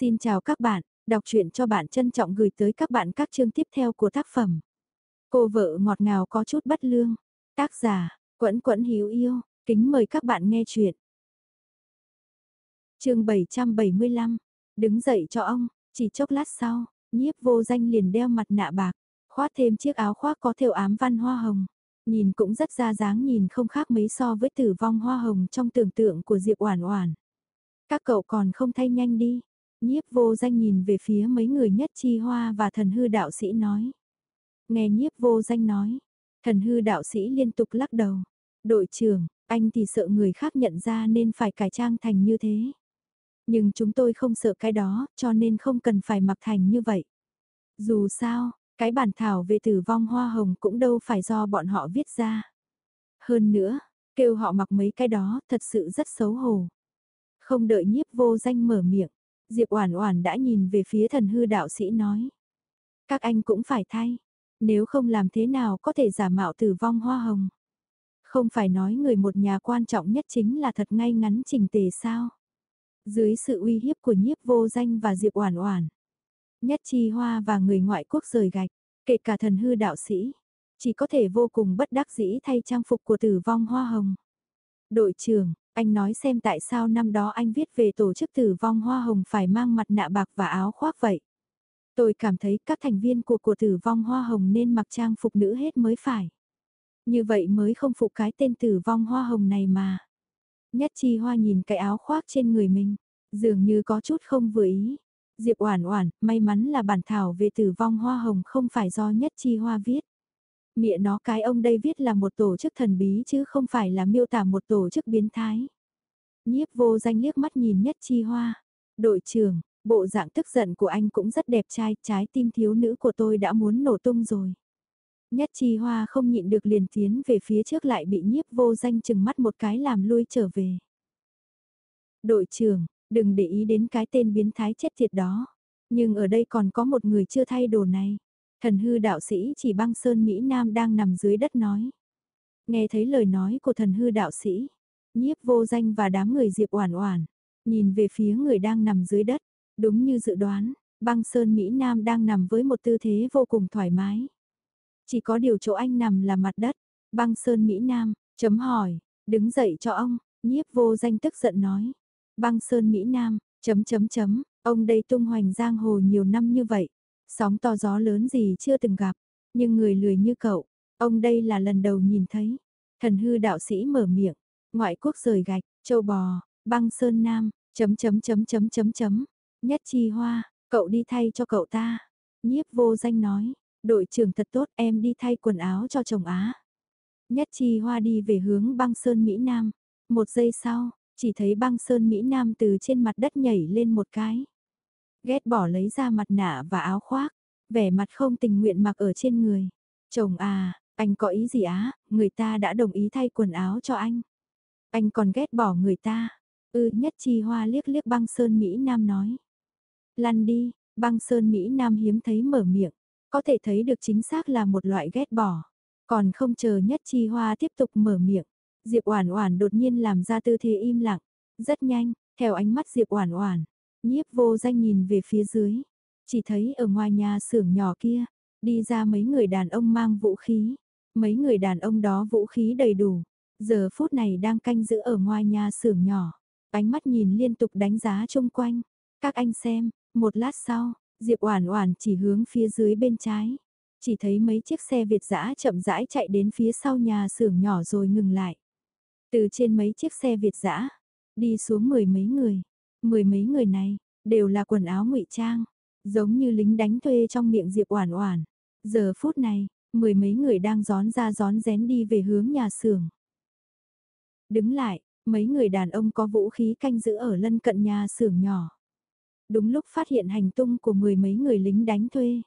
Xin chào các bạn, đọc truyện cho bạn trân trọng gửi tới các bạn các chương tiếp theo của tác phẩm. Cô vợ ngọt ngào có chút bất lương. Tác giả, Quẫn Quẫn Hiếu Yêu, kính mời các bạn nghe truyện. chương 775, đứng dậy cho ông, chỉ chốc lát sau, nhiếp vô danh liền đeo mặt nạ bạc, khoác thêm chiếc áo khoác có thêu ám văn hoa hồng. Nhìn cũng rất ra dáng nhìn không khác mấy so với tử vong hoa hồng trong tưởng tượng của Diệp Oản Oản. Các cậu còn không thay nhanh đi. Nhiếp vô danh nhìn về phía mấy người nhất chi hoa và thần hư đạo sĩ nói. Nghe nhiếp vô danh nói. Thần hư đạo sĩ liên tục lắc đầu. Đội trưởng, anh thì sợ người khác nhận ra nên phải cải trang thành như thế. Nhưng chúng tôi không sợ cái đó, cho nên không cần phải mặc thành như vậy. Dù sao, cái bản thảo về tử vong hoa hồng cũng đâu phải do bọn họ viết ra. Hơn nữa, kêu họ mặc mấy cái đó thật sự rất xấu hổ. Không đợi nhiếp vô danh mở miệng, Diệp Oản Oản đã nhìn về phía thần hư đạo sĩ nói. Các anh cũng phải thay, nếu không làm thế nào có thể giả mạo tử vong hoa hồng. Không phải nói người một nhà quan trọng nhất chính là thật ngay ngắn chỉnh tề sao. Dưới sự uy hiếp của nhiếp vô danh và Diệp Oản Oản, nhất chi hoa và người ngoại quốc rời gạch, kể cả thần hư đạo sĩ, chỉ có thể vô cùng bất đắc dĩ thay trang phục của tử vong hoa hồng. Đội trưởng, anh nói xem tại sao năm đó anh viết về tổ chức tử vong hoa hồng phải mang mặt nạ bạc và áo khoác vậy. Tôi cảm thấy các thành viên của của tử vong hoa hồng nên mặc trang phục nữ hết mới phải. Như vậy mới không phụ cái tên tử vong hoa hồng này mà. Nhất chi hoa nhìn cái áo khoác trên người mình, dường như có chút không vừa ý. Diệp Oản Oản, may mắn là bản thảo về tử vong hoa hồng không phải do Nhất Chi Hoa viết. Mịa nó cái ông đây viết là một tổ chức thần bí chứ không phải là miêu tả một tổ chức biến thái. Nhiếp vô danh liếc mắt nhìn Nhất Chi Hoa. Đội trưởng, bộ dạng tức giận của anh cũng rất đẹp trai, trái tim thiếu nữ của tôi đã muốn nổ tung rồi. Nhất Chi Hoa không nhịn được liền tiến về phía trước lại bị nhiếp vô danh chừng mắt một cái làm lui trở về. Đội trưởng, Đừng để ý đến cái tên biến thái chết tiệt đó. Nhưng ở đây còn có một người chưa thay đồ này. Thần hư đạo sĩ chỉ băng sơn Mỹ Nam đang nằm dưới đất nói. Nghe thấy lời nói của thần hư đạo sĩ, nhiếp vô danh và đám người diệp oản oản, nhìn về phía người đang nằm dưới đất, đúng như dự đoán, băng sơn Mỹ Nam đang nằm với một tư thế vô cùng thoải mái. Chỉ có điều chỗ anh nằm là mặt đất, băng sơn Mỹ Nam, chấm hỏi, đứng dậy cho ông, nhiếp vô danh tức giận nói, Băng Sơn Mỹ Nam, chấm chấm chấm, ông đây tung hoành giang hồ nhiều năm như vậy, sóng to gió lớn gì chưa từng gặp, nhưng người lười như cậu, ông đây là lần đầu nhìn thấy. Thần hư đạo sĩ mở miệng, ngoại quốc rời gạch, châu bò, băng Sơn Nam, chấm chấm chấm chấm chấm chấm, nhất chi hoa, cậu đi thay cho cậu ta. Nhiếp vô danh nói, đội trưởng thật tốt em đi thay quần áo cho chồng Á. Nhất chi hoa đi về hướng băng Sơn Mỹ Nam. Một giây sau, chỉ thấy băng sơn Mỹ Nam từ trên mặt đất nhảy lên một cái. Ghét bỏ lấy ra mặt nạ và áo khoác, vẻ mặt không tình nguyện mặc ở trên người. Chồng à, anh có ý gì á, người ta đã đồng ý thay quần áo cho anh. Anh còn ghét bỏ người ta. Ư nhất chi hoa liếc liếc băng sơn Mỹ Nam nói. Lăn đi, băng sơn Mỹ Nam hiếm thấy mở miệng. Có thể thấy được chính xác là một loại ghét bỏ. Còn không chờ nhất chi hoa tiếp tục mở miệng. Diệp Oản Oản đột nhiên làm ra tư thế im lặng, rất nhanh, theo ánh mắt Diệp Oản Oản, Nhiếp Vô Danh nhìn về phía dưới, chỉ thấy ở ngoài nhà xưởng nhỏ kia, đi ra mấy người đàn ông mang vũ khí, mấy người đàn ông đó vũ khí đầy đủ, giờ phút này đang canh giữ ở ngoài nhà xưởng nhỏ, ánh mắt nhìn liên tục đánh giá chung quanh. Các anh xem, một lát sau, Diệp Oản Oản chỉ hướng phía dưới bên trái, chỉ thấy mấy chiếc xe Việt dã chậm rãi chạy đến phía sau nhà xưởng nhỏ rồi ngừng lại. Từ trên mấy chiếc xe Việt dã đi xuống mười mấy người. Mười mấy người này, đều là quần áo ngụy trang, giống như lính đánh thuê trong miệng Diệp Oản Oản. Giờ phút này, mười mấy người đang gión ra gión rén đi về hướng nhà xưởng. Đứng lại, mấy người đàn ông có vũ khí canh giữ ở lân cận nhà xưởng nhỏ. Đúng lúc phát hiện hành tung của mười mấy người lính đánh thuê.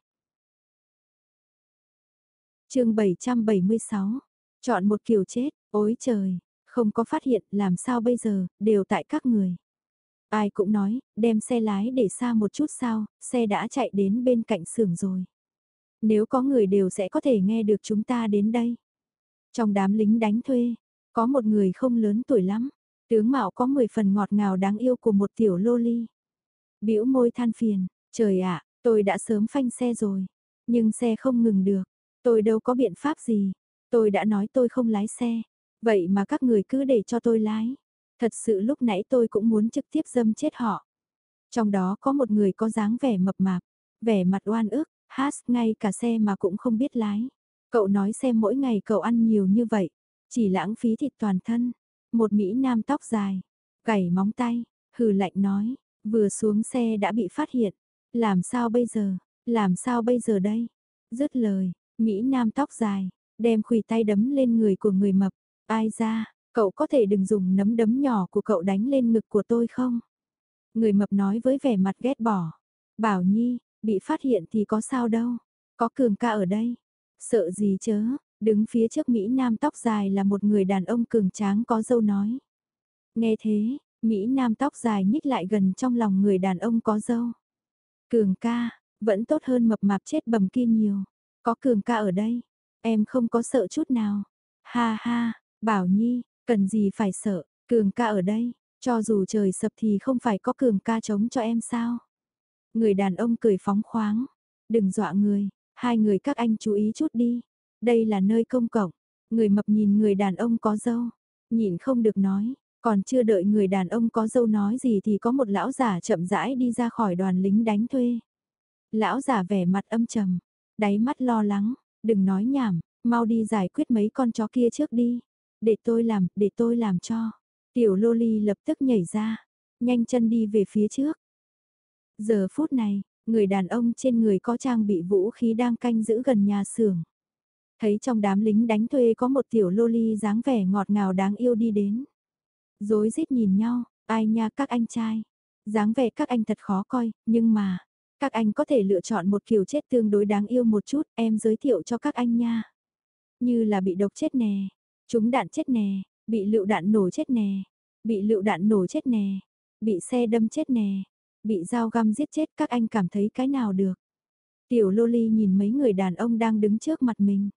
Chương 776. Chọn một kiểu chết, ối trời, không có phát hiện làm sao bây giờ, đều tại các người. Ai cũng nói, đem xe lái để xa một chút sao, xe đã chạy đến bên cạnh xưởng rồi. Nếu có người đều sẽ có thể nghe được chúng ta đến đây. Trong đám lính đánh thuê, có một người không lớn tuổi lắm, tướng mạo có 10 phần ngọt ngào đáng yêu của một tiểu lô ly. bĩu môi than phiền, trời ạ, tôi đã sớm phanh xe rồi, nhưng xe không ngừng được, tôi đâu có biện pháp gì, tôi đã nói tôi không lái xe, vậy mà các người cứ để cho tôi lái. Thật sự lúc nãy tôi cũng muốn trực tiếp dâm chết họ. Trong đó có một người có dáng vẻ mập mạp, vẻ mặt oan ức, hát ngay cả xe mà cũng không biết lái. Cậu nói xem mỗi ngày cậu ăn nhiều như vậy, chỉ lãng phí thịt toàn thân. Một Mỹ Nam tóc dài, gảy móng tay, hừ lạnh nói, vừa xuống xe đã bị phát hiện. Làm sao bây giờ, làm sao bây giờ đây? Dứt lời, Mỹ Nam tóc dài, đem khủy tay đấm lên người của người mập. Ai ra, cậu có thể đừng dùng nấm đấm nhỏ của cậu đánh lên ngực của tôi không? Người mập nói với vẻ mặt ghét bỏ. Bảo Nhi, bị phát hiện thì có sao đâu. Có cường ca ở đây. Sợ gì chớ, đứng phía trước Mỹ Nam tóc dài là một người đàn ông cường tráng có dâu nói. Nghe thế, Mỹ Nam tóc dài nhích lại gần trong lòng người đàn ông có dâu. Cường ca, vẫn tốt hơn mập mạp chết bầm kia nhiều. Có cường ca ở đây, em không có sợ chút nào. Ha ha, Bảo Nhi, cần gì phải sợ, cường ca ở đây, cho dù trời sập thì không phải có cường ca chống cho em sao. Người đàn ông cười phóng khoáng, đừng dọa người, hai người các anh chú ý chút đi, đây là nơi công cộng. Người mập nhìn người đàn ông có dâu, nhìn không được nói, còn chưa đợi người đàn ông có dâu nói gì thì có một lão giả chậm rãi đi ra khỏi đoàn lính đánh thuê. Lão giả vẻ mặt âm trầm, đáy mắt lo lắng, đừng nói nhảm, mau đi giải quyết mấy con chó kia trước đi. Để tôi làm, để tôi làm cho. Tiểu Loli lập tức nhảy ra, nhanh chân đi về phía trước. Giờ phút này, người đàn ông trên người có trang bị vũ khí đang canh giữ gần nhà xưởng. Thấy trong đám lính đánh thuê có một tiểu Loli dáng vẻ ngọt ngào đáng yêu đi đến. Dối rít nhìn nhau, ai nha các anh trai. dáng vẻ các anh thật khó coi, nhưng mà, các anh có thể lựa chọn một kiểu chết tương đối đáng yêu một chút, em giới thiệu cho các anh nha. Như là bị độc chết nè, chúng đạn chết nè, bị lựu đạn nổ chết nè, bị lựu đạn nổ chết nè, bị xe đâm chết nè, bị dao găm giết chết các anh cảm thấy cái nào được. Tiểu Loli nhìn mấy người đàn ông đang đứng trước mặt mình.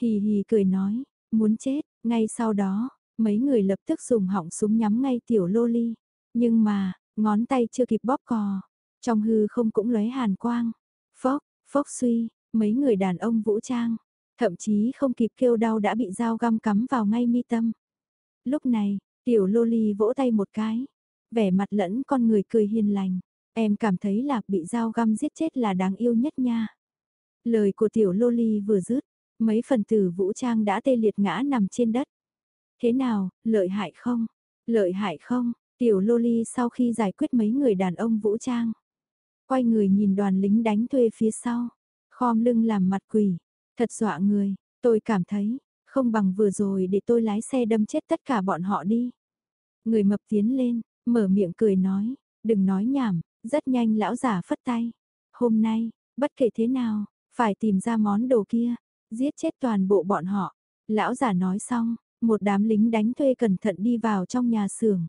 Hì hì cười nói, muốn chết, ngay sau đó, mấy người lập tức dùng họng súng nhắm ngay tiểu Loli. Nhưng mà, ngón tay chưa kịp bóp cò, trong hư không cũng lóe hàn quang. Phốc, phốc suy, mấy người đàn ông vũ trang, thậm chí không kịp kêu đau đã bị dao găm cắm vào ngay mi tâm. Lúc này, tiểu loli vỗ tay một cái, vẻ mặt lẫn con người cười hiền lành. Em cảm thấy là bị dao găm giết chết là đáng yêu nhất nha. Lời của tiểu loli vừa dứt, mấy phần tử vũ trang đã tê liệt ngã nằm trên đất. Thế nào, lợi hại không? Lợi hại không? Tiểu loli sau khi giải quyết mấy người đàn ông vũ trang, quay người nhìn đoàn lính đánh thuê phía sau, khom lưng làm mặt quỷ, thật dọa người, tôi cảm thấy, không bằng vừa rồi để tôi lái xe đâm chết tất cả bọn họ đi. Người mập tiến lên, mở miệng cười nói, đừng nói nhảm, rất nhanh lão giả phất tay. Hôm nay, bất kể thế nào, phải tìm ra món đồ kia, giết chết toàn bộ bọn họ. Lão giả nói xong, một đám lính đánh thuê cẩn thận đi vào trong nhà xưởng.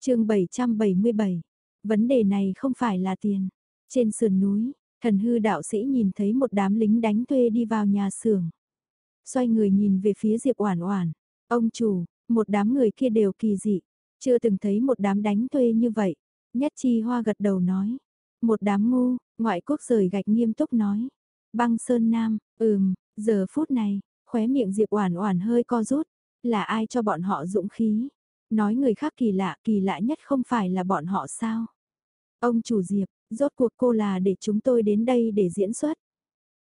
chương 777 Vấn đề này không phải là tiền. Trên sườn núi, thần hư đạo sĩ nhìn thấy một đám lính đánh thuê đi vào nhà xưởng. Xoay người nhìn về phía Diệp Oản Oản, "Ông chủ, một đám người kia đều kỳ dị, chưa từng thấy một đám đánh thuê như vậy." Nhất Chi Hoa gật đầu nói, "Một đám ngu." Ngoại quốc rời gạch nghiêm túc nói, "Băng Sơn Nam, ừm." Giờ phút này, khóe miệng Diệp Oản Oản hơi co rút, là ai cho bọn họ dũng khí? Nói người khác kỳ lạ, kỳ lạ nhất không phải là bọn họ sao? Ông chủ Diệp, rốt cuộc cô là để chúng tôi đến đây để diễn xuất?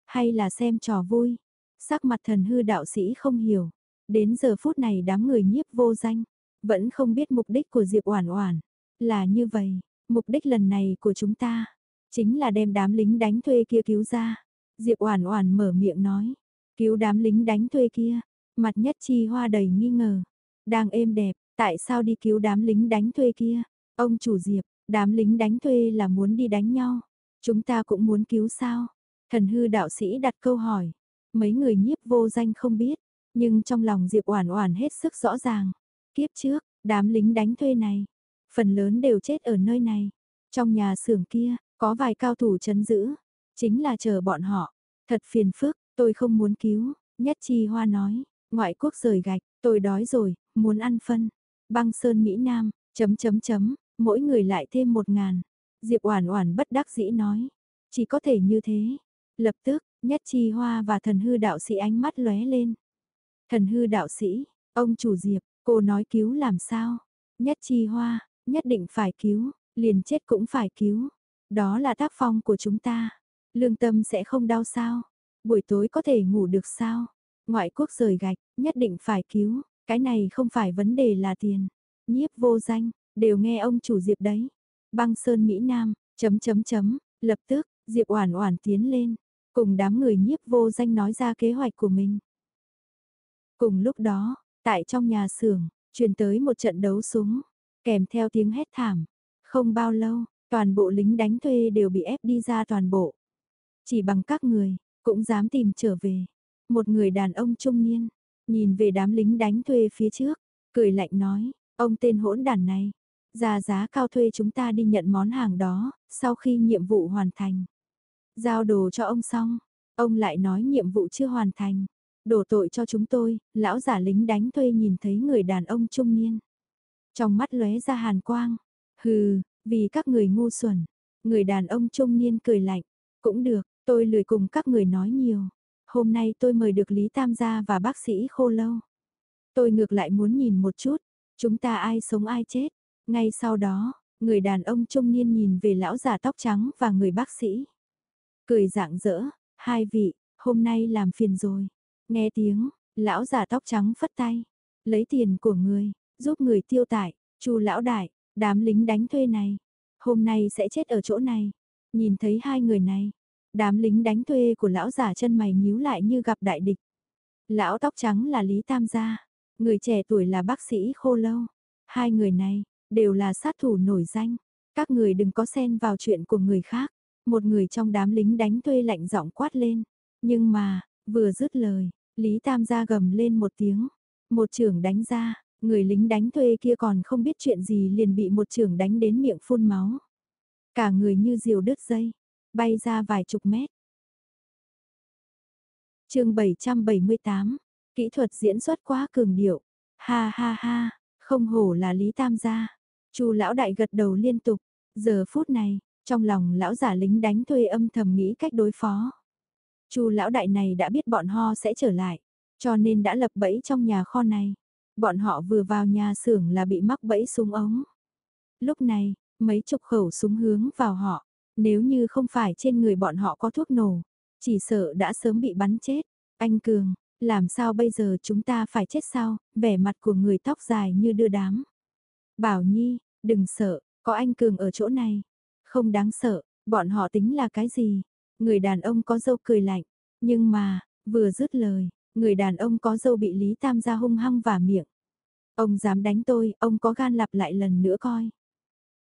Hay là xem trò vui? Sắc mặt thần hư đạo sĩ không hiểu. Đến giờ phút này đám người nhiếp vô danh, vẫn không biết mục đích của Diệp Oản Oản. Là như vậy, mục đích lần này của chúng ta, chính là đem đám lính đánh thuê kia cứu ra. Diệp Oản Oản mở miệng nói, cứu đám lính đánh thuê kia, mặt nhất chi hoa đầy nghi ngờ. Đang êm đẹp, Tại sao đi cứu đám lính đánh thuê kia? Ông chủ Diệp, đám lính đánh thuê là muốn đi đánh nhau. Chúng ta cũng muốn cứu sao? Thần hư đạo sĩ đặt câu hỏi. Mấy người nhiếp vô danh không biết, nhưng trong lòng Diệp Oản Oản hết sức rõ ràng. Kiếp trước, đám lính đánh thuê này, phần lớn đều chết ở nơi này. Trong nhà xưởng kia, có vài cao thủ chấn giữ, chính là chờ bọn họ. Thật phiền phức, tôi không muốn cứu, Nhất Chi Hoa nói, ngoại quốc rời gạch, tôi đói rồi, muốn ăn phân. Băng Sơn Mỹ Nam, chấm chấm chấm, mỗi người lại thêm một ngàn. Diệp Oản Oản bất đắc dĩ nói, chỉ có thể như thế. Lập tức, Nhất Chi Hoa và Thần Hư đạo sĩ ánh mắt lóe lên. Thần Hư đạo sĩ, ông chủ Diệp, cô nói cứu làm sao? Nhất Chi Hoa, nhất định phải cứu, liền chết cũng phải cứu. Đó là tác phong của chúng ta. Lương tâm sẽ không đau sao? Buổi tối có thể ngủ được sao? Ngoại quốc rời gạch, nhất định phải cứu. Cái này không phải vấn đề là tiền. Nhiếp vô danh, đều nghe ông chủ Diệp đấy. Băng Sơn Mỹ Nam, chấm chấm chấm, lập tức, Diệp Oản Oản tiến lên, cùng đám người nhiếp vô danh nói ra kế hoạch của mình. Cùng lúc đó, tại trong nhà xưởng, truyền tới một trận đấu súng, kèm theo tiếng hét thảm. Không bao lâu, toàn bộ lính đánh thuê đều bị ép đi ra toàn bộ. Chỉ bằng các người, cũng dám tìm trở về. Một người đàn ông trung niên, nhìn về đám lính đánh thuê phía trước, cười lạnh nói, ông tên hỗn đàn này, ra giá cao thuê chúng ta đi nhận món hàng đó, sau khi nhiệm vụ hoàn thành. Giao đồ cho ông xong, ông lại nói nhiệm vụ chưa hoàn thành. Đổ tội cho chúng tôi, lão giả lính đánh thuê nhìn thấy người đàn ông trung niên. Trong mắt lóe ra hàn quang. Hừ, vì các người ngu xuẩn. Người đàn ông trung niên cười lạnh. Cũng được, tôi lười cùng các người nói nhiều. Hôm nay tôi mời được Lý Tam gia và bác sĩ Khô Lâu. Tôi ngược lại muốn nhìn một chút, chúng ta ai sống ai chết. Ngay sau đó, người đàn ông trung niên nhìn về lão già tóc trắng và người bác sĩ. Cười dạng dỡ, hai vị, hôm nay làm phiền rồi. Nghe tiếng, lão già tóc trắng phất tay, lấy tiền của người, giúp người tiêu tải, chu lão đại, đám lính đánh thuê này, hôm nay sẽ chết ở chỗ này. Nhìn thấy hai người này, đám lính đánh thuê của lão già chân mày nhíu lại như gặp đại địch. Lão tóc trắng là Lý Tam gia, người trẻ tuổi là bác sĩ Khô Lâu. Hai người này, đều là sát thủ nổi danh. Các người đừng có xen vào chuyện của người khác. Một người trong đám lính đánh thuê lạnh giọng quát lên. Nhưng mà, vừa dứt lời, Lý Tam gia gầm lên một tiếng. Một trưởng đánh ra, người lính đánh thuê kia còn không biết chuyện gì liền bị một trưởng đánh đến miệng phun máu. Cả người như diều đứt dây, bay ra vài chục mét. chương 778, kỹ thuật diễn xuất quá cường điệu. Ha ha ha, không hổ là Lý Tam gia. Chu lão đại gật đầu liên tục, giờ phút này, trong lòng lão giả lính đánh thuê âm thầm nghĩ cách đối phó. Chu lão đại này đã biết bọn ho sẽ trở lại, cho nên đã lập bẫy trong nhà kho này. Bọn họ vừa vào nhà xưởng là bị mắc bẫy súng ống. Lúc này, mấy chục khẩu súng hướng vào họ, nếu như không phải trên người bọn họ có thuốc nổ, chỉ sợ đã sớm bị bắn chết. Anh Cường, làm sao bây giờ chúng ta phải chết sao? Vẻ mặt của người tóc dài như đưa đám. Bảo Nhi, đừng sợ, có anh Cường ở chỗ này. Không đáng sợ, bọn họ tính là cái gì? Người đàn ông có dâu cười lạnh, nhưng mà, vừa dứt lời, người đàn ông có dâu bị Lý Tam gia hung hăng và miệng. Ông dám đánh tôi, ông có gan lặp lại lần nữa coi.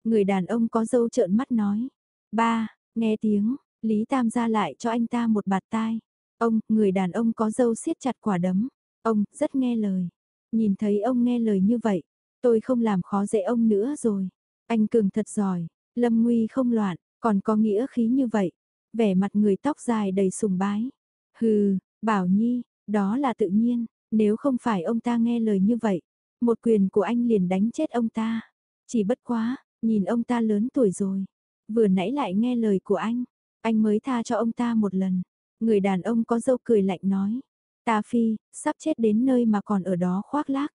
Người đàn ông có dâu trợn mắt nói. Ba, nghe tiếng, Lý Tam gia lại cho anh ta một bạt tai. Ông, người đàn ông có dâu siết chặt quả đấm. Ông, rất nghe lời. Nhìn thấy ông nghe lời như vậy, tôi không làm khó dễ ông nữa rồi. Anh Cường thật giỏi, lâm nguy không loạn, còn có nghĩa khí như vậy. Vẻ mặt người tóc dài đầy sùng bái. Hừ, Bảo Nhi, đó là tự nhiên, nếu không phải ông ta nghe lời như vậy, một quyền của anh liền đánh chết ông ta. Chỉ bất quá, nhìn ông ta lớn tuổi rồi, vừa nãy lại nghe lời của anh, anh mới tha cho ông ta một lần. Người đàn ông có dâu cười lạnh nói, ta phi, sắp chết đến nơi mà còn ở đó khoác lác.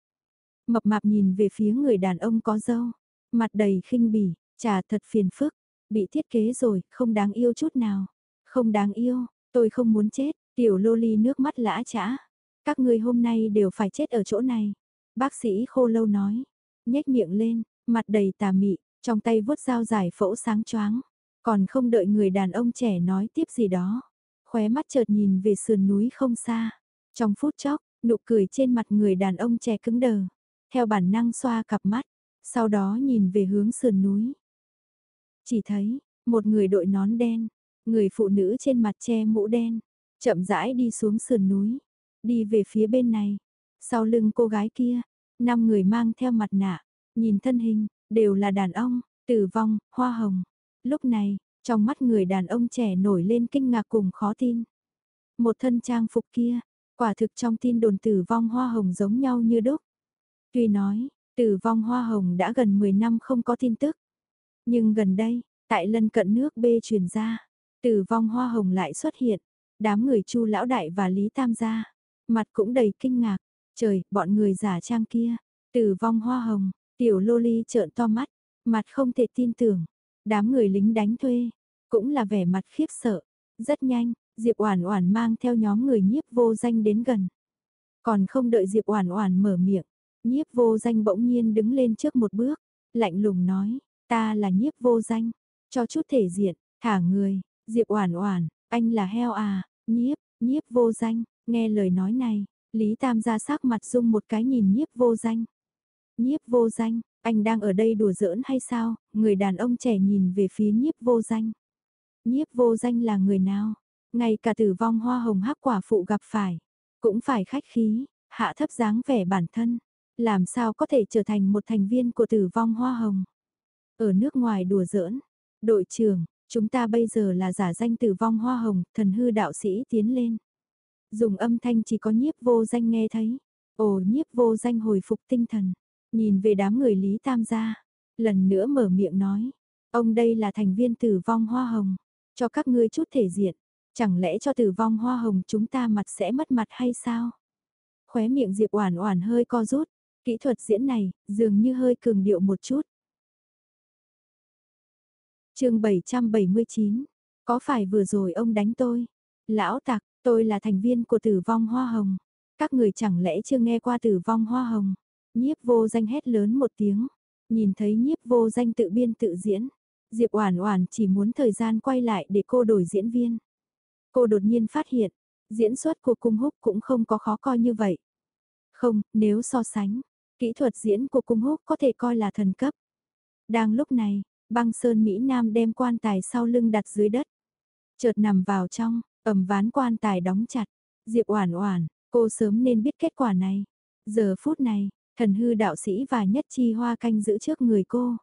Mập mạp nhìn về phía người đàn ông có dâu, mặt đầy khinh bỉ, chả thật phiền phức, bị thiết kế rồi, không đáng yêu chút nào. Không đáng yêu, tôi không muốn chết, tiểu lô ly nước mắt lã chã. Các người hôm nay đều phải chết ở chỗ này. Bác sĩ khô lâu nói, nhếch miệng lên, mặt đầy tà mị, trong tay vuốt dao giải phẫu sáng choáng. Còn không đợi người đàn ông trẻ nói tiếp gì đó. Khóe mắt chợt nhìn về sườn núi không xa. Trong phút chốc, nụ cười trên mặt người đàn ông trẻ cứng đờ. Theo bản năng xoa cặp mắt, sau đó nhìn về hướng sườn núi. Chỉ thấy, một người đội nón đen, người phụ nữ trên mặt che mũ đen, chậm rãi đi xuống sườn núi, đi về phía bên này. Sau lưng cô gái kia, năm người mang theo mặt nạ, nhìn thân hình, đều là đàn ông, tử vong, hoa hồng. Lúc này, trong mắt người đàn ông trẻ nổi lên kinh ngạc cùng khó tin. Một thân trang phục kia, quả thực trong tin đồn tử vong hoa hồng giống nhau như đúc. Tuy nói, tử vong hoa hồng đã gần 10 năm không có tin tức, Nhưng gần đây, tại lân cận nước b truyền ra, tử vong hoa hồng lại xuất hiện. Đám người chu lão đại và Lý Tam gia, mặt cũng đầy kinh ngạc. Trời, bọn người giả trang kia, tử vong hoa hồng, tiểu lô ly trợn to mắt, mặt không thể tin tưởng. Đám người lính đánh thuê, cũng là vẻ mặt khiếp sợ. Rất nhanh, Diệp Oản Oản mang theo nhóm người nhiếp vô danh đến gần. Còn không đợi Diệp Oản Oản mở miệng, nhiếp vô danh bỗng nhiên đứng lên trước một bước, lạnh lùng nói, ta là nhiếp vô danh, cho chút thể diện, thả người, Diệp Oản Oản, anh là heo à, nhiếp, nhiếp vô danh, nghe lời nói này, Lý Tam ra sắc mặt rung một cái nhìn nhiếp vô danh. Nhiếp vô danh, anh đang ở đây đùa giỡn hay sao? Người đàn ông trẻ nhìn về phía nhiếp vô danh. Nhiếp vô danh là người nào? Ngay cả tử vong hoa hồng hắc quả phụ gặp phải. Cũng phải khách khí, hạ thấp dáng vẻ bản thân. Làm sao có thể trở thành một thành viên của tử vong hoa hồng? Ở nước ngoài đùa giỡn. Đội trưởng, chúng ta bây giờ là giả danh tử vong hoa hồng, thần hư đạo sĩ tiến lên. Dùng âm thanh chỉ có nhiếp vô danh nghe thấy. Ồ nhiếp vô danh hồi phục tinh thần. Nhìn về đám người Lý Tam gia. Lần nữa mở miệng nói. Ông đây là thành viên tử vong hoa hồng. Cho các ngươi chút thể diện. Chẳng lẽ cho tử vong hoa hồng chúng ta mặt sẽ mất mặt hay sao? Khóe miệng Diệp Oản Oản hơi co rút, kỹ thuật diễn này dường như hơi cường điệu một chút. Chương 779. Có phải vừa rồi ông đánh tôi? Lão Tặc, tôi là thành viên của Tử vong Hoa Hồng. Các người chẳng lẽ chưa nghe qua Tử vong Hoa Hồng? Nhiếp Vô Danh hét lớn một tiếng, nhìn thấy Nhiếp Vô Danh tự biên tự diễn, Diệp Oản Oản chỉ muốn thời gian quay lại để cô đổi diễn viên. Cô đột nhiên phát hiện, diễn xuất của Cung Húc cũng không có khó coi như vậy. Không, nếu so sánh, kỹ thuật diễn của Cung Húc có thể coi là thần cấp. Đang lúc này, băng sơn Mỹ Nam đem quan tài sau lưng đặt dưới đất. Chợt nằm vào trong, ẩm ván quan tài đóng chặt. Diệp Oản Oản, cô sớm nên biết kết quả này. Giờ phút này, thần hư đạo sĩ và nhất chi hoa canh giữ trước người cô.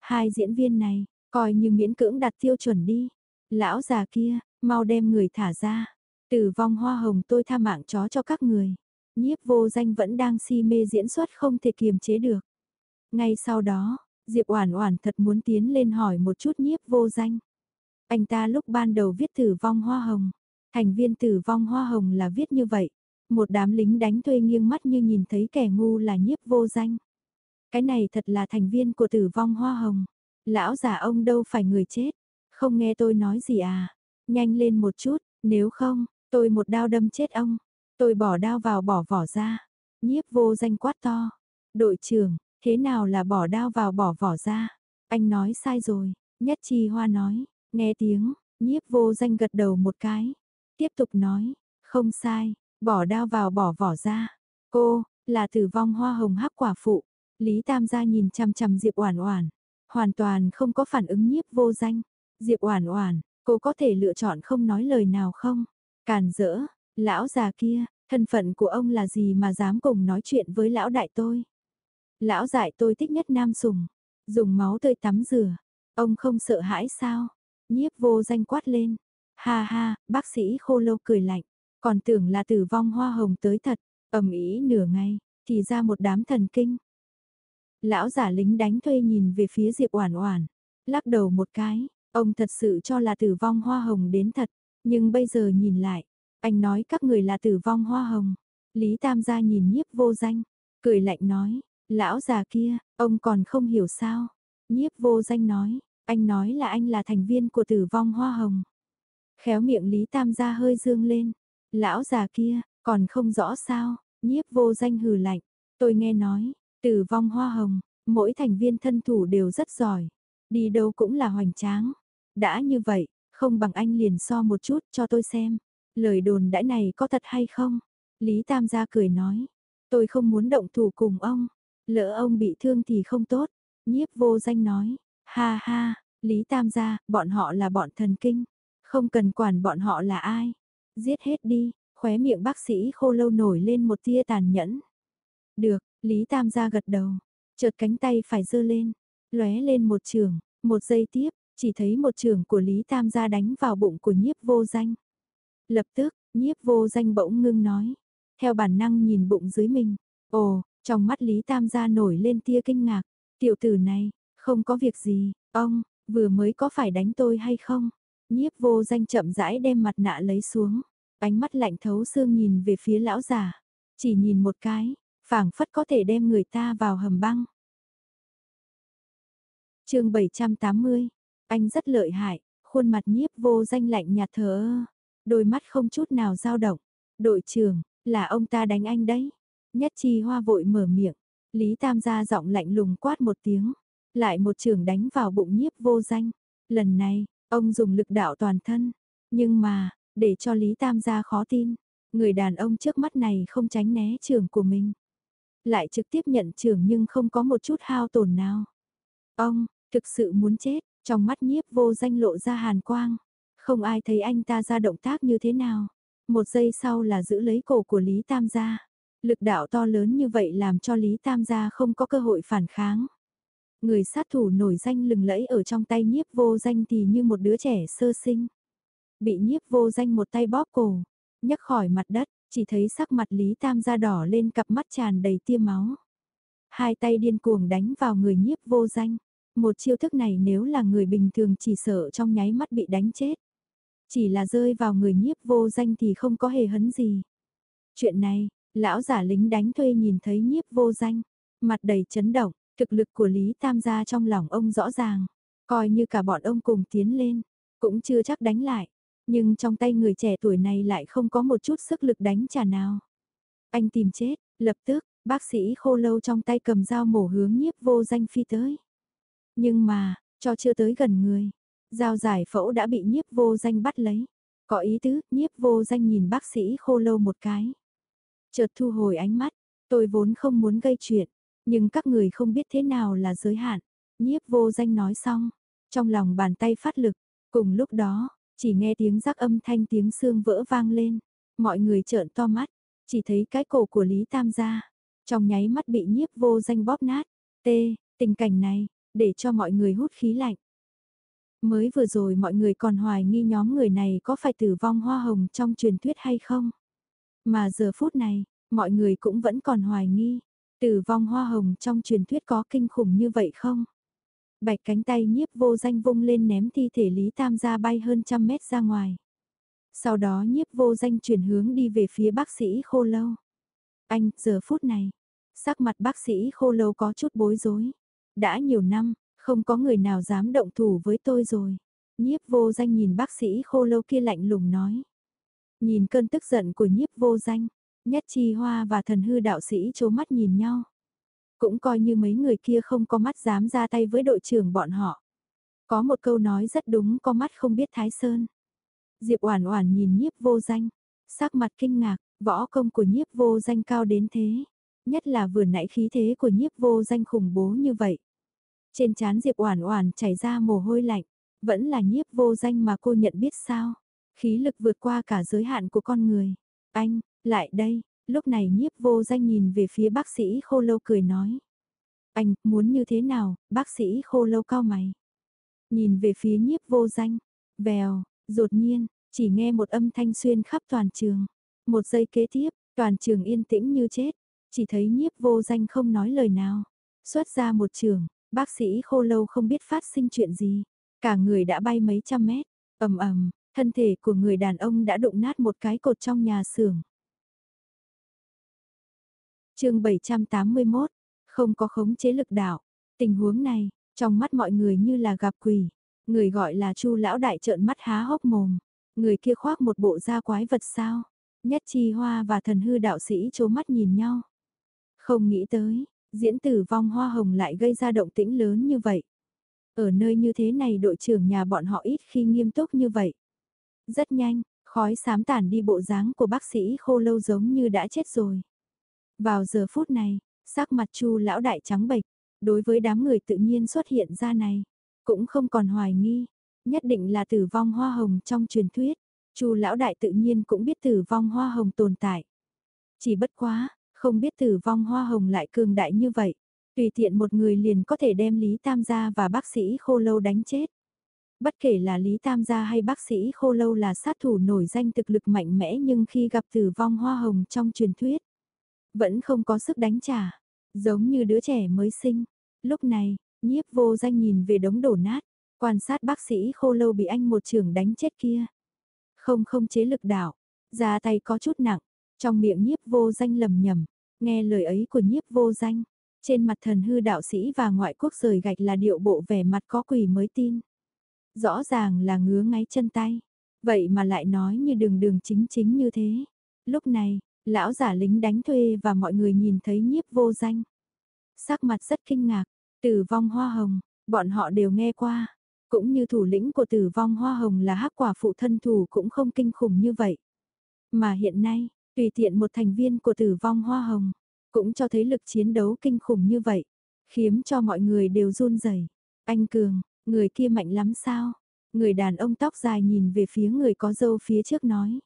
Hai diễn viên này, coi như miễn cưỡng đặt tiêu chuẩn đi. Lão già kia, mau đem người thả ra. Tử vong hoa hồng tôi tha mạng chó cho các người. Nhiếp vô danh vẫn đang si mê diễn xuất không thể kiềm chế được. Ngay sau đó, Diệp Oản Oản thật muốn tiến lên hỏi một chút nhiếp vô danh. Anh ta lúc ban đầu viết tử vong hoa hồng, thành viên tử vong hoa hồng là viết như vậy. Một đám lính đánh thuê nghiêng mắt như nhìn thấy kẻ ngu là nhiếp vô danh. Cái này thật là thành viên của tử vong hoa hồng. Lão già ông đâu phải người chết. Không nghe tôi nói gì à. Nhanh lên một chút, nếu không, tôi một đao đâm chết ông. Tôi bỏ đao vào bỏ vỏ ra. Nhiếp vô danh quát to. Đội trưởng, thế nào là bỏ đao vào bỏ vỏ ra? Anh nói sai rồi. Nhất chi hoa nói. Nghe tiếng, nhiếp vô danh gật đầu một cái. Tiếp tục nói. Không sai, bỏ đao vào bỏ vỏ ra. Cô, là tử vong hoa hồng hắc quả phụ. Lý Tam gia nhìn chằm chằm Diệp Oản Oản, hoàn toàn không có phản ứng nhiếp vô danh. Diệp Oản Oản, cô có thể lựa chọn không nói lời nào không? Càn rỡ, lão già kia, thân phận của ông là gì mà dám cùng nói chuyện với lão đại tôi? Lão dại tôi thích nhất nam sùng, dùng máu tươi tắm rửa, ông không sợ hãi sao? Nhiếp vô danh quát lên. Ha ha, bác sĩ khô lâu cười lạnh, còn tưởng là tử vong hoa hồng tới thật, ầm ý nửa ngày, thì ra một đám thần kinh. Lão giả lính đánh thuê nhìn về phía Diệp Oản Oản, lắc đầu một cái, ông thật sự cho là tử vong hoa hồng đến thật, nhưng bây giờ nhìn lại, anh nói các người là tử vong hoa hồng. Lý Tam gia nhìn Nhiếp Vô Danh, cười lạnh nói, lão già kia, ông còn không hiểu sao? Nhiếp Vô Danh nói, anh nói là anh là thành viên của tử vong hoa hồng. Khéo miệng Lý Tam gia hơi dương lên, lão già kia, còn không rõ sao? Nhiếp Vô Danh hừ lạnh, tôi nghe nói, Tử vong hoa hồng, mỗi thành viên thân thủ đều rất giỏi, đi đâu cũng là hoành tráng. Đã như vậy, không bằng anh liền so một chút cho tôi xem, lời đồn đãi này có thật hay không? Lý Tam gia cười nói, tôi không muốn động thủ cùng ông, lỡ ông bị thương thì không tốt. Nhiếp vô danh nói, ha ha, Lý Tam gia, bọn họ là bọn thần kinh, không cần quản bọn họ là ai. Giết hết đi, khóe miệng bác sĩ khô lâu nổi lên một tia tàn nhẫn. Được, Lý Tam gia gật đầu, chợt cánh tay phải giơ lên, lóe lên một trường, một giây tiếp, chỉ thấy một trường của Lý Tam gia đánh vào bụng của nhiếp vô danh. Lập tức, nhiếp vô danh bỗng ngưng nói, theo bản năng nhìn bụng dưới mình, ồ, trong mắt Lý Tam gia nổi lên tia kinh ngạc, tiểu tử này, Không có việc gì, ông, vừa mới có phải đánh tôi hay không? Nhiếp vô danh chậm rãi đem mặt nạ lấy xuống, ánh mắt lạnh thấu xương nhìn về phía lão già, chỉ nhìn một cái, phảng phất có thể đem người ta vào hầm băng. chương 780, anh rất lợi hại, khuôn mặt nhiếp vô danh lạnh nhạt thở đôi mắt không chút nào dao động. Đội trưởng, là ông ta đánh anh đấy. Nhất chi hoa vội mở miệng, Lý Tam gia giọng lạnh lùng quát một tiếng, lại một trường đánh vào bụng nhiếp vô danh. Lần này, ông dùng lực đạo toàn thân, nhưng mà, để cho Lý Tam gia khó tin, người đàn ông trước mắt này không tránh né trường của mình. Lại trực tiếp nhận trường nhưng không có một chút hao tổn nào. Ông, thực sự muốn chết, trong mắt nhiếp vô danh lộ ra hàn quang. Không ai thấy anh ta ra động tác như thế nào. Một giây sau là giữ lấy cổ của Lý Tam gia. Lực đạo to lớn như vậy làm cho Lý Tam gia không có cơ hội phản kháng. Người sát thủ nổi danh lừng lẫy ở trong tay nhiếp vô danh thì như một đứa trẻ sơ sinh. Bị nhiếp vô danh một tay bóp cổ, nhấc khỏi mặt đất, chỉ thấy sắc mặt Lý Tam gia đỏ lên cặp mắt tràn đầy tia máu. Hai tay điên cuồng đánh vào người nhiếp vô danh. Một chiêu thức này nếu là người bình thường chỉ sợ trong nháy mắt bị đánh chết. Chỉ là rơi vào người nhiếp vô danh thì không có hề hấn gì. Chuyện này, lão giả lính đánh thuê nhìn thấy nhiếp vô danh, mặt đầy chấn động, thực lực của Lý Tam gia trong lòng ông rõ ràng, coi như cả bọn ông cùng tiến lên, cũng chưa chắc đánh lại, nhưng trong tay người trẻ tuổi này lại không có một chút sức lực đánh trả nào. Anh tìm chết, lập tức, bác sĩ khô lâu trong tay cầm dao mổ hướng nhiếp vô danh phi tới. Nhưng mà, cho chưa tới gần người, giao giải phẫu đã bị nhiếp vô danh bắt lấy. Có ý tứ, nhiếp vô danh nhìn bác sĩ khô lâu một cái. Chợt thu hồi ánh mắt, tôi vốn không muốn gây chuyện, nhưng các người không biết thế nào là giới hạn. Nhiếp vô danh nói xong, trong lòng bàn tay phát lực, cùng lúc đó, chỉ nghe tiếng rắc âm thanh tiếng xương vỡ vang lên. Mọi người trợn to mắt, chỉ thấy cái cổ của Lý Tam gia, trong nháy mắt bị nhiếp vô danh bóp nát. T, tình cảnh này, để cho mọi người hút khí lạnh. Mới vừa rồi mọi người còn hoài nghi nhóm người này có phải tử vong hoa hồng trong truyền thuyết hay không. Mà giờ phút này, mọi người cũng vẫn còn hoài nghi, tử vong hoa hồng trong truyền thuyết có kinh khủng như vậy không? Bạch cánh tay nhiếp vô danh vung lên ném thi thể Lý Tam ra bay hơn trăm mét ra ngoài. Sau đó nhiếp vô danh chuyển hướng đi về phía bác sĩ khô lâu. Anh, giờ phút này, sắc mặt bác sĩ khô lâu có chút bối rối. Đã nhiều năm, không có người nào dám động thủ với tôi rồi. Nhiếp vô danh nhìn bác sĩ khô lâu kia lạnh lùng nói. Nhìn cơn tức giận của nhiếp vô danh, nhất chi hoa và thần hư đạo sĩ chố mắt nhìn nhau. Cũng coi như mấy người kia không có mắt dám ra tay với đội trưởng bọn họ. Có một câu nói rất đúng có mắt không biết thái sơn. Diệp Oản Oản nhìn nhiếp vô danh, sắc mặt kinh ngạc, võ công của nhiếp vô danh cao đến thế. Nhất là vừa nãy khí thế của nhiếp vô danh khủng bố như vậy. Trên trán Diệp Oản Oản chảy ra mồ hôi lạnh, vẫn là nhiếp vô danh mà cô nhận biết sao? Khí lực vượt qua cả giới hạn của con người. Anh, lại đây, lúc này nhiếp vô danh nhìn về phía bác sĩ khô lâu cười nói. Anh, muốn như thế nào, bác sĩ khô lâu cao mày. Nhìn về phía nhiếp vô danh, vèo, đột nhiên, chỉ nghe một âm thanh xuyên khắp toàn trường. Một giây kế tiếp, toàn trường yên tĩnh như chết, chỉ thấy nhiếp vô danh không nói lời nào. Xuất ra một trường, Bác sĩ khô lâu không biết phát sinh chuyện gì. Cả người đã bay mấy trăm mét. ầm ầm thân thể của người đàn ông đã đụng nát một cái cột trong nhà xưởng. chương 781, không có khống chế lực đạo. Tình huống này, trong mắt mọi người như là gặp quỷ. Người gọi là chu lão đại trợn mắt há hốc mồm. Người kia khoác một bộ da quái vật sao. Nhất chi hoa và thần hư đạo sĩ chố mắt nhìn nhau. Không nghĩ tới, diễn tử vong hoa hồng lại gây ra động tĩnh lớn như vậy. Ở nơi như thế này đội trưởng nhà bọn họ ít khi nghiêm túc như vậy. Rất nhanh, khói xám tản đi bộ dáng của bác sĩ khô lâu giống như đã chết rồi. Vào giờ phút này, sắc mặt chu lão đại trắng bệch, đối với đám người tự nhiên xuất hiện ra này, cũng không còn hoài nghi, nhất định là tử vong hoa hồng trong truyền thuyết. Chu lão đại tự nhiên cũng biết tử vong hoa hồng tồn tại. Chỉ bất quá, không biết tử vong hoa hồng lại cường đại như vậy. Tùy tiện một người liền có thể đem Lý Tam gia và bác sĩ khô lâu đánh chết. Bất kể là Lý Tam gia hay bác sĩ khô lâu là sát thủ nổi danh thực lực mạnh mẽ nhưng khi gặp tử vong hoa hồng trong truyền thuyết, vẫn không có sức đánh trả, giống như đứa trẻ mới sinh. Lúc này, Nhiếp vô danh nhìn về đống đổ nát, quan sát bác sĩ khô lâu bị anh một trường đánh chết kia. Không không chế lực đảo, ra tay có chút nặng, trong miệng nhiếp vô danh lầm nhầm, nghe lời ấy của nhiếp vô danh. Trên mặt thần hư đạo sĩ và ngoại quốc rời gạch là điệu bộ vẻ mặt có quỷ mới tin. Rõ ràng là ngứa ngáy chân tay, vậy mà lại nói như đường đường chính chính như thế. Lúc này, lão giả lính đánh thuê và mọi người nhìn thấy nhiếp vô danh. Sắc mặt rất kinh ngạc, tử vong hoa hồng, bọn họ đều nghe qua. Cũng như thủ lĩnh của tử vong hoa hồng là hắc quả phụ thân thủ cũng không kinh khủng như vậy. Mà hiện nay, tùy tiện một thành viên của tử vong hoa hồng, cũng cho thấy lực chiến đấu kinh khủng như vậy, khiến cho mọi người đều run rẩy. Anh Cường, người kia mạnh lắm sao? Người đàn ông tóc dài nhìn về phía người có dâu phía trước nói.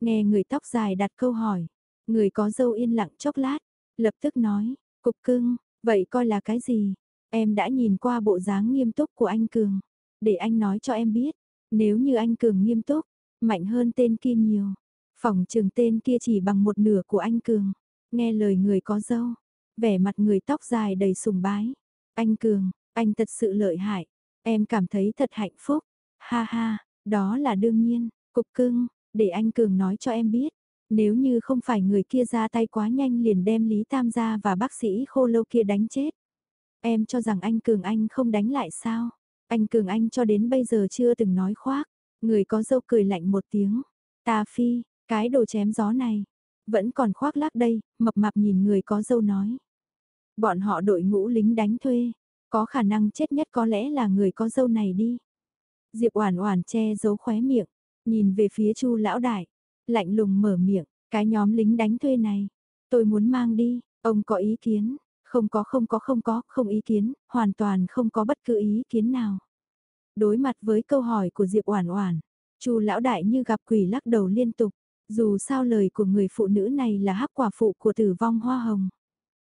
Nghe người tóc dài đặt câu hỏi, người có dâu yên lặng chốc lát, lập tức nói, cục cưng, vậy coi là cái gì? Em đã nhìn qua bộ dáng nghiêm túc của anh Cường, để anh nói cho em biết, nếu như anh Cường nghiêm túc, mạnh hơn tên kia nhiều, phòng trường tên kia chỉ bằng một nửa của anh Cường. Nghe lời người có dâu, vẻ mặt người tóc dài đầy sùng bái. Anh Cường, anh thật sự lợi hại, em cảm thấy thật hạnh phúc. Ha ha, đó là đương nhiên, cục cưng, để anh Cường nói cho em biết. Nếu như không phải người kia ra tay quá nhanh liền đem Lý Tam gia và bác sĩ khô lâu kia đánh chết. Em cho rằng anh Cường anh không đánh lại sao? Anh Cường anh cho đến bây giờ chưa từng nói khoác. Người có dâu cười lạnh một tiếng. Ta phi, cái đồ chém gió này, vẫn còn khoác lác đây, mập mạp nhìn người có dâu nói. Bọn họ đội ngũ lính đánh thuê, có khả năng chết nhất có lẽ là người có dâu này đi. Diệp Oản Oản che giấu khóe miệng, nhìn về phía Chu lão đại, lạnh lùng mở miệng, cái nhóm lính đánh thuê này, tôi muốn mang đi, ông có ý kiến? Không có không có không có, không ý kiến, hoàn toàn không có bất cứ ý kiến nào. Đối mặt với câu hỏi của Diệp Oản Oản, Chu lão đại như gặp quỷ lắc đầu liên tục, dù sao lời của người phụ nữ này là hắc quả phụ của tử vong hoa hồng.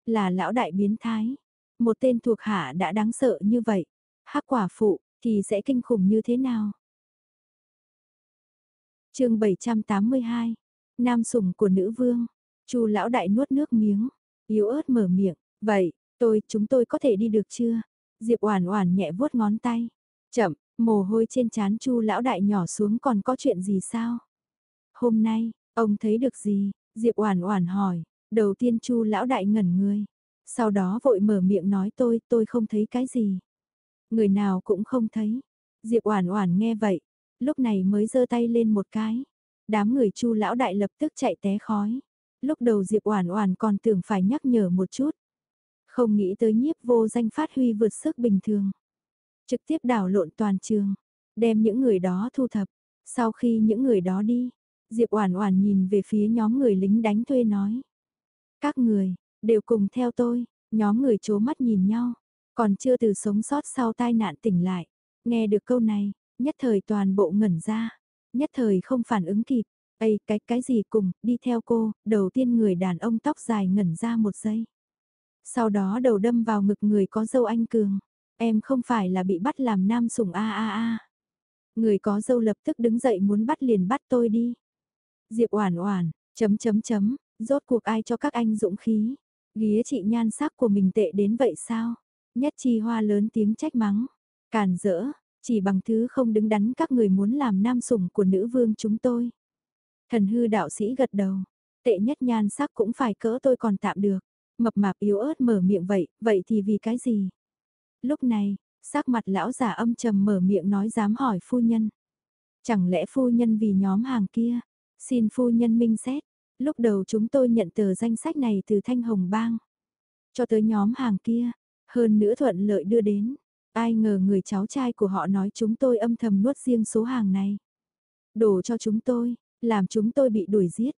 Là lão đại biến thái. Một tên thuộc hạ đã đáng sợ như vậy. hắc quả phụ thì sẽ kinh khủng như thế nào? chương 782. Nam sủng của nữ vương. Chu lão đại nuốt nước miếng, yếu ớt mở miệng, "Vậy, tôi, chúng tôi có thể đi được chưa?" Diệp Oản Oản nhẹ vuốt ngón tay. "Chậm." Mồ hôi trên trán Chu lão đại nhỏ xuống còn có chuyện gì sao? Hôm nay, ông thấy được gì? Diệp Oản Oản hỏi. Đầu tiên Chu lão đại ngẩn người, sau đó vội mở miệng nói tôi, tôi không thấy cái gì. Người nào cũng không thấy. Diệp Oản Oản nghe vậy, lúc này mới giơ tay lên một cái. Đám người Chu lão đại lập tức chạy té khói. Lúc đầu Diệp Oản Oản còn tưởng phải nhắc nhở một chút. Không nghĩ tới nhiếp vô danh phát huy vượt sức bình thường. Trực tiếp đảo lộn toàn trường, đem những người đó thu thập. Sau khi những người đó đi, Diệp Oản Oản nhìn về phía nhóm người lính đánh thuê nói. Các người, đều cùng theo tôi, nhóm người chố mắt nhìn nhau, còn chưa từ sống sót sau tai nạn tỉnh lại. Nghe được câu này, nhất thời toàn bộ ngẩn ra, nhất thời không phản ứng kịp. Ây, cái, cái gì cùng, đi theo cô, đầu tiên người đàn ông tóc dài ngẩn ra một giây. Sau đó đầu đâm vào ngực người có dâu anh Cường. Em không phải là bị bắt làm nam sủng a a a. Người có dâu lập tức đứng dậy muốn bắt liền bắt tôi đi. Diệp Oản Oản, chấm chấm chấm, rốt cuộc ai cho các anh dũng khí? Ghía chị nhan sắc của mình tệ đến vậy sao? Nhất chi hoa lớn tiếng trách mắng. Càn rỡ, chỉ bằng thứ không đứng đắn các người muốn làm nam sủng của nữ vương chúng tôi. Thần hư đạo sĩ gật đầu. Tệ nhất nhan sắc cũng phải cỡ tôi còn tạm được. Mập mạp yếu ớt mở miệng vậy, vậy thì vì cái gì? Lúc này, sắc mặt lão giả âm trầm mở miệng nói dám hỏi phu nhân. Chẳng lẽ phu nhân vì nhóm hàng kia, Xin phu nhân minh xét, lúc đầu chúng tôi nhận tờ danh sách này từ Thanh Hồng Bang. Cho tới nhóm hàng kia, hơn nữa thuận lợi đưa đến. Ai ngờ người cháu trai của họ nói chúng tôi âm thầm nuốt riêng số hàng này. Đổ cho chúng tôi, làm chúng tôi bị đuổi giết.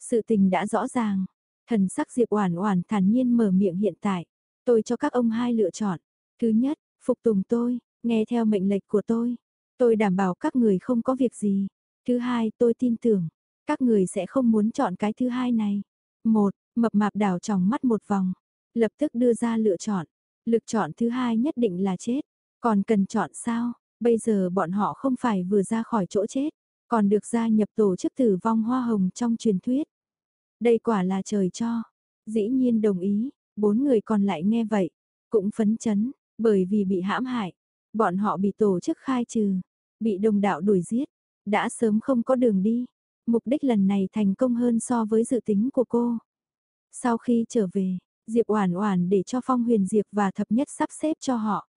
Sự tình đã rõ ràng, thần sắc Diệp Oản Oản thản nhiên mở miệng hiện tại, tôi cho các ông hai lựa chọn. Thứ nhất, phục tùng tôi, nghe theo mệnh lệnh của tôi. Tôi đảm bảo các người không có việc gì. Thứ hai tôi tin tưởng, các người sẽ không muốn chọn cái thứ hai này. Một, mập mạp đảo tròng mắt một vòng, lập tức đưa ra lựa chọn. Lựa chọn thứ hai nhất định là chết, còn cần chọn sao? Bây giờ bọn họ không phải vừa ra khỏi chỗ chết, còn được gia nhập tổ chức tử vong hoa hồng trong truyền thuyết. Đây quả là trời cho. Dĩ nhiên đồng ý, bốn người còn lại nghe vậy, cũng phấn chấn, bởi vì bị hãm hại. Bọn họ bị tổ chức khai trừ, bị đồng đạo đuổi giết, đã sớm không có đường đi. Mục đích lần này thành công hơn so với dự tính của cô. Sau khi trở về, Diệp Oản Oản để cho Phong Huyền Diệp và thập nhất sắp xếp cho họ.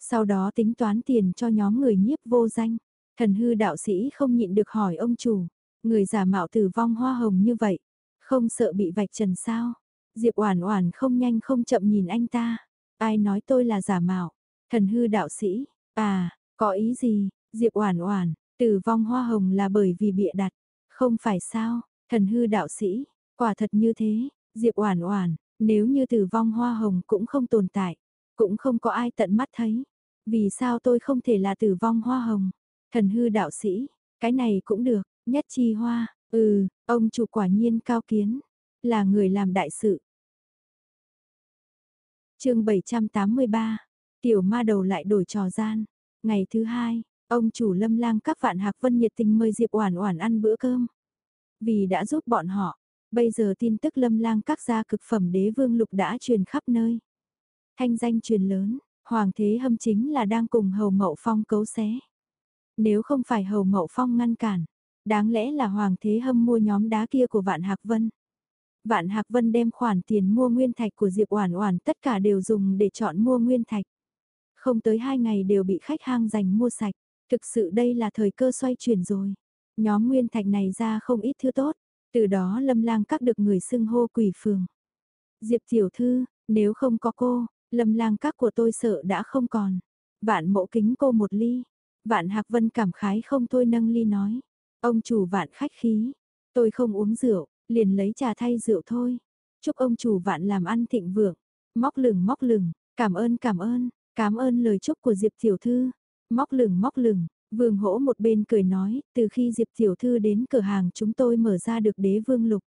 Sau đó tính toán tiền cho nhóm người nhiếp vô danh. Thần hư đạo sĩ không nhịn được hỏi ông chủ, người giả mạo tử vong hoa hồng như vậy, không sợ bị vạch trần sao? Diệp Oản Oản không nhanh không chậm nhìn anh ta, ai nói tôi là giả mạo? Thần hư đạo sĩ, à, có ý gì? Diệp Oản Oản, tử vong hoa hồng là bởi vì bịa đặt, không phải sao? Thần hư đạo sĩ, quả thật như thế, Diệp Oản Oản, nếu như tử vong hoa hồng cũng không tồn tại, cũng không có ai tận mắt thấy, vì sao tôi không thể là tử vong hoa hồng? Thần hư đạo sĩ, cái này cũng được, nhất chi hoa, ừ, ông chủ quả nhiên cao kiến, là người làm đại sự. chương 783, tiểu ma đầu lại đổi trò gian. Ngày thứ hai, ông chủ lâm lang các vạn hạc vân nhiệt tình mời Diệp Oản Oản ăn bữa cơm. Vì đã giúp bọn họ, bây giờ tin tức lâm lang các gia cực phẩm đế vương lục đã truyền khắp nơi. Thanh danh truyền lớn, Hoàng thế hâm chính là đang cùng hầu mậu phong cấu xé. Nếu không phải hầu mậu phong ngăn cản, đáng lẽ là Hoàng thế hâm mua nhóm đá kia của Vạn Hạc Vân. Vạn Hạc Vân đem khoản tiền mua nguyên thạch của Diệp Oản Oản tất cả đều dùng để chọn mua nguyên thạch. Không tới hai ngày đều bị khách hàng giành mua sạch, thực sự đây là thời cơ xoay chuyển rồi. Nhóm nguyên thạch này ra không ít thứ tốt, từ đó Lâm Lang các được người xưng hô quỷ phường. Diệp tiểu thư, nếu không có cô, Lâm lang các của tôi sợ đã không còn. Vạn mộ kính cô một ly. Vạn Hạc Vân cảm khái không thôi nâng ly nói. Ông chủ vạn khách khí. Tôi không uống rượu, liền lấy trà thay rượu thôi. Chúc ông chủ vạn làm ăn thịnh vượng. Móc lửng móc lửng, cảm ơn cảm ơn, cảm ơn lời chúc của Diệp Tiểu Thư. Móc lửng móc lửng, Vương Hỗ một bên cười nói, từ khi Diệp Tiểu Thư đến cửa hàng chúng tôi mở ra được đế vương lục.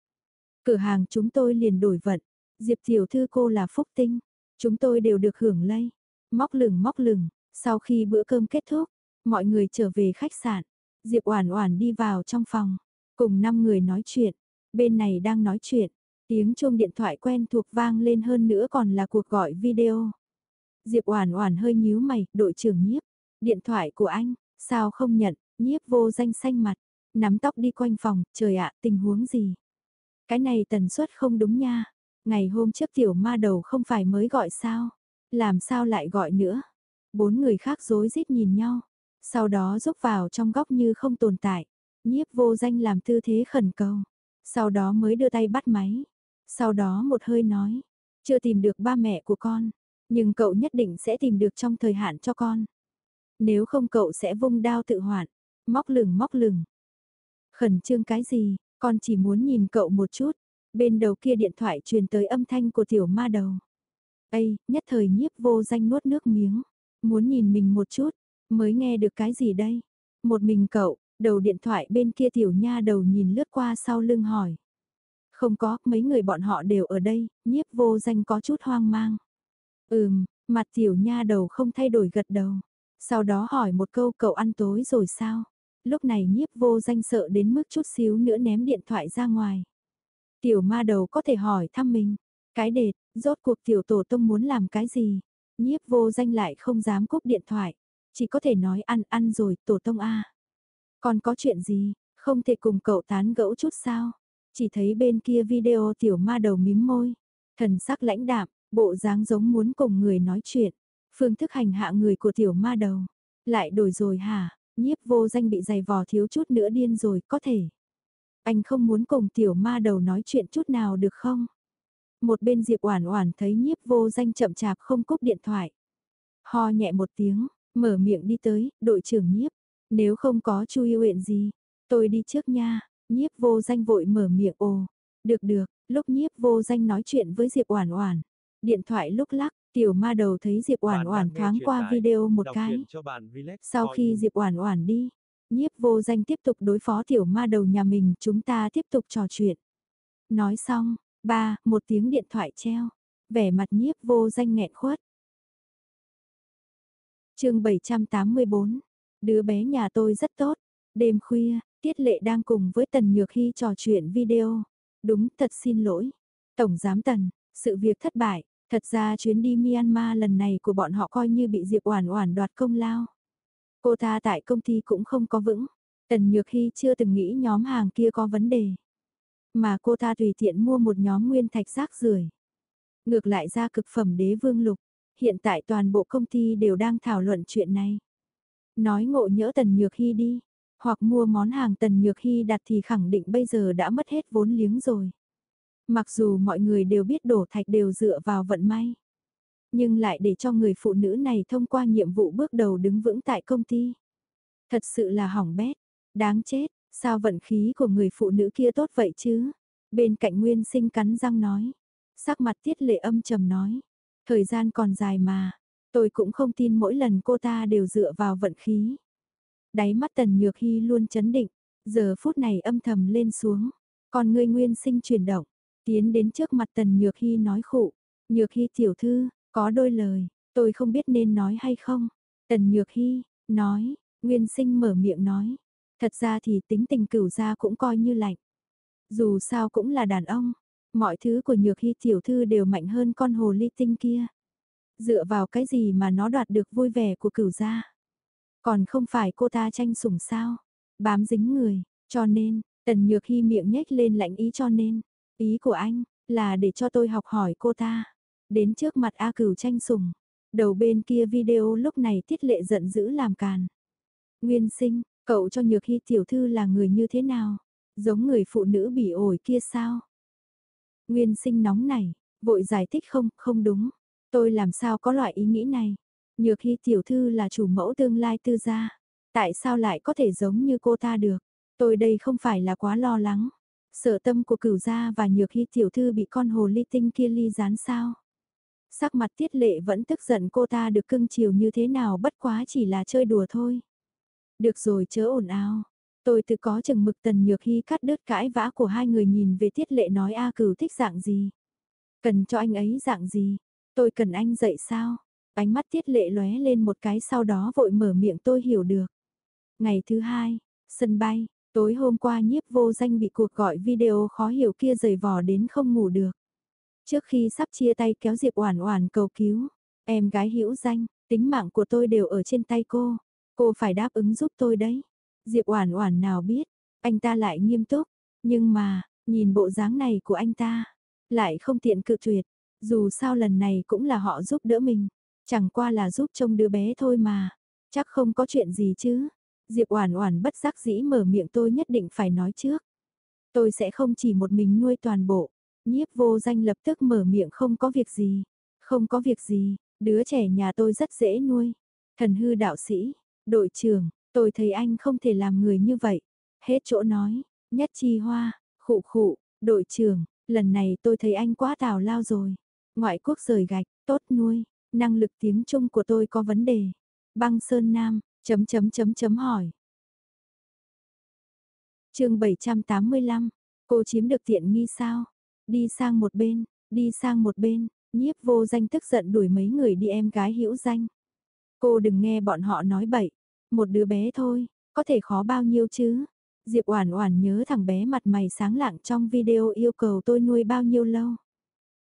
Cửa hàng chúng tôi liền đổi vận, Diệp Tiểu Thư cô là phúc tinh, Chúng tôi đều được hưởng lây. Móc lửng móc lửng, sau khi bữa cơm kết thúc, mọi người trở về khách sạn. Diệp Oản Oản đi vào trong phòng, cùng năm người nói chuyện. Bên này đang nói chuyện, tiếng chuông điện thoại quen thuộc vang lên hơn nữa còn là cuộc gọi video. Diệp Oản Oản hơi nhíu mày, "Đội trưởng Nhiếp, điện thoại của anh, sao không nhận?" Nhiếp vô danh xanh mặt, nắm tóc đi quanh phòng, "Trời ạ, tình huống gì?" Cái này tần suất không đúng nha. Ngày hôm trước tiểu ma đầu không phải mới gọi sao? Làm sao lại gọi nữa? Bốn người khác rối rít nhìn nhau. Sau đó rúc vào trong góc như không tồn tại. Nhiếp vô danh làm tư thế khẩn cầu. Sau đó mới đưa tay bắt máy. Sau đó một hơi nói. Chưa tìm được ba mẹ của con. Nhưng cậu nhất định sẽ tìm được trong thời hạn cho con. Nếu không cậu sẽ vung đao tự hoạn. Móc lửng móc lửng. Khẩn trương cái gì, con chỉ muốn nhìn cậu một chút. Bên đầu kia điện thoại truyền tới âm thanh của tiểu ma đầu. Ây, nhất thời nhiếp vô danh nuốt nước miếng. Muốn nhìn mình một chút, mới nghe được cái gì đây? Một mình cậu, đầu điện thoại bên kia tiểu nha đầu nhìn lướt qua sau lưng hỏi. Không có, mấy người bọn họ đều ở đây, nhiếp vô danh có chút hoang mang. Ừm, mặt tiểu nha đầu không thay đổi gật đầu. Sau đó hỏi một câu cậu ăn tối rồi sao? Lúc này nhiếp vô danh sợ đến mức chút xíu nữa ném điện thoại ra ngoài. Tiểu ma đầu có thể hỏi thăm mình. Cái đệt, rốt cuộc tiểu tổ tông muốn làm cái gì? Nhiếp vô danh lại không dám cúp điện thoại. Chỉ có thể nói ăn ăn rồi tổ tông a Còn có chuyện gì, không thể cùng cậu tán gẫu chút sao? Chỉ thấy bên kia video tiểu ma đầu mím môi. Thần sắc lãnh đạm, bộ dáng giống muốn cùng người nói chuyện. Phương thức hành hạ người của tiểu ma đầu. Lại đổi rồi hả? Nhiếp vô danh bị giày vò thiếu chút nữa điên rồi, có thể. Anh không muốn cùng tiểu ma đầu nói chuyện chút nào được không? Một bên Diệp Oản Oản thấy nhiếp vô danh chậm chạp không cúp điện thoại. Ho nhẹ một tiếng, mở miệng đi tới, đội trưởng nhiếp. Nếu không có chu yêu huyện gì, tôi đi trước nha. Nhiếp vô danh vội mở miệng ồ. Được được, lúc nhiếp vô danh nói chuyện với Diệp Oản Oản. Điện thoại lúc lắc, tiểu ma đầu thấy Diệp Oản Oản thoáng qua video một cái. Sau khi Diệp Oản Oản đi, Nhiếp vô danh tiếp tục đối phó tiểu ma đầu nhà mình, chúng ta tiếp tục trò chuyện. Nói xong, ba, một tiếng điện thoại treo. Vẻ mặt nhiếp vô danh nghẹn khuất. chương 784, đứa bé nhà tôi rất tốt. Đêm khuya, Tiết Lệ đang cùng với Tần Nhược Hy trò chuyện video. Đúng, thật xin lỗi. Tổng Giám Tần, sự việc thất bại, Thật ra chuyến đi Myanmar lần này của bọn họ coi như bị Diệp Oản Oản đoạt công lao. Cô ta tại công ty cũng không có vững, Tần Nhược Hy chưa từng nghĩ nhóm hàng kia có vấn đề. Mà cô ta tùy tiện mua một nhóm nguyên thạch rác rưởi. Ngược lại ra cực phẩm đế vương lục, hiện tại toàn bộ công ty đều đang thảo luận chuyện này. Nói ngộ nhỡ Tần Nhược Hy đi, hoặc mua món hàng Tần Nhược Hy đặt thì khẳng định bây giờ đã mất hết vốn liếng rồi. Mặc dù mọi người đều biết đổ thạch đều dựa vào vận may. Nhưng lại để cho người phụ nữ này thông qua nhiệm vụ bước đầu đứng vững tại công ty. Thật sự là hỏng bét, đáng chết, sao vận khí của người phụ nữ kia tốt vậy chứ? Bên cạnh Nguyên sinh cắn răng nói. Sắc mặt tiết lệ âm trầm nói. Thời gian còn dài mà, tôi cũng không tin mỗi lần cô ta đều dựa vào vận khí. Đáy mắt Tần Nhược Hy luôn chấn định, giờ phút này âm thầm lên xuống. Còn người Nguyên sinh chuyển động, tiến đến trước mặt Tần Nhược Hy nói khụ. Nhược Hy tiểu thư, có đôi lời, tôi không biết nên nói hay không. Tần Nhược Hy, nói, Nguyên sinh mở miệng nói. Thật ra thì tính tình cửu gia cũng coi như lạnh. Dù sao cũng là đàn ông, mọi thứ của Nhược Hy tiểu thư đều mạnh hơn con hồ ly tinh kia. Dựa vào cái gì mà nó đoạt được vui vẻ của cửu gia? Còn không phải cô ta tranh sủng sao? Bám dính người, cho nên, Tần Nhược Hy miệng nhếch lên lạnh ý cho nên, ý của anh là để cho tôi học hỏi cô ta. Đến trước mặt A Cửu tranh sùng đầu bên kia video lúc này tiết lệ giận dữ làm càn. Nguyên sinh, cậu cho Nhược Hy tiểu thư là người như thế nào? Giống người phụ nữ bị ổi kia sao? Nguyên sinh nóng này, vội giải thích không, không đúng. Tôi làm sao có loại ý nghĩ này? Nhược Hy tiểu thư là chủ mẫu tương lai tư gia. Tại sao lại có thể giống như cô ta được? Tôi đây không phải là quá lo lắng. Sở tâm của cửu gia và nhược hy tiểu thư bị con hồ ly tinh kia ly rán sao? Sắc mặt tiết lệ vẫn tức giận cô ta được cưng chiều như thế nào bất quá chỉ là chơi đùa thôi. Được rồi chớ ồn ào. Tôi tự có chừng mực tần nhược hy cắt đứt cãi vã của hai người nhìn về tiết lệ nói A cửu thích dạng gì. Cần cho anh ấy dạng gì. Tôi cần anh dạy sao. Ánh mắt tiết lệ lóe lên một cái sau đó vội mở miệng tôi hiểu được. Ngày thứ hai, sân bay, tối hôm qua nhiếp vô danh bị cuộc gọi video khó hiểu kia rời vò đến không ngủ được. Trước khi sắp chia tay kéo Diệp Oản Oản cầu cứu, em gái hữu danh, tính mạng của tôi đều ở trên tay cô, cô phải đáp ứng giúp tôi đấy. Diệp Oản Oản nào biết, anh ta lại nghiêm túc, nhưng mà, nhìn bộ dáng này của anh ta, lại không tiện cự tuyệt, dù sao lần này cũng là họ giúp đỡ mình. Chẳng qua là giúp trông đứa bé thôi mà. Chắc không có chuyện gì chứ. Diệp Oản Oản bất giác dĩ mở miệng tôi nhất định phải nói trước. Tôi sẽ không chỉ một mình nuôi toàn bộ. Nhiếp vô danh lập tức mở miệng không có việc gì. Không có việc gì, đứa trẻ nhà tôi rất dễ nuôi. Thần hư đạo sĩ, đội trưởng, tôi thấy anh không thể làm người như vậy. Hết chỗ nói, nhất chi hoa, khụ khụ, đội trưởng, lần này tôi thấy anh quá tào lao rồi. Ngoại quốc rời gạch, tốt nuôi, năng lực tiếng Trung của tôi có vấn đề. Băng Sơn Nam, chấm chấm chấm chấm hỏi. chương 785, cô chiếm được tiện nghi sao? Đi sang một bên, đi sang một bên, nhiếp vô danh tức giận đuổi mấy người đi em gái hữu danh. Cô đừng nghe bọn họ nói bậy, một đứa bé thôi, có thể khó bao nhiêu chứ? Diệp Oản Oản nhớ thằng bé mặt mày sáng lạng trong video yêu cầu tôi nuôi bao nhiêu lâu.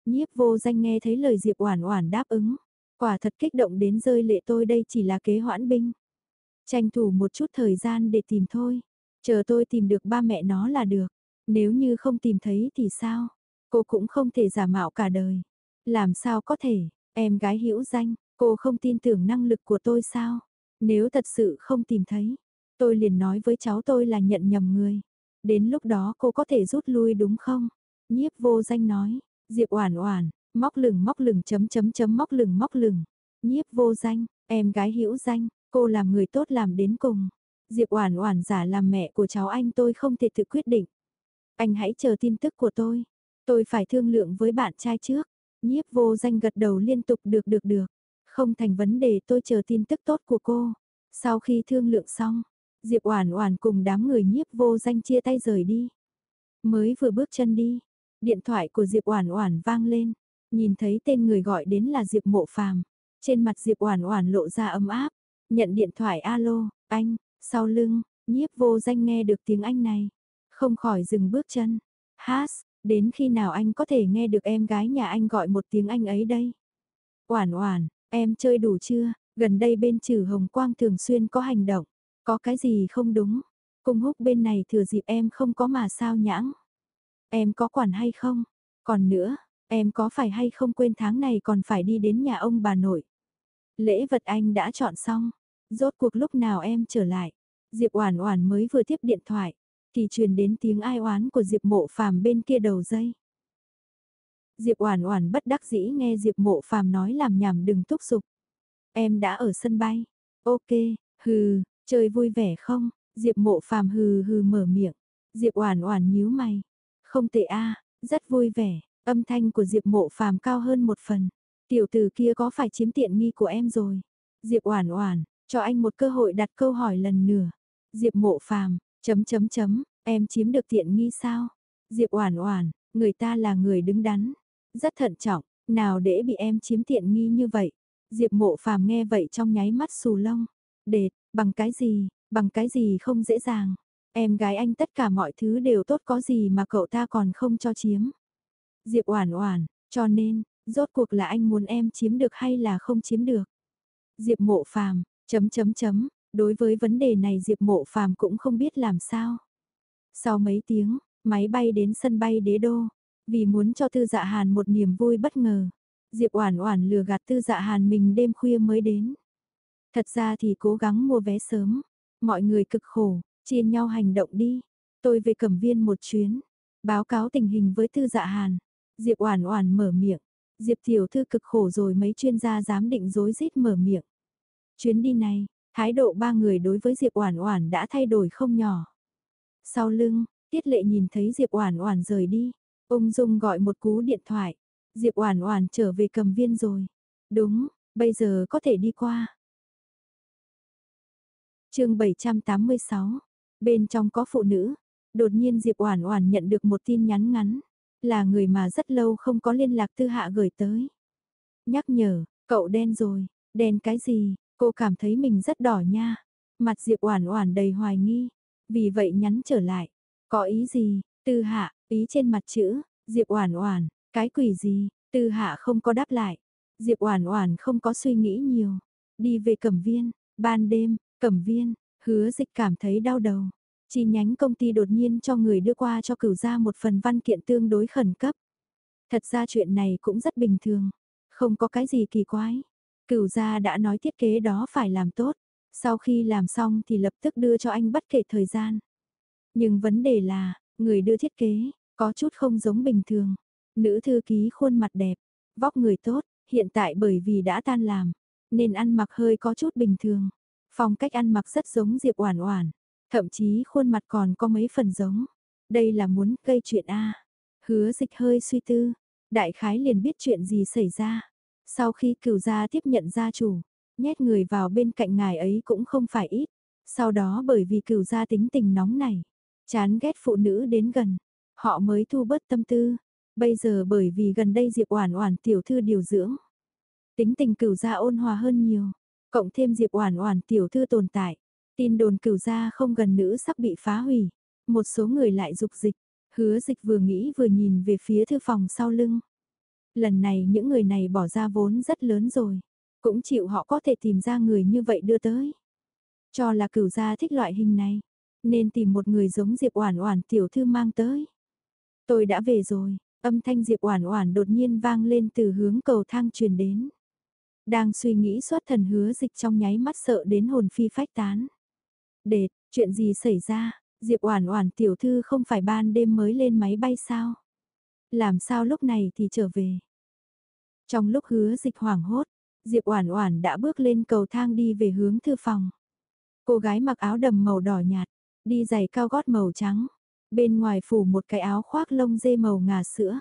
Nhiếp vô danh nghe thấy lời Diệp Oản Oản đáp ứng, Quả thật kích động đến rơi lệ tôi đây chỉ là kế hoãn binh. Tranh thủ một chút thời gian để tìm thôi. Chờ tôi tìm được ba mẹ nó là được. Nếu như không tìm thấy thì sao? Cô cũng không thể giả mạo cả đời. Làm sao có thể, em gái hữu danh, cô không tin tưởng năng lực của tôi sao? Nếu thật sự không tìm thấy, tôi liền nói với cháu tôi là nhận nhầm người. Đến lúc đó cô có thể rút lui đúng không? Nhiếp vô danh nói, Diệp Oản Oản, Móc lửng móc lửng chấm chấm chấm móc lửng móc lửng. Nhiếp vô danh, em gái hữu danh, cô làm người tốt làm đến cùng. Diệp Oản Oản giả làm mẹ của cháu anh tôi không thể tự quyết định. Anh hãy chờ tin tức của tôi. Tôi phải thương lượng với bạn trai trước. Nhiếp vô danh gật đầu liên tục được được được. Không thành vấn đề tôi chờ tin tức tốt của cô. Sau khi thương lượng xong, Diệp Oản Oản cùng đám người nhiếp vô danh chia tay rời đi. Mới vừa bước chân đi, điện thoại của Diệp Oản Oản vang lên. Nhìn thấy tên người gọi đến là Diệp Mộ Phàm, trên mặt Diệp Oản Oản lộ ra ấm áp, nhận điện thoại alo, anh, sau lưng, nhiếp vô danh nghe được tiếng anh này, không khỏi dừng bước chân. Hát, Đến khi nào anh có thể nghe được em gái nhà anh gọi một tiếng anh ấy đây? Oản oản, em chơi đủ chưa? Gần đây bên trừ Hồng Quang thường xuyên có hành động. Có cái gì không đúng? Cung húc bên này thừa dịp em không có mà sao nhãng. Em có quản hay không? Còn nữa, em có phải hay không quên tháng này còn phải đi đến nhà ông bà nội? Lễ vật anh đã chọn xong. Rốt cuộc lúc nào em trở lại? Diệp Oản Oản mới vừa tiếp điện thoại, thì truyền đến tiếng ai oán của Diệp Mộ Phàm bên kia đầu dây. Diệp Oản Oản bất đắc dĩ nghe Diệp Mộ Phàm nói làm nhảm đừng thúc giục. Em đã ở sân bay. Ok, hừ, chơi vui vẻ không? Diệp Mộ Phàm hừ hừ mở miệng. Diệp Oản Oản nhíu mày. Không tệ a, rất vui vẻ. Âm thanh của Diệp Mộ Phàm cao hơn một phần. Tiểu tử kia có phải chiếm tiện nghi của em rồi? Diệp Oản Oản, cho anh một cơ hội đặt câu hỏi lần nữa. Diệp Mộ Phàm, chấm chấm chấm, em chiếm được tiện nghi sao? Diệp Oản Oản, người ta là người đứng đắn, rất thận trọng, nào để bị em chiếm tiện nghi như vậy. Diệp Mộ Phàm nghe vậy trong nháy mắt xù lông. Đệt, bằng cái gì, bằng cái gì không dễ dàng. Em gái anh tất cả mọi thứ đều tốt có gì mà cậu ta còn không cho chiếm. Diệp Oản Oản, cho nên, rốt cuộc là anh muốn em chiếm được hay là không chiếm được? Diệp Mộ Phàm, chấm chấm chấm, đối với vấn đề này Diệp Mộ Phàm cũng không biết làm sao. Sau mấy tiếng, máy bay đến sân bay Đế Đô, vì muốn cho Tư Dạ Hàn một niềm vui bất ngờ, Diệp Oản Oản lừa gạt Tư Dạ Hàn mình đêm khuya mới đến. Thật ra thì cố gắng mua vé sớm, mọi người cực khổ, chia nhau hành động đi. Tôi về Cẩm Viên một chuyến, báo cáo tình hình với Tư Dạ Hàn. Diệp Oản Oản mở miệng, Diệp tiểu thư cực khổ rồi mấy chuyên gia giám định rối rít mở miệng. Chuyến đi này, thái độ ba người đối với Diệp Oản Oản đã thay đổi không nhỏ. Sau lưng, Tiết Lệ nhìn thấy Diệp Oản Oản rời đi, ung dung gọi một cú điện thoại. Diệp Oản Oản trở về Cầm Viên rồi. Đúng, bây giờ có thể đi qua. Chương 786. Bên trong có phụ nữ. Đột nhiên Diệp Oản Oản nhận được một tin nhắn ngắn, là người mà rất lâu không có liên lạc Tư Hạ gửi tới. Nhắc nhở, cậu đen rồi, đen cái gì? Cô cảm thấy mình rất đỏ nha. Mặt Diệp Oản Oản đầy hoài nghi, vì vậy nhắn trở lại. Có ý gì? Tư Hạ, ý trên mặt chữ, Diệp Oản Oản, cái quỷ gì? Tư Hạ không có đáp lại. Diệp Oản Oản không có suy nghĩ nhiều, đi về Cẩm Viên, ban đêm, Cẩm Viên, Hứa Dịch cảm thấy đau đầu. Chi nhánh công ty đột nhiên cho người đưa qua cho cửu gia một phần văn kiện tương đối khẩn cấp. Thật ra chuyện này cũng rất bình thường, không có cái gì kỳ quái. Cửu gia đã nói thiết kế đó phải làm tốt, sau khi làm xong thì lập tức đưa cho anh bất kể thời gian. Nhưng vấn đề là, người đưa thiết kế, có chút không giống bình thường. Nữ thư ký khuôn mặt đẹp, vóc người tốt, hiện tại bởi vì đã tan làm, nên ăn mặc hơi có chút bình thường. Phong cách ăn mặc rất giống Diệp Oản Oản, thậm chí khuôn mặt còn có mấy phần giống. Đây là muốn gây chuyện a. Hứa Dịch hơi suy tư, đại khái liền biết chuyện gì xảy ra. Sau khi cửu gia tiếp nhận gia chủ, nhét người vào bên cạnh ngài ấy cũng không phải ít. Sau đó bởi vì cửu gia tính tình nóng này, chán ghét phụ nữ đến gần, họ mới thu bớt tâm tư. Bây giờ bởi vì gần đây Diệp Oản Oản tiểu thư điều dưỡng, tính tình cửu gia ôn hòa hơn nhiều, cộng thêm Diệp Oản Oản tiểu thư tồn tại, tin đồn cửu gia không gần nữ sắp bị phá hủy, một số người lại dục dịch, Hứa Dịch vừa nghĩ vừa nhìn về phía thư phòng sau lưng. Lần này những người này bỏ ra vốn rất lớn rồi, cũng chịu họ có thể tìm ra người như vậy đưa tới. Cho là cửu gia thích loại hình này, nên tìm một người giống Diệp Oản Oản tiểu thư mang tới. Tôi đã về rồi, âm thanh Diệp Oản Oản đột nhiên vang lên từ hướng cầu thang truyền đến. Đang suy nghĩ xuất thần hứa dịch trong nháy mắt sợ đến hồn phi phách tán. Đệt, chuyện gì xảy ra? Diệp Oản Oản tiểu thư không phải ban đêm mới lên máy bay sao? Làm sao lúc này thì trở về? Trong lúc hứa dịch hoảng hốt, Diệp Oản Oản đã bước lên cầu thang đi về hướng thư phòng. Cô gái mặc áo đầm màu đỏ nhạt, đi giày cao gót màu trắng, bên ngoài phủ một cái áo khoác lông dê màu ngà sữa.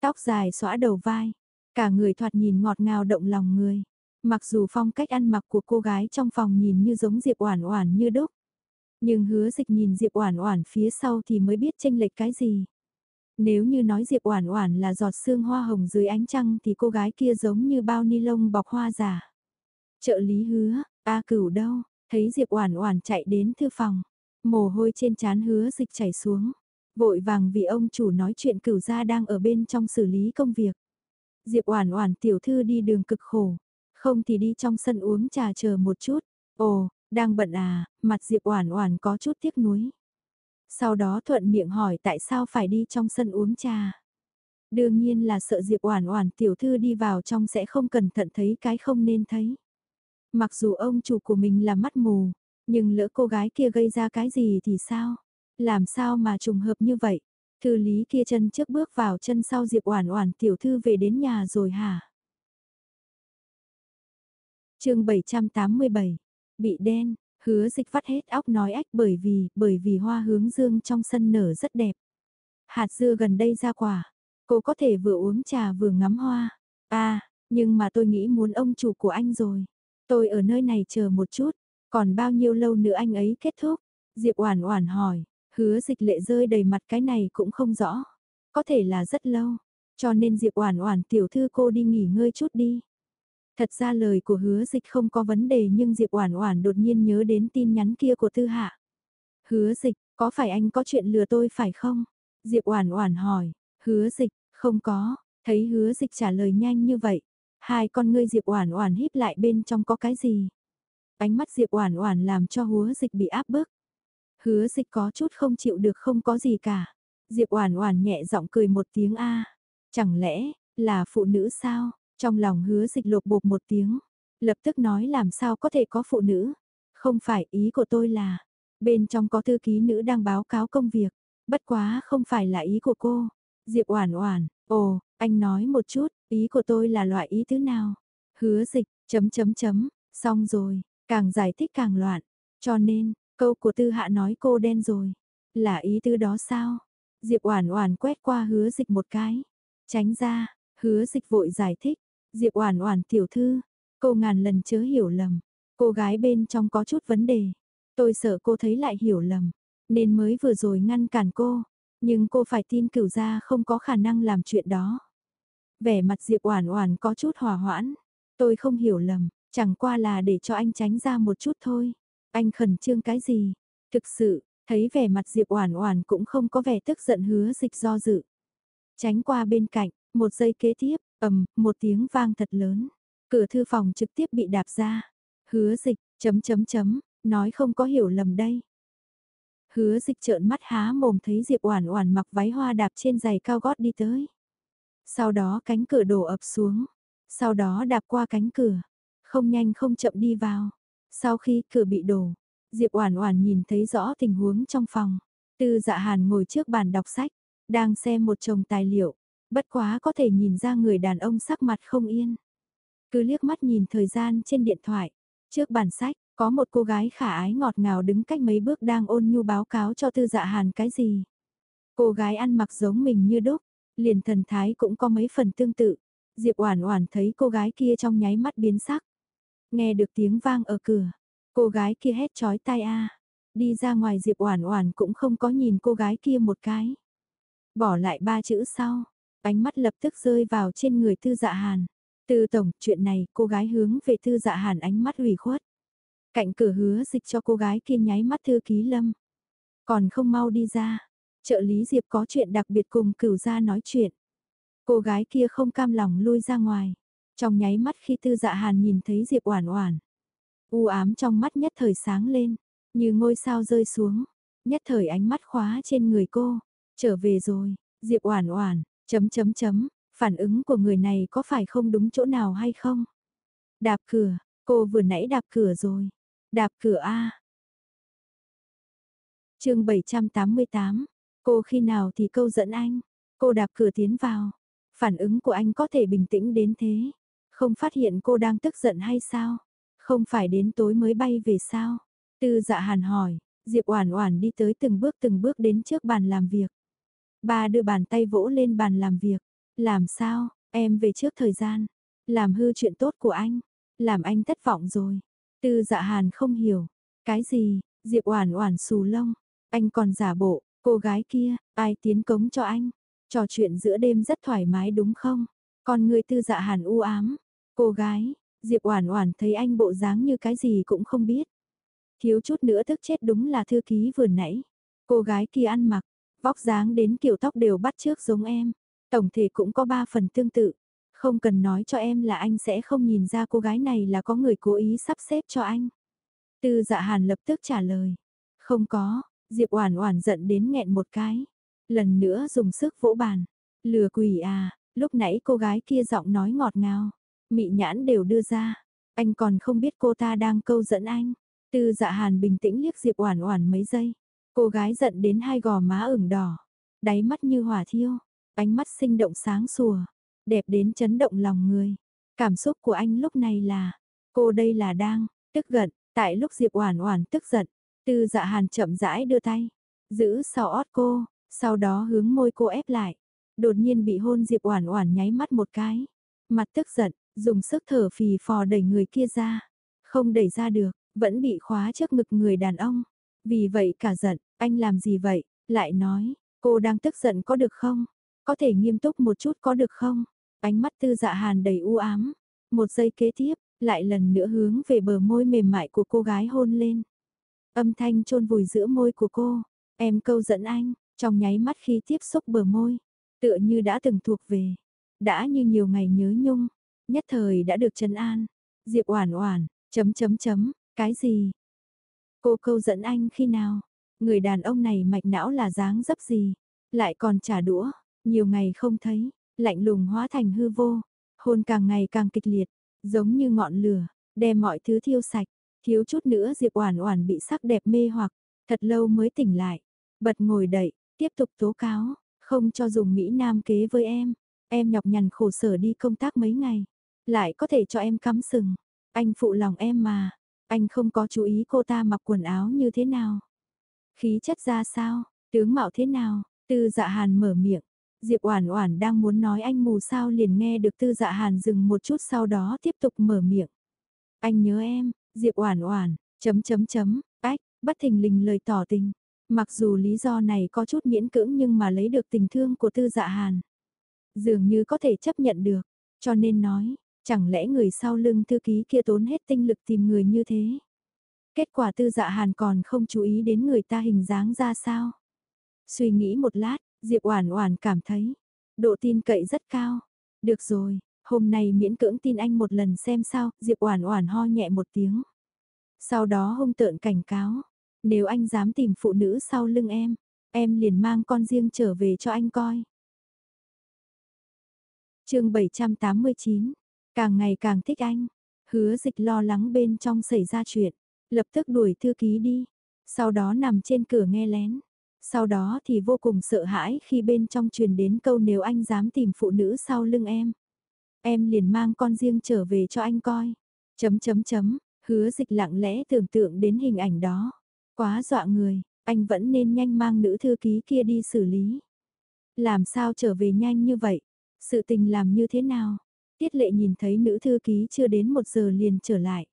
Tóc dài xõa đầu vai, cả người thoạt nhìn ngọt ngào động lòng người. Mặc dù phong cách ăn mặc của cô gái trong phòng nhìn như giống Diệp Oản Oản như đúc, nhưng Hứa Dịch nhìn Diệp Oản Oản phía sau thì mới biết chênh lệch cái gì. Nếu như nói Diệp Oản Oản là giọt sương hoa hồng dưới ánh trăng thì cô gái kia giống như bao ni lông bọc hoa giả. Trợ lý Hứa, A Cửu đâu? Thấy Diệp Oản Oản chạy đến thư phòng, mồ hôi trên trán Hứa Dịch chảy xuống. Vội vàng vì ông chủ nói chuyện cửu gia đang ở bên trong xử lý công việc. Diệp Oản Oản tiểu thư đi đường cực khổ, không thì đi trong sân uống trà chờ một chút. Ồ, đang bận à, mặt Diệp Oản Oản có chút tiếc nuối. Sau đó thuận miệng hỏi tại sao phải đi trong sân uống trà. Đương nhiên là sợ Diệp Oản Oản tiểu thư đi vào trong sẽ không cẩn thận thấy cái không nên thấy. Mặc dù ông chủ của mình là mắt mù, nhưng lỡ cô gái kia gây ra cái gì thì sao? Làm sao mà trùng hợp như vậy? Thư lý kia chân trước bước vào chân sau Diệp Oản Oản tiểu thư về đến nhà rồi hả? Chương 787. Bị đen, hứa dịch vắt hết óc nói ách bởi vì, bởi vì hoa hướng dương trong sân nở rất đẹp. Hạt dưa gần đây ra quả, cô có thể vừa uống trà vừa ngắm hoa. À, nhưng mà tôi nghĩ muốn ông chủ của anh rồi. Tôi ở nơi này chờ một chút, còn bao nhiêu lâu nữa anh ấy kết thúc? Diệp Oản Oản hỏi, hứa dịch lệ rơi đầy mặt cái này cũng không rõ. Có thể là rất lâu, cho nên Diệp Oản Oản tiểu thư cô đi nghỉ ngơi chút đi. Thật ra lời của hứa dịch không có vấn đề nhưng Diệp Oản Oản đột nhiên nhớ đến tin nhắn kia của Tư Hạ. Hứa dịch, có phải anh có chuyện lừa tôi phải không? Diệp Oản Oản hỏi, hứa dịch, không có, thấy hứa dịch trả lời nhanh như vậy. Hai con ngươi Diệp Oản Oản híp lại bên trong có cái gì? Ánh mắt Diệp Oản Oản làm cho hứa dịch bị áp bức. Hứa dịch có chút không chịu được không có gì cả. Diệp Oản Oản nhẹ giọng cười một tiếng a. Chẳng lẽ là phụ nữ sao? Trong lòng hứa dịch lột bột một tiếng, lập tức nói làm sao có thể có phụ nữ. Không phải ý của tôi là, bên trong có thư ký nữ đang báo cáo công việc, bất quá không phải là ý của cô. Diệp Oản Oản, ồ, anh nói một chút, ý của tôi là loại ý thứ nào? Hứa dịch, chấm chấm chấm, xong rồi, càng giải thích càng loạn. Cho nên, câu của Tư Hạ nói cô đen rồi. Là ý tứ đó sao? Diệp Oản Oản quét qua Hứa Dịch một cái. Tránh ra, Hứa Dịch vội giải thích, Diệp Oản Oản tiểu thư, cô ngàn lần chớ hiểu lầm, cô gái bên trong có chút vấn đề. Tôi sợ cô thấy lại hiểu lầm, nên mới vừa rồi ngăn cản cô, nhưng cô phải tin Cửu gia không có khả năng làm chuyện đó. Vẻ mặt Diệp Oản Oản có chút hòa hoãn, tôi không hiểu lầm, chẳng qua là để cho anh tránh ra một chút thôi. Anh khẩn trương cái gì? Thực sự, thấy vẻ mặt Diệp Oản Oản cũng không có vẻ tức giận hứa dịch do dự. Tránh qua bên cạnh, một giây kế tiếp, ầm, một tiếng vang thật lớn. Cửa thư phòng trực tiếp bị đạp ra. Hứa dịch, chấm chấm chấm, nói không có hiểu lầm đây. Hứa dịch trợn mắt há mồm thấy Diệp Oản Oản mặc váy hoa đạp trên giày cao gót đi tới. Sau đó cánh cửa đổ ập xuống, sau đó đạp qua cánh cửa, không nhanh không chậm đi vào. Sau khi cửa bị đổ, Diệp Oản Oản nhìn thấy rõ tình huống trong phòng. Tư Dạ Hàn ngồi trước bàn đọc sách, đang xem một chồng tài liệu, bất quá có thể nhìn ra người đàn ông sắc mặt không yên. Cứ liếc mắt nhìn thời gian trên điện thoại, trước bản sách, có một cô gái khả ái ngọt ngào đứng cách mấy bước đang ôn nhu báo cáo cho tư dạ hàn cái gì. Cô gái ăn mặc giống mình như đúc, liền thần thái cũng có mấy phần tương tự. Diệp Oản Oản thấy cô gái kia trong nháy mắt biến sắc. Nghe được tiếng vang ở cửa, cô gái kia hét chói tai a. Đi ra ngoài Diệp Oản Oản cũng không có nhìn cô gái kia một cái. Bỏ lại ba chữ sau, ánh mắt lập tức rơi vào trên người Tư Dạ Hàn. Tư tổng, chuyện này, cô gái hướng về Tư Dạ Hàn ánh mắt ủy khuất. Cạnh cửa hứa dịch cho cô gái kia nháy mắt thư ký lâm. Còn không mau đi ra. Trợ lý Diệp có chuyện đặc biệt cùng cửu gia nói chuyện. Cô gái kia không cam lòng lui ra ngoài. Trong nháy mắt khi tư dạ hàn nhìn thấy Diệp oản oản. U ám trong mắt nhất thời sáng lên. Như ngôi sao rơi xuống. Nhất thời ánh mắt khóa trên người cô. Trở về rồi. Diệp oản oản. Chấm chấm chấm. Phản ứng của người này có phải không đúng chỗ nào hay không? Đạp cửa. Cô vừa nãy đạp cửa rồi. Đạp cửa A. chương 788, cô khi nào thì câu dẫn anh, cô đạp cửa tiến vào, phản ứng của anh có thể bình tĩnh đến thế, không phát hiện cô đang tức giận hay sao, không phải đến tối mới bay về sao, tư dạ hàn hỏi, Diệp Oản Oản đi tới từng bước từng bước đến trước bàn làm việc. Ba đưa bàn tay vỗ lên bàn làm việc, làm sao, em về trước thời gian, làm hư chuyện tốt của anh, làm anh thất vọng rồi. Tư dạ hàn không hiểu. Cái gì, Diệp Oản Oản xù lông, anh còn giả bộ, cô gái kia, ai tiến cống cho anh? Trò chuyện giữa đêm rất thoải mái đúng không? Còn người tư dạ hàn u ám. Cô gái, Diệp Oản Oản thấy anh bộ dáng như cái gì cũng không biết. Thiếu chút nữa tức chết đúng là thư ký vừa nãy. Cô gái kia ăn mặc, Vóc dáng đến kiểu tóc đều bắt trước giống em. Tổng thể cũng có ba phần tương tự. Không cần nói cho em là anh sẽ không nhìn ra cô gái này là có người cố ý sắp xếp cho anh. Tư dạ hàn lập tức trả lời. Không có, Diệp Oản Oản giận đến nghẹn một cái. Lần nữa dùng sức vỗ bàn. Lừa quỷ à, lúc nãy cô gái kia giọng nói ngọt ngào. Mị nhãn đều đưa ra. Anh còn không biết cô ta đang câu dẫn anh. Tư dạ hàn bình tĩnh liếc Diệp Oản Oản mấy giây. Cô gái giận đến hai gò má ửng đỏ. Đáy mắt như hỏa thiêu. Ánh mắt sinh động sáng sủa. Đẹp đến chấn động lòng người. Cảm xúc của anh lúc này là. Cô đây là đang, tức giận. Tại lúc Diệp Oản Oản tức giận. Tư dạ hàn chậm rãi đưa tay. Giữ sau ót cô. Sau đó hướng môi cô ép lại. Đột nhiên bị hôn Diệp Oản Oản nháy mắt một cái. Mặt tức giận, dùng sức thở phì phò đẩy người kia ra. Không đẩy ra được, vẫn bị khóa trước ngực người đàn ông. Vì vậy cả giận, anh làm gì vậy? Lại nói, cô đang tức giận có được không? Có thể nghiêm túc một chút có được không? Ánh mắt tư dạ hàn đầy u ám. Một giây kế tiếp, lại lần nữa hướng về bờ môi mềm mại của cô gái hôn lên. Âm thanh chôn vùi giữa môi của cô. Em câu dẫn anh, trong nháy mắt khi tiếp xúc bờ môi. Tựa như đã từng thuộc về. Đã như nhiều ngày nhớ nhung. Nhất thời đã được trấn an. Diệp oản oản, chấm chấm chấm, cái gì? Cô câu dẫn anh khi nào? Người đàn ông này mạch não là dáng dấp gì? Lại còn trả đũa, nhiều ngày không thấy, lạnh lùng hóa thành hư vô. Hôn càng ngày càng kịch liệt, giống như ngọn lửa, đem mọi thứ thiêu sạch. Thiếu chút nữa Diệp Oản Oản bị sắc đẹp mê hoặc, thật lâu mới tỉnh lại. Bật ngồi dậy, tiếp tục tố cáo, không cho dùng Mỹ Nam kế với em. Em nhọc nhằn khổ sở đi công tác mấy ngày, lại có thể cho em cắm sừng. Anh phụ lòng em mà, anh không có chú ý cô ta mặc quần áo như thế nào. Khí chất ra sao, tướng mạo thế nào, tư dạ hàn mở miệng. Diệp Oản Oản đang muốn nói anh mù sao liền nghe được Tư Dạ Hàn dừng một chút sau đó tiếp tục mở miệng. Anh nhớ em, Diệp Oản Oản, chấm chấm chấm, ách, bất thình lình lời tỏ tình. Mặc dù lý do này có chút miễn cưỡng nhưng mà lấy được tình thương của Tư Dạ Hàn, dường như có thể chấp nhận được, cho nên nói, chẳng lẽ người sau lưng thư ký kia tốn hết tinh lực tìm người như thế. Kết quả Tư Dạ Hàn còn không chú ý đến người ta hình dáng ra sao. Suy nghĩ một lát, Diệp Oản Oản cảm thấy độ tin cậy rất cao. Được rồi, hôm nay miễn cưỡng tin anh một lần xem sao, Diệp Oản Oản ho nhẹ một tiếng. Sau đó hung tợn cảnh cáo, nếu anh dám tìm phụ nữ sau lưng em, em liền mang con riêng trở về cho anh coi. Chương 789. Càng ngày càng thích anh. Hứa Dịch lo lắng bên trong xảy ra chuyện, lập tức đuổi thư ký đi, sau đó nằm trên cửa nghe lén. Sau đó thì vô cùng sợ hãi khi bên trong truyền đến câu nếu anh dám tìm phụ nữ sau lưng em. Em liền mang con riêng trở về cho anh coi. Chấm chấm chấm, hứa dịch lặng lẽ tưởng tượng đến hình ảnh đó. Quá dọa người, anh vẫn nên nhanh mang nữ thư ký kia đi xử lý. Làm sao trở về nhanh như vậy? Sự tình làm như thế nào? Tiết lệ nhìn thấy nữ thư ký chưa đến một giờ liền trở lại.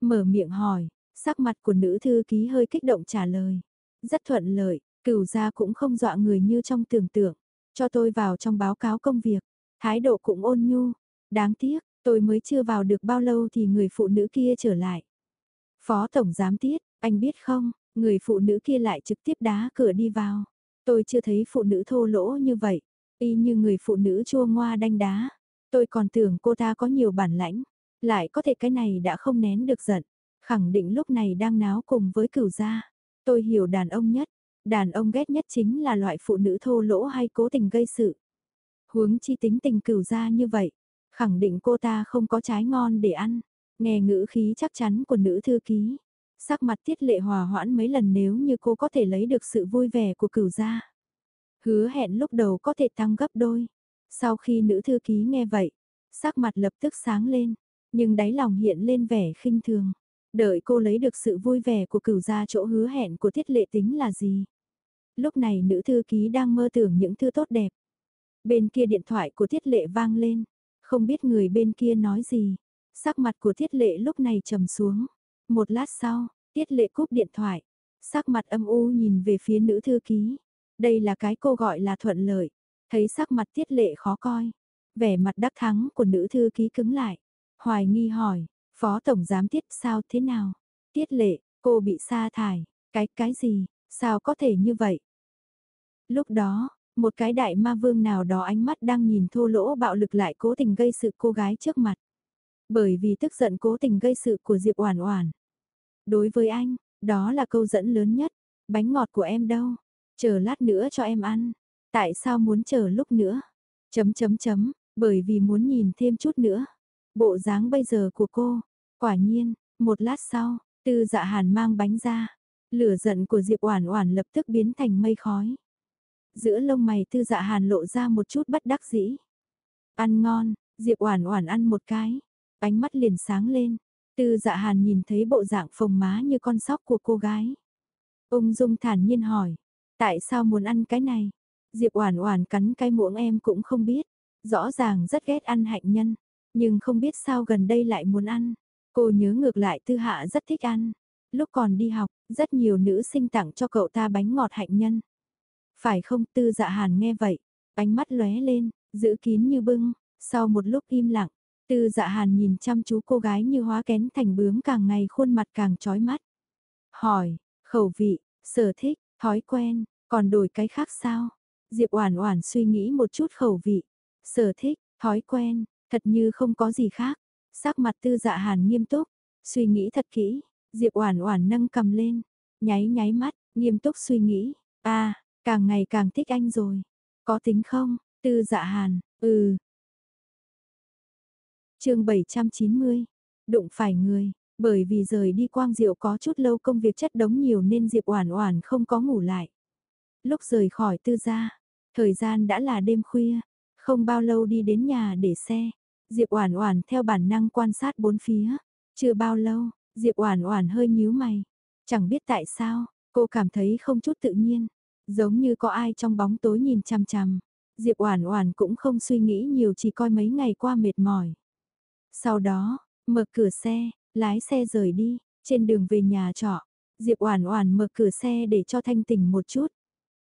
Mở miệng hỏi, sắc mặt của nữ thư ký hơi kích động trả lời. Rất thuận lợi, Cửu gia cũng không dọa người như trong tưởng tượng, cho tôi vào trong báo cáo công việc, thái độ cũng ôn nhu. Đáng tiếc, tôi mới chưa vào được bao lâu thì người phụ nữ kia trở lại. Phó Tổng Giám Tiết, anh biết không, người phụ nữ kia lại trực tiếp đá cửa đi vào. Tôi chưa thấy phụ nữ thô lỗ như vậy, y như người phụ nữ chua ngoa đanh đá. Tôi còn tưởng cô ta có nhiều bản lãnh, lại có thể cái này đã không nén được giận. Khẳng định lúc này đang náo cùng với cửu gia. Tôi hiểu đàn ông nhất, Đàn ông ghét nhất chính là loại phụ nữ thô lỗ hay cố tình gây sự. Huống chi tính tình cửu gia như vậy, khẳng định cô ta không có trái ngon để ăn. Nghe ngữ khí chắc chắn của nữ thư ký, sắc mặt tiết lệ hòa hoãn mấy lần nếu như cô có thể lấy được sự vui vẻ của cửu gia. Hứa hẹn lúc đầu có thể tăng gấp đôi. Sau khi nữ thư ký nghe vậy, sắc mặt lập tức sáng lên, nhưng đáy lòng hiện lên vẻ khinh thường. Đợi cô lấy được sự vui vẻ của cửu gia chỗ hứa hẹn của tiết lệ tính là gì? Lúc này nữ thư ký đang mơ tưởng những thứ tốt đẹp. Bên kia điện thoại của tiết lệ vang lên. Không biết người bên kia nói gì. Sắc mặt của tiết lệ lúc này trầm xuống. Một lát sau, tiết lệ cúp điện thoại. Sắc mặt âm u nhìn về phía nữ thư ký. Đây là cái cô gọi là thuận lợi. Thấy sắc mặt tiết lệ khó coi. Vẻ mặt đắc thắng của nữ thư ký cứng lại. Hoài nghi hỏi, Phó Tổng Giám Tiết sao thế nào? Tiết lệ, cô bị sa thải, cái cái gì, sao có thể như vậy? Lúc đó, một cái đại ma vương nào đó ánh mắt đang nhìn thô lỗ bạo lực lại cố tình gây sự cô gái trước mặt. Bởi vì tức giận cố tình gây sự của Diệp Oản Oản. Đối với anh, đó là câu dẫn lớn nhất. Bánh ngọt của em đâu? Chờ lát nữa cho em ăn. Tại sao muốn chờ lúc nữa? Chấm chấm chấm, bởi vì muốn nhìn thêm chút nữa. Bộ dáng bây giờ của cô, quả nhiên, một lát sau, Tư Dạ Hàn mang bánh ra. Lửa giận của Diệp Oản Oản lập tức biến thành mây khói. Giữa lông mày Tư Dạ Hàn lộ ra một chút bất đắc dĩ. Ăn ngon, Diệp Oản Oản ăn một cái, ánh mắt liền sáng lên. Tư Dạ Hàn nhìn thấy bộ dạng phồng má như con sóc của cô gái. Ông Dung thản nhiên hỏi, tại sao muốn ăn cái này? Diệp Oản Oản cắn cái muỗng em cũng không biết, rõ ràng rất ghét ăn hạnh nhân, nhưng không biết sao gần đây lại muốn ăn. Cô nhớ ngược lại Tư Hạ rất thích ăn. Lúc còn đi học, rất nhiều nữ sinh tặng cho cậu ta bánh ngọt hạnh nhân. Phải không Tư Dạ Hàn nghe vậy, ánh mắt lóe lên, giữ kín như bưng, sau một lúc im lặng, Tư Dạ Hàn nhìn chăm chú cô gái như hóa kén thành bướm càng ngày khuôn mặt càng chói mắt. Hỏi, khẩu vị, sở thích, thói quen, còn đổi cái khác sao? Diệp Oản Oản suy nghĩ một chút khẩu vị, sở thích, thói quen, thật như không có gì khác. Sắc mặt Tư Dạ Hàn nghiêm túc, suy nghĩ thật kỹ, Diệp Oản Oản nâng cầm lên, nháy nháy mắt, nghiêm túc suy nghĩ, a, à, càng ngày càng thích anh rồi. Có tính không? Tư Dạ Hàn, ừ. Chương 790. Đụng phải người, bởi vì rời đi Quang Diệu có chút lâu công việc chất đống nhiều nên Diệp Oản Oản không có ngủ lại. Lúc rời khỏi Tư gia, thời gian đã là đêm khuya, không bao lâu đi đến nhà để xe. Diệp Oản Oản theo bản năng quan sát bốn phía, chưa bao lâu, Diệp Oản Oản hơi nhíu mày, chẳng biết tại sao, cô cảm thấy không chút tự nhiên, giống như có ai trong bóng tối nhìn chằm chằm. Diệp Oản Oản cũng không suy nghĩ nhiều chỉ coi mấy ngày qua mệt mỏi. Sau đó, mở cửa xe, lái xe rời đi, trên đường về nhà trọ, Diệp Oản Oản mở cửa xe để cho thanh tỉnh một chút.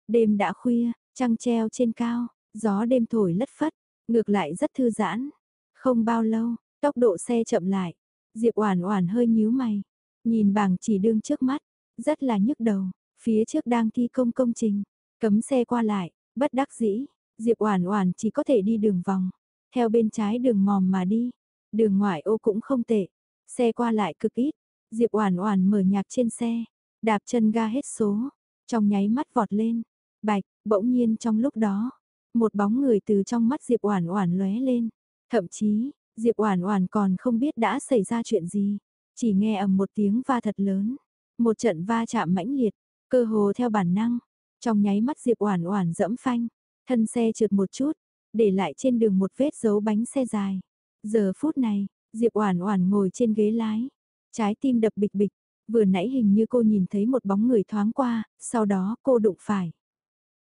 Đêm đã khuya, trăng treo trên cao, gió đêm thổi lất phất, ngược lại rất thư giãn. Không bao lâu, tốc độ xe chậm lại. Diệp Oản Oản hơi nhíu mày, nhìn bảng chỉ đương trước mắt, rất là nhức đầu, phía trước đang thi công công trình, cấm xe qua lại, bất đắc dĩ, Diệp Oản Oản chỉ có thể đi đường vòng, theo bên trái đường mòn mà đi. Đường ngoại ô cũng không tệ, xe qua lại cực ít. Diệp Oản Oản mở nhạc trên xe, đạp chân ga hết số, trong nháy mắt vọt lên. Bạch, bỗng nhiên trong lúc đó, một bóng người từ trong mắt Diệp Oản Oản lóe lên, Thậm chí, Diệp Oản Oản còn không biết đã xảy ra chuyện gì, chỉ nghe ầm một tiếng va thật lớn, một trận va chạm mãnh liệt, cơ hồ theo bản năng, trong nháy mắt Diệp Oản Oản dẫm phanh, thân xe trượt một chút, để lại trên đường một vết dấu bánh xe dài. Giờ phút này, Diệp Oản Oản ngồi trên ghế lái, trái tim đập bịch bịch, vừa nãy hình như cô nhìn thấy một bóng người thoáng qua, sau đó cô đụng phải.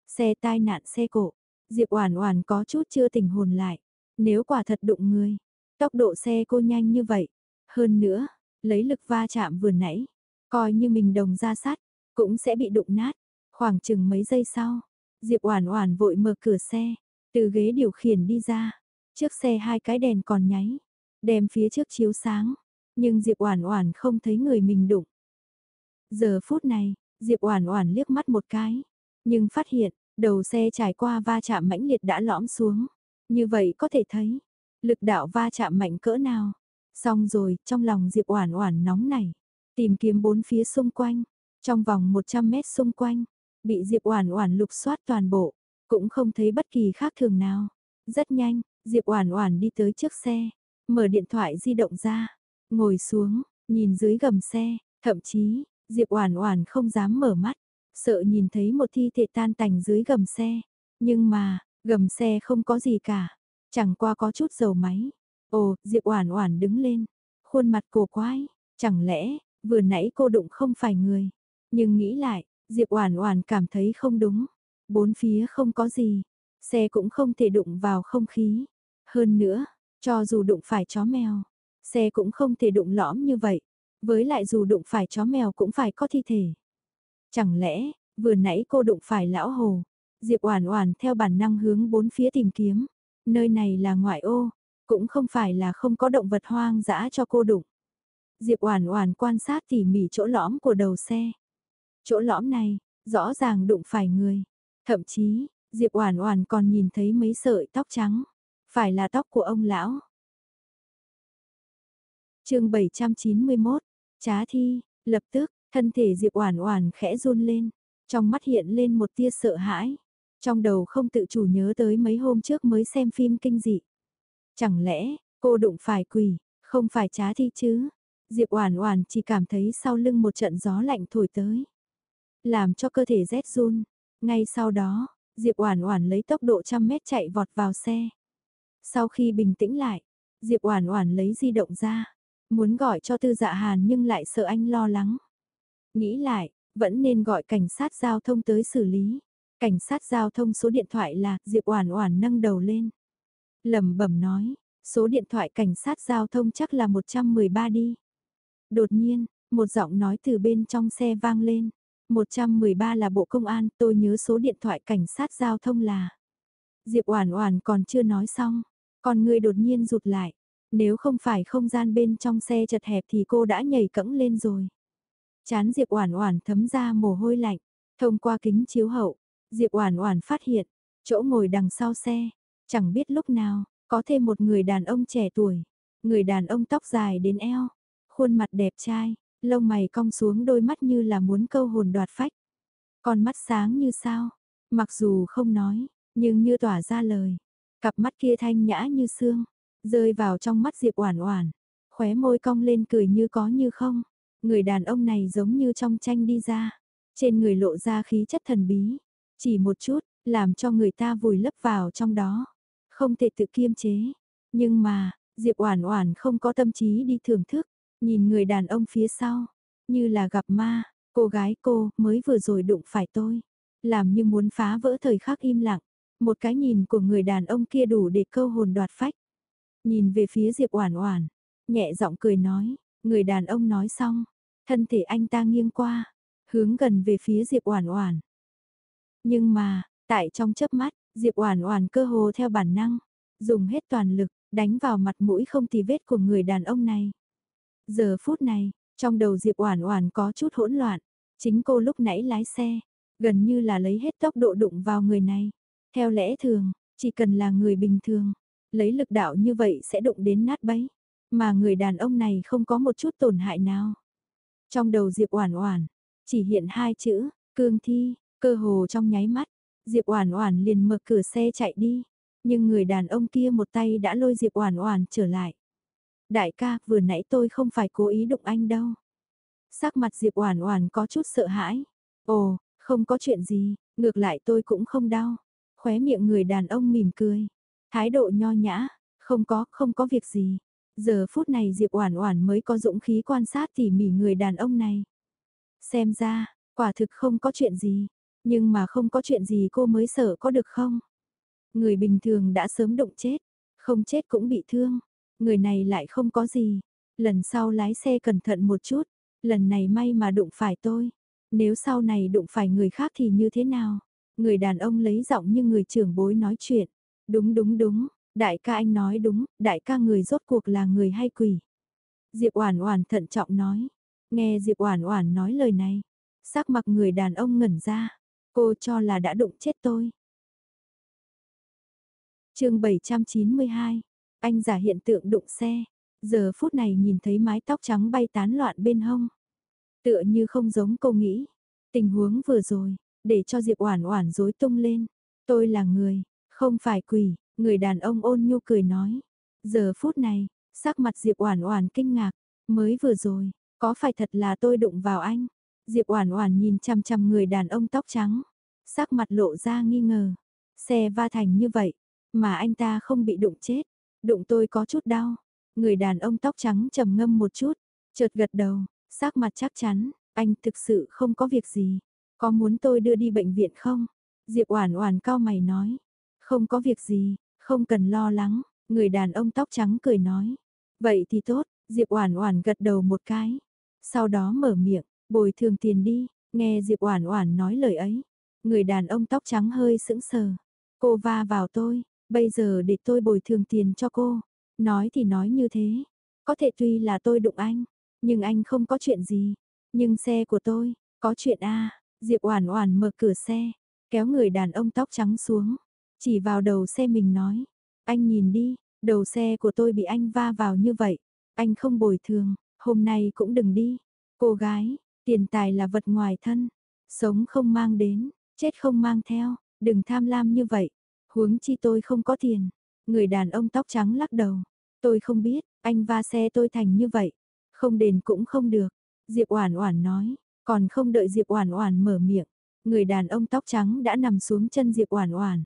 Xe tai nạn xe cộ, Diệp Oản Oản có chút chưa tỉnh hồn lại. Nếu quả thật đụng người, tốc độ xe cô nhanh như vậy, hơn nữa, lấy lực va chạm vừa nãy, coi như mình đồng ra sát, cũng sẽ bị đụng nát. Khoảng chừng mấy giây sau, Diệp Oản Oản vội mở cửa xe, từ ghế điều khiển đi ra. Trước xe hai cái đèn còn nháy, đem phía trước chiếu sáng, nhưng Diệp Oản Oản không thấy người mình đụng. Giờ phút này, Diệp Oản Oản liếc mắt một cái, nhưng phát hiện, đầu xe trải qua va chạm mãnh liệt đã lõm xuống. Như vậy có thể thấy, lực đạo va chạm mạnh cỡ nào. Xong rồi, trong lòng Diệp Oản Oản nóng nảy, tìm kiếm bốn phía xung quanh, trong vòng 100 mét xung quanh, bị Diệp Oản Oản lục soát toàn bộ, cũng không thấy bất kỳ khác thường nào. Rất nhanh, Diệp Oản Oản đi tới trước xe, mở điện thoại di động ra, ngồi xuống, nhìn dưới gầm xe, thậm chí, Diệp Oản Oản không dám mở mắt, sợ nhìn thấy một thi thể tan tành dưới gầm xe. Nhưng mà, Gầm xe không có gì cả, chẳng qua có chút dầu máy. Ồ, Diệp Oản Oản đứng lên, khuôn mặt cổ quái, chẳng lẽ vừa nãy cô đụng không phải người? Nhưng nghĩ lại, Diệp Oản Oản cảm thấy không đúng. Bốn phía không có gì, xe cũng không thể đụng vào không khí. Hơn nữa, cho dù đụng phải chó mèo, xe cũng không thể đụng lõm như vậy. Với lại dù đụng phải chó mèo cũng phải có thi thể. Chẳng lẽ, vừa nãy cô đụng phải lão hồ, Diệp Oản Oản theo bản năng hướng bốn phía tìm kiếm. Nơi này là ngoại ô, cũng không phải là không có động vật hoang dã cho cô đụng. Diệp Oản Oản quan sát tỉ mỉ chỗ lõm của đầu xe. Chỗ lõm này, rõ ràng đụng phải người. Thậm chí, Diệp Oản Oản còn nhìn thấy mấy sợi tóc trắng, phải là tóc của ông lão. Chương 791, Trá thi, lập tức, thân thể Diệp Oản Oản khẽ run lên, trong mắt hiện lên một tia sợ hãi, trong đầu không tự chủ nhớ tới mấy hôm trước mới xem phim kinh dị. Chẳng lẽ, cô đụng phải quỷ, không phải trá thi chứ? Diệp Oản Oản chỉ cảm thấy sau lưng một trận gió lạnh thổi tới, làm cho cơ thể rét run. Ngay sau đó, Diệp Oản Oản lấy tốc độ trăm mét chạy vọt vào xe. Sau khi bình tĩnh lại, Diệp Oản Oản lấy di động ra, muốn gọi cho Tư Dạ Hàn nhưng lại sợ anh lo lắng. Nghĩ lại, vẫn nên gọi cảnh sát giao thông tới xử lý. Cảnh sát giao thông số điện thoại là Diệp Oản Oản nâng đầu lên. Lẩm bẩm nói, số điện thoại cảnh sát giao thông chắc là 113 đi. Đột nhiên, một giọng nói từ bên trong xe vang lên. 113 là bộ công an, tôi nhớ số điện thoại cảnh sát giao thông là. Diệp Oản Oản còn chưa nói xong, còn người đột nhiên rụt lại. Nếu không phải không gian bên trong xe chật hẹp thì cô đã nhảy cẫng lên rồi. Chán Diệp Oản Oản thấm ra mồ hôi lạnh, thông qua kính chiếu hậu, Diệp Oản Oản phát hiện, chỗ ngồi đằng sau xe, chẳng biết lúc nào có thêm một người đàn ông trẻ tuổi, người đàn ông tóc dài đến eo, khuôn mặt đẹp trai, lông mày cong xuống đôi mắt như là muốn câu hồn đoạt phách. Con mắt sáng như sao, mặc dù không nói, nhưng như tỏa ra lời. Cặp mắt kia thanh nhã như xương, rơi vào trong mắt Diệp Oản Oản, khóe môi cong lên cười như có như không. Người đàn ông này giống như trong tranh đi ra, trên người lộ ra khí chất thần bí, chỉ một chút, làm cho người ta vùi lấp vào trong đó, không thể tự kiêm chế. Nhưng mà, Diệp Oản Oản không có tâm trí đi thưởng thức, nhìn người đàn ông phía sau, như là gặp ma, cô gái cô mới vừa rồi đụng phải tôi, làm như muốn phá vỡ thời khắc im lặng. Một cái nhìn của người đàn ông kia đủ để câu hồn đoạt phách. Nhìn về phía Diệp Oản Oản, nhẹ giọng cười nói, người đàn ông nói xong, thân thể anh ta nghiêng qua, hướng gần về phía Diệp Oản Oản. Nhưng mà, tại trong chớp mắt, Diệp Oản Oản cơ hồ theo bản năng, dùng hết toàn lực, đánh vào mặt mũi không tì vết của người đàn ông này. Giờ phút này, trong đầu Diệp Oản Oản có chút hỗn loạn, chính cô lúc nãy lái xe, gần như là lấy hết tốc độ đụng vào người này. Theo lẽ thường, chỉ cần là người bình thường, lấy lực đạo như vậy sẽ đụng đến nát bấy, mà người đàn ông này không có một chút tổn hại nào. Trong đầu Diệp Oản Oản, chỉ hiện hai chữ, cương thi, cơ hồ trong nháy mắt, Diệp Oản Oản liền mở cửa xe chạy đi, nhưng người đàn ông kia một tay đã lôi Diệp Oản Oản trở lại. Đại ca, vừa nãy tôi không phải cố ý đụng anh đâu. Sắc mặt Diệp Oản Oản có chút sợ hãi. Ồ, không có chuyện gì, ngược lại tôi cũng không đau. Khóe miệng người đàn ông mỉm cười, thái độ nho nhã, không có, không có việc gì. Giờ phút này Diệp Oản Oản mới có dũng khí quan sát tỉ mỉ người đàn ông này. Xem ra, quả thực không có chuyện gì, nhưng mà không có chuyện gì cô mới sợ có được không? Người bình thường đã sớm đụng chết, không chết cũng bị thương, người này lại không có gì. Lần sau lái xe cẩn thận một chút, lần này may mà đụng phải tôi. Nếu sau này đụng phải người khác thì như thế nào? Người đàn ông lấy giọng như người trưởng bối nói chuyện. Đúng đúng đúng, đại ca anh nói đúng, đại ca người rốt cuộc là người hay quỷ. Diệp Oản Oản thận trọng nói. Nghe Diệp Oản Oản nói lời này, sắc mặt người đàn ông ngẩn ra, cô cho là đã đụng chết tôi. Chương 792. Anh giả hiện tượng đụng xe, giờ phút này nhìn thấy mái tóc trắng bay tán loạn bên hông. Tựa như không giống cô nghĩ. Tình huống vừa rồi, để cho Diệp Oản Oản rối tung lên. Tôi là người, không phải quỷ, người đàn ông ôn nhu cười nói. Giờ phút này, sắc mặt Diệp Oản Oản kinh ngạc, mới vừa rồi, có phải thật là tôi đụng vào anh? Diệp Oản Oản nhìn chằm chằm người đàn ông tóc trắng, sắc mặt lộ ra nghi ngờ. Xe va thành như vậy, mà anh ta không bị đụng chết, đụng tôi có chút đau. Người đàn ông tóc trắng trầm ngâm một chút, chợt gật đầu, sắc mặt chắc chắn, anh thực sự không có việc gì. Có muốn tôi đưa đi bệnh viện không? Diệp Oản Oản cao mày nói. Không có việc gì, không cần lo lắng, người đàn ông tóc trắng cười nói. Vậy thì tốt, Diệp Oản Oản gật đầu một cái. Sau đó mở miệng, bồi thường tiền đi, nghe Diệp Oản Oản nói lời ấy. Người đàn ông tóc trắng hơi sững sờ. Cô va vào tôi, bây giờ để tôi bồi thường tiền cho cô. Nói thì nói như thế, có thể tuy là tôi đụng anh, nhưng anh không có chuyện gì. Nhưng xe của tôi, có chuyện a. Diệp Oản Oản mở cửa xe, kéo người đàn ông tóc trắng xuống, chỉ vào đầu xe mình nói, anh nhìn đi, đầu xe của tôi bị anh va vào như vậy, anh không bồi thường, hôm nay cũng đừng đi. Cô gái, tiền tài là vật ngoài thân, sống không mang đến, chết không mang theo, đừng tham lam như vậy. Huống chi tôi không có tiền. Người đàn ông tóc trắng lắc đầu. Tôi không biết, anh va xe tôi thành như vậy. Không đền cũng không được. Diệp Oản Oản nói, còn không đợi Diệp Oản Oản mở miệng, người đàn ông tóc trắng đã nằm xuống chân Diệp Oản Oản.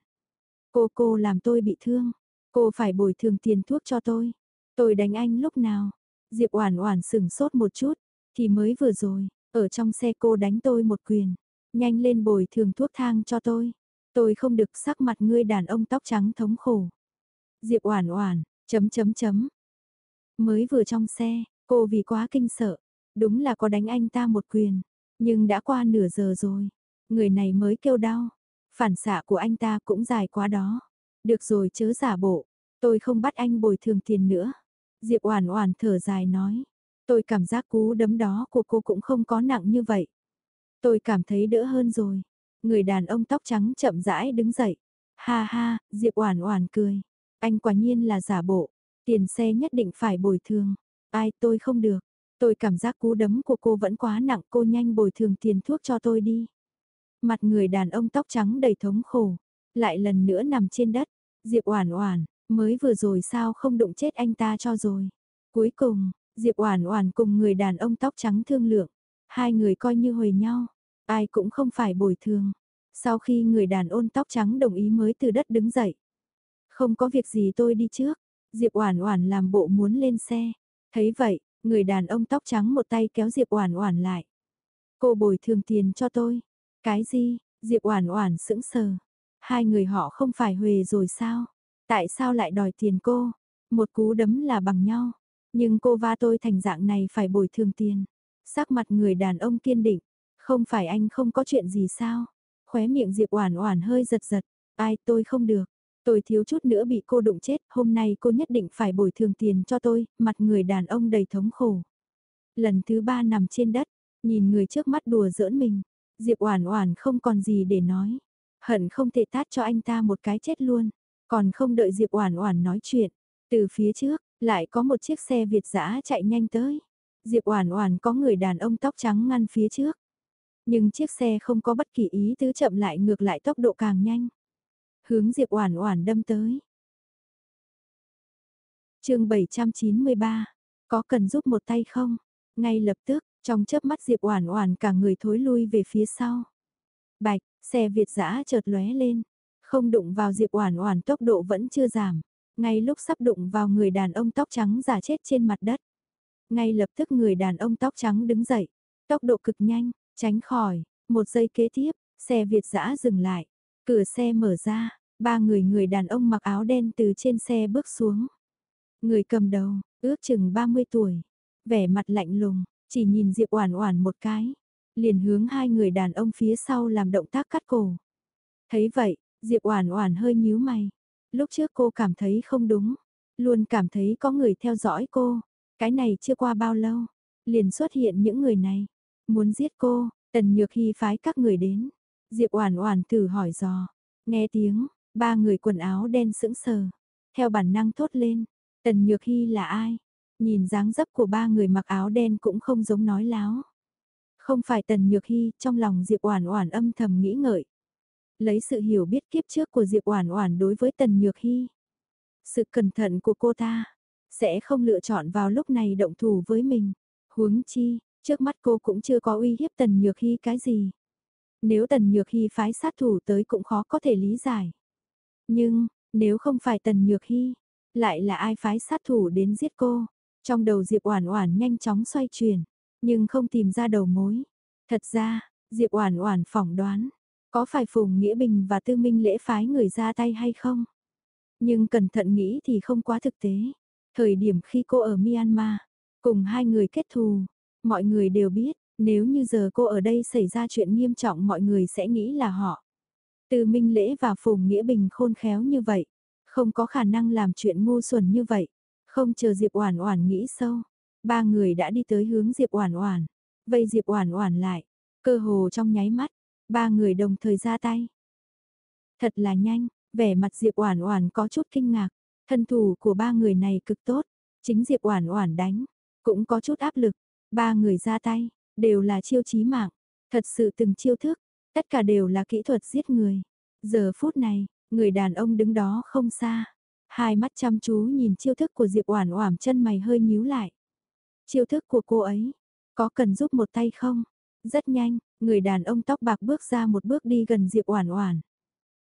"Cô cô làm tôi bị thương, cô phải bồi thường tiền thuốc cho tôi. Tôi đánh anh lúc nào?" Diệp Oản Oản sững sốt một chút, thì mới vừa rồi, ở trong xe cô đánh tôi một quyền, nhanh lên bồi thường thuốc thang cho tôi. Tôi không được sắc mặt ngươi đàn ông tóc trắng thống khổ. Diệp Oản Oản, chấm chấm chấm. Mới vừa trong xe, cô vì quá kinh sợ, đúng là có đánh anh ta một quyền, nhưng đã qua nửa giờ rồi, người này mới kêu đau. Phản xạ của anh ta cũng dài quá đó. Được rồi chớ giả bộ, tôi không bắt anh bồi thường tiền nữa. Diệp Oản Oản thở dài nói, tôi cảm giác cú đấm đó của cô cũng không có nặng như vậy. Tôi cảm thấy đỡ hơn rồi. Người đàn ông tóc trắng chậm rãi đứng dậy. Ha ha, Diệp Oản Oản cười. Anh quả nhiên là giả bộ, tiền xe nhất định phải bồi thường. Ai tôi không được. Tôi cảm giác cú đấm của cô vẫn quá nặng, cô nhanh bồi thường tiền thuốc cho tôi đi. Mặt người đàn ông tóc trắng đầy thống khổ, lại lần nữa nằm trên đất. Diệp Oản Oản, mới vừa rồi sao không đụng chết anh ta cho rồi. Cuối cùng, Diệp Oản Oản cùng người đàn ông tóc trắng thương lượng, hai người coi như huề nhau, ai cũng không phải bồi thường. Sau khi người đàn ông tóc trắng đồng ý mới từ đất đứng dậy. Không có việc gì tôi đi trước. Diệp Oản Oản làm bộ muốn lên xe. Thấy vậy, người đàn ông tóc trắng một tay kéo Diệp Oản Oản lại. Cô bồi thường tiền cho tôi. Cái gì? Diệp Oản Oản sững sờ. Hai người họ không phải huề rồi sao? Tại sao lại đòi tiền cô? Một cú đấm là bằng nhau, nhưng cô va tôi thành dạng này phải bồi thường tiền. Sắc mặt người đàn ông kiên định, không phải anh không có chuyện gì sao? Khóe miệng Diệp Oản Oản hơi giật giật, ai tôi không được, tôi thiếu chút nữa bị cô đụng chết, hôm nay cô nhất định phải bồi thường tiền cho tôi, mặt người đàn ông đầy thống khổ. Lần thứ ba nằm trên đất, nhìn người trước mắt đùa giỡn mình, Diệp Oản Oản không còn gì để nói, hận không thể tát cho anh ta một cái chết luôn, còn không đợi Diệp Oản Oản nói chuyện, từ phía trước lại có một chiếc xe Việt dã chạy nhanh tới. Diệp Oản Oản có người đàn ông tóc trắng ngăn phía trước. Nhưng chiếc xe không có bất kỳ ý tứ chậm lại ngược lại tốc độ càng nhanh. Hướng Diệp Oản Oản đâm tới. Chương 793, có cần giúp một tay không? Ngay lập tức, trong chớp mắt Diệp Oản Oản cả người thối lui về phía sau. Bạch, xe Việt dã chợt lóe lên, không đụng vào Diệp Oản Oản tốc độ vẫn chưa giảm, ngay lúc sắp đụng vào người đàn ông tóc trắng giả chết trên mặt đất. Ngay lập tức người đàn ông tóc trắng đứng dậy, tốc độ cực nhanh, tránh khỏi, một giây kế tiếp, xe Việt dã dừng lại, cửa xe mở ra, ba người người đàn ông mặc áo đen từ trên xe bước xuống. Người cầm đầu, ước chừng 30 tuổi, vẻ mặt lạnh lùng, chỉ nhìn Diệp Oản Oản một cái, liền hướng hai người đàn ông phía sau làm động tác cắt cổ. Thấy vậy, Diệp Oản Oản hơi nhíu mày. Lúc trước cô cảm thấy không đúng, luôn cảm thấy có người theo dõi cô, cái này chưa qua bao lâu, liền xuất hiện những người này, muốn giết cô, Tần Nhược Hi phái các người đến. Diệp Oản Oản thử hỏi dò, nghe tiếng, ba người quần áo đen sững sờ, theo bản năng thốt lên, Tần Nhược Hi là ai? Nhìn dáng dấp của ba người mặc áo đen cũng không giống nói láo. Không phải Tần Nhược hy trong lòng Diệp Oản Oản âm thầm nghĩ ngợi. Lấy sự hiểu biết kiếp trước của Diệp Oản Oản đối với Tần Nhược hy sự cẩn thận của cô ta sẽ không lựa chọn vào lúc này động thủ với mình. Huống chi, trước mắt cô cũng chưa có uy hiếp Tần Nhược hy cái gì. Nếu Tần Nhược hy phái sát thủ tới cũng khó có thể lý giải. Nhưng, nếu không phải Tần Nhược hy lại là ai phái sát thủ đến giết cô? Trong đầu Diệp Oản Oản nhanh chóng xoay chuyển, nhưng không tìm ra đầu mối. Thật ra, Diệp Oản Oản phỏng đoán, có phải Phùng Nghĩa Bình và Tư Minh Lễ phái người ra tay hay không? Nhưng cẩn thận nghĩ thì không quá thực tế. Thời điểm khi cô ở Myanmar, cùng hai người kết thù, mọi người đều biết, nếu như giờ cô ở đây xảy ra chuyện nghiêm trọng mọi người sẽ nghĩ là họ. Từ Minh Lễ và Phùng Nghĩa Bình khôn khéo như vậy, không có khả năng làm chuyện ngu xuẩn như vậy. Không chờ Diệp Oản Oản nghĩ sâu, ba người đã đi tới hướng Diệp Oản Oản, vây Diệp Oản Oản lại, cơ hồ trong nháy mắt, ba người đồng thời ra tay. Thật là nhanh, vẻ mặt Diệp Oản Oản có chút kinh ngạc, thân thủ của ba người này cực tốt, chính Diệp Oản Oản đánh, cũng có chút áp lực, ba người ra tay, đều là chiêu chí mạng, thật sự từng chiêu thức, tất cả đều là kỹ thuật giết người. Giờ phút này, người đàn ông đứng đó không xa, hai mắt chăm chú nhìn chiêu thức của Diệp Oản Oản chân mày hơi nhíu lại. Chiêu thức của cô ấy, có cần giúp một tay không? Rất nhanh, người đàn ông tóc bạc bước ra một bước đi gần Diệp Oản Oản.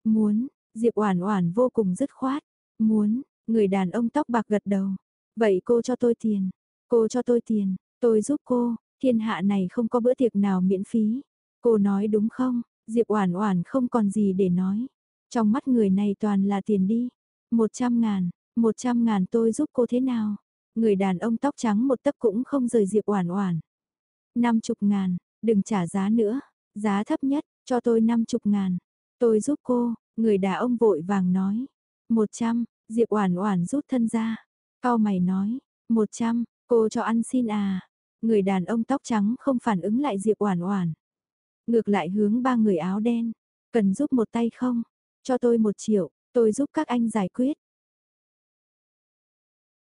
Muốn, Diệp Oản Oản vô cùng dứt khoát. Muốn, người đàn ông tóc bạc gật đầu. Vậy cô cho tôi tiền. Cô cho tôi tiền, tôi giúp cô, thiên hạ này không có bữa tiệc nào miễn phí. Cô nói đúng không? Diệp Oản Oản không còn gì để nói. Trong mắt người này toàn là tiền đi. Một trăm ngàn, một trăm ngàn tôi giúp cô thế nào? Người đàn ông tóc trắng một tấc cũng không rời Diệp Oản Oản. Năm chục ngàn, đừng trả giá nữa, giá thấp nhất, cho tôi năm chục ngàn. Tôi giúp cô, người đàn ông vội vàng nói. Một trăm, Diệp Oản Oản rút thân ra. Cao mày nói, một trăm, cô cho ăn xin à. Người đàn ông tóc trắng không phản ứng lại Diệp Oản Oản. Ngược lại hướng ba người áo đen, cần giúp một tay không? Cho tôi một triệu, tôi giúp các anh giải quyết.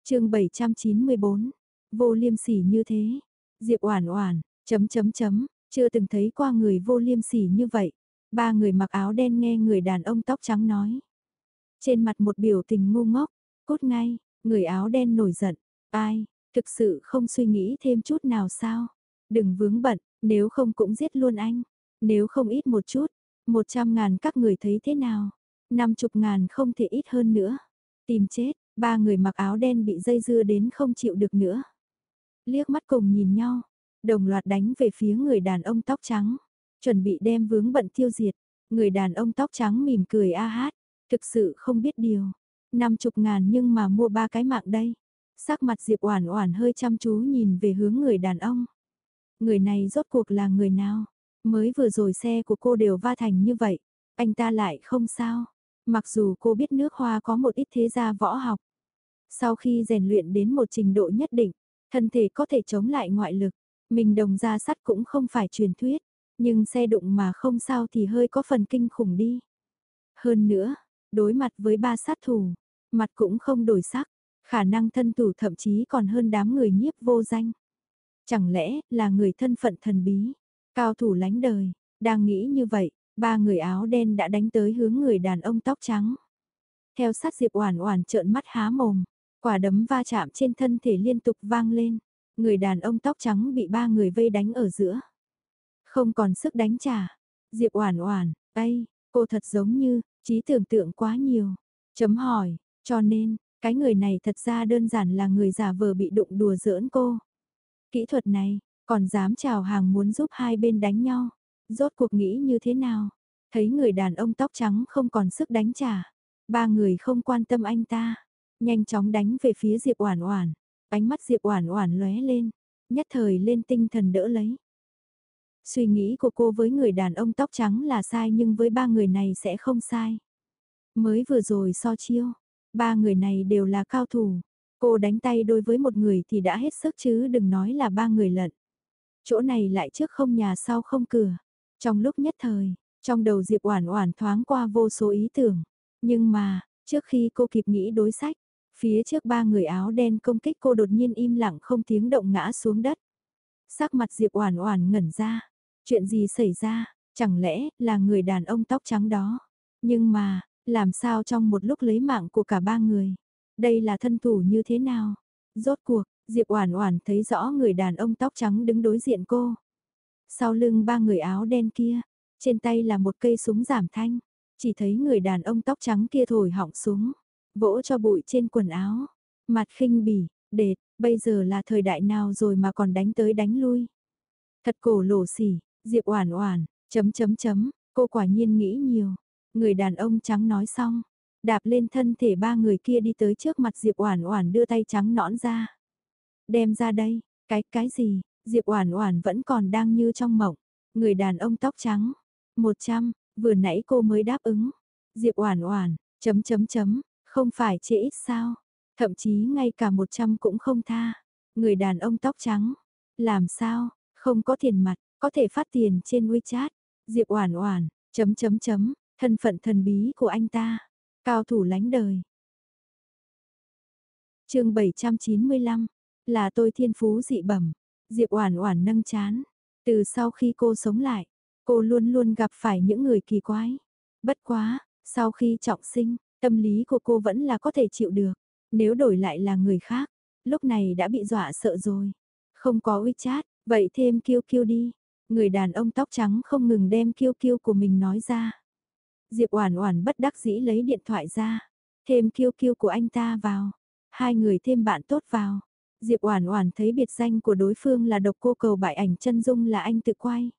Chương 794. Vô liêm sỉ như thế. Diệp Oản Oản, chấm chấm chấm, chưa từng thấy qua người vô liêm sỉ như vậy. Ba người mặc áo đen nghe người đàn ông tóc trắng nói. Trên mặt một biểu tình ngu ngốc, cút ngay, người áo đen nổi giận. Ai, thực sự không suy nghĩ thêm chút nào sao? Đừng vướng bận, nếu không cũng giết luôn anh. Nếu không ít một chút, một trăm ngàn các người thấy thế nào? Năm chục ngàn không thể ít hơn nữa. Tìm chết, ba người mặc áo đen bị dây dưa đến không chịu được nữa. Liếc mắt cùng nhìn nhau, đồng loạt đánh về phía người đàn ông tóc trắng. Chuẩn bị đem vướng bận tiêu diệt. Người đàn ông tóc trắng mỉm cười a hát. Thực sự không biết điều. Năm chục ngàn nhưng mà mua ba cái mạng đây. Sắc mặt Diệp Oản Oản hơi chăm chú nhìn về hướng người đàn ông. Người này rốt cuộc là người nào? Mới vừa rồi xe của cô đều va thành như vậy, anh ta lại không sao. Mặc dù cô biết nước hoa có một ít thế gia võ học. Sau khi rèn luyện đến một trình độ nhất định, thân thể có thể chống lại ngoại lực. Mình đồng ra sắt cũng không phải truyền thuyết, nhưng xe đụng mà không sao thì hơi có phần kinh khủng đi. Hơn nữa, đối mặt với ba sát thủ, mặt cũng không đổi sắc, khả năng thân thủ thậm chí còn hơn đám người nhiếp vô danh. Chẳng lẽ là người thân phận thần bí, cao thủ lánh đời, đang nghĩ như vậy, ba người áo đen đã đánh tới hướng người đàn ông tóc trắng. Theo sát Diệp Oản Oản trợn mắt há mồm, quả đấm va chạm trên thân thể liên tục vang lên, người đàn ông tóc trắng bị ba người vây đánh ở giữa. Không còn sức đánh trả. Diệp Oản Oản, "Ây, cô thật giống như trí tưởng tượng quá nhiều." Chấm hỏi, cho nên, cái người này thật ra đơn giản là người giả vờ bị đụng đùa giỡn cô. Kỹ thuật này, còn dám chào hàng muốn giúp hai bên đánh nhau. Rốt cuộc nghĩ như thế nào? Thấy người đàn ông tóc trắng không còn sức đánh trả. Ba người không quan tâm anh ta. Nhanh chóng đánh về phía Diệp Oản Oản. Ánh mắt Diệp Oản Oản lóe lên, nhất thời lên tinh thần đỡ lấy. Suy nghĩ của cô với người đàn ông tóc trắng là sai nhưng với ba người này sẽ không sai. Mới vừa rồi so chiêu, ba người này đều là cao thủ. Cô đánh tay đối với một người thì đã hết sức chứ đừng nói là ba người lận. Chỗ này lại trước không nhà sau không cửa. Trong lúc nhất thời, trong đầu Diệp Oản Oản thoáng qua vô số ý tưởng. Nhưng mà, trước khi cô kịp nghĩ đối sách, phía trước ba người áo đen công kích cô đột nhiên im lặng không tiếng động ngã xuống đất. Sắc mặt Diệp Oản Oản ngẩn ra, chuyện gì xảy ra, chẳng lẽ là người đàn ông tóc trắng đó? Nhưng mà, làm sao trong một lúc lấy mạng của cả ba người? Đây là thân thủ như thế nào? Rốt cuộc, Diệp Oản Oản thấy rõ người đàn ông tóc trắng đứng đối diện cô. Sau lưng ba người áo đen kia, trên tay là một cây súng giảm thanh, chỉ thấy người đàn ông tóc trắng kia thổi họng súng, vỗ cho bụi trên quần áo, mặt khinh bỉ, đệt, bây giờ là thời đại nào rồi mà còn đánh tới đánh lui. Thật cổ lỗ xỉ, Diệp Oản Oản, chấm chấm chấm, cô quả nhiên nghĩ nhiều. Người đàn ông trắng nói xong, đạp lên thân thể ba người kia đi tới trước mặt Diệp Oản Oản đưa tay trắng nõn ra. Đem ra đây, cái cái gì? Diệp Oản Oản vẫn còn đang như trong mộng. Người đàn ông tóc trắng, 100, vừa nãy cô mới đáp ứng. Diệp Oản Oản, chấm chấm chấm, không phải chê ít sao? Thậm chí ngay cả 100 cũng không tha. Người đàn ông tóc trắng, làm sao? Không có tiền mặt, có thể phát tiền trên WeChat. Diệp Oản Oản, chấm chấm chấm, Thân phận thần bí của anh ta, cao thủ lánh đời. chương 795, là tôi thiên phú dị bẩm, Diệp Oản Oản nâng chán. Từ sau khi cô sống lại, cô luôn luôn gặp phải những người kỳ quái. Bất quá, sau khi trọng sinh, tâm lý của cô vẫn là có thể chịu được. Nếu đổi lại là người khác, lúc này đã bị dọa sợ rồi. Không có WeChat, vậy thêm kiêu kiêu đi. Người đàn ông tóc trắng không ngừng đem kiêu kiêu của mình nói ra. Diệp Oản Oản bất đắc dĩ lấy điện thoại ra, thêm kiêu kiêu của anh ta vào. Hai người thêm bạn tốt vào. Diệp Oản Oản thấy biệt danh của đối phương là độc cô cầu bại ảnh chân dung là anh tự quay.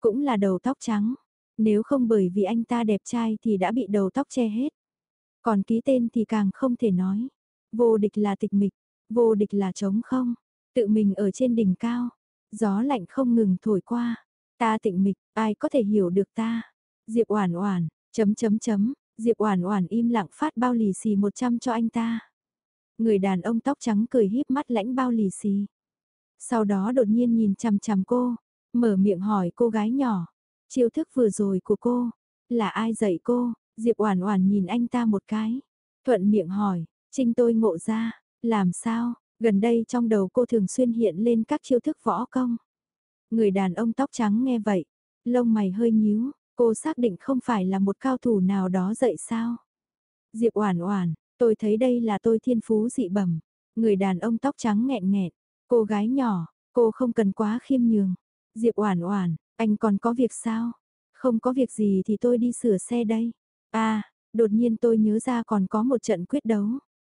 Cũng là đầu tóc trắng, nếu không bởi vì anh ta đẹp trai thì đã bị đầu tóc che hết. Còn ký tên thì càng không thể nói. Vô địch là tịch mịch, vô địch là trống không, tự mình ở trên đỉnh cao, gió lạnh không ngừng thổi qua, ta tịnh mịch, ai có thể hiểu được ta? Diệp Oản Oản, chấm chấm chấm, Diệp Oản Oản im lặng phát bao lì xì 100 cho anh ta. Người đàn ông tóc trắng cười híp mắt lãnh bao lì xì. Sau đó đột nhiên nhìn chằm chằm cô, mở miệng hỏi cô gái nhỏ, chiêu thức vừa rồi của cô, là ai dạy cô? Diệp Oản Oản nhìn anh ta một cái, thuận miệng hỏi, "Trinh tôi ngộ ra, làm sao?" Gần đây trong đầu cô thường xuyên hiện lên các chiêu thức võ công. Người đàn ông tóc trắng nghe vậy, lông mày hơi nhíu, cô xác định không phải là một cao thủ nào đó dạy sao? Diệp Oản Oản, tôi thấy đây là tôi thiên phú dị bẩm. Người đàn ông tóc trắng nghẹn nghẹn, cô gái nhỏ, cô không cần quá khiêm nhường. Diệp Oản Oản, anh còn có việc sao? Không có việc gì thì tôi đi sửa xe đây. À, đột nhiên tôi nhớ ra còn có một trận quyết đấu.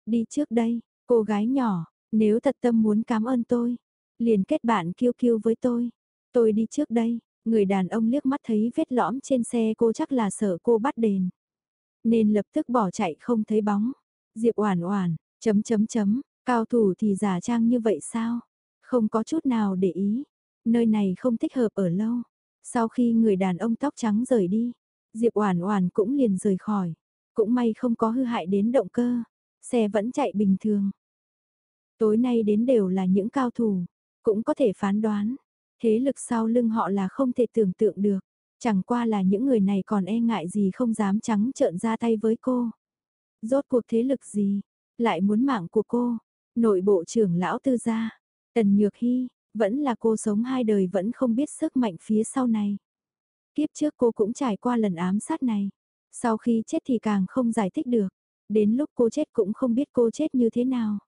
Đi trước đây, cô gái nhỏ, nếu thật tâm muốn cảm ơn tôi, liền kết bạn kiêu kiêu với tôi. Tôi đi trước đây, người đàn ông liếc mắt thấy vết lõm trên xe cô chắc là sợ cô bắt đền. Nên lập tức bỏ chạy không thấy bóng. Diệp Oản Oản, chấm chấm chấm, cao thủ thì giả trang như vậy sao? Không có chút nào để ý. Nơi này không thích hợp ở lâu. Sau khi người đàn ông tóc trắng rời đi, Diệp Oản Oản cũng liền rời khỏi. Cũng may không có hư hại đến động cơ, xe vẫn chạy bình thường. Tối nay đến đều là những cao thủ, cũng có thể phán đoán, thế lực sau lưng họ là không thể tưởng tượng được, chẳng qua là những người này còn e ngại gì không dám trắng trợn ra tay với cô. Rốt cuộc thế lực gì, lại muốn mạng của cô, nội bộ trưởng lão tư gia, Tần Nhược Hy, vẫn là cô sống hai đời vẫn không biết sức mạnh phía sau này. Kiếp trước cô cũng trải qua lần ám sát này, sau khi chết thì càng không giải thích được, đến lúc cô chết cũng không biết cô chết như thế nào.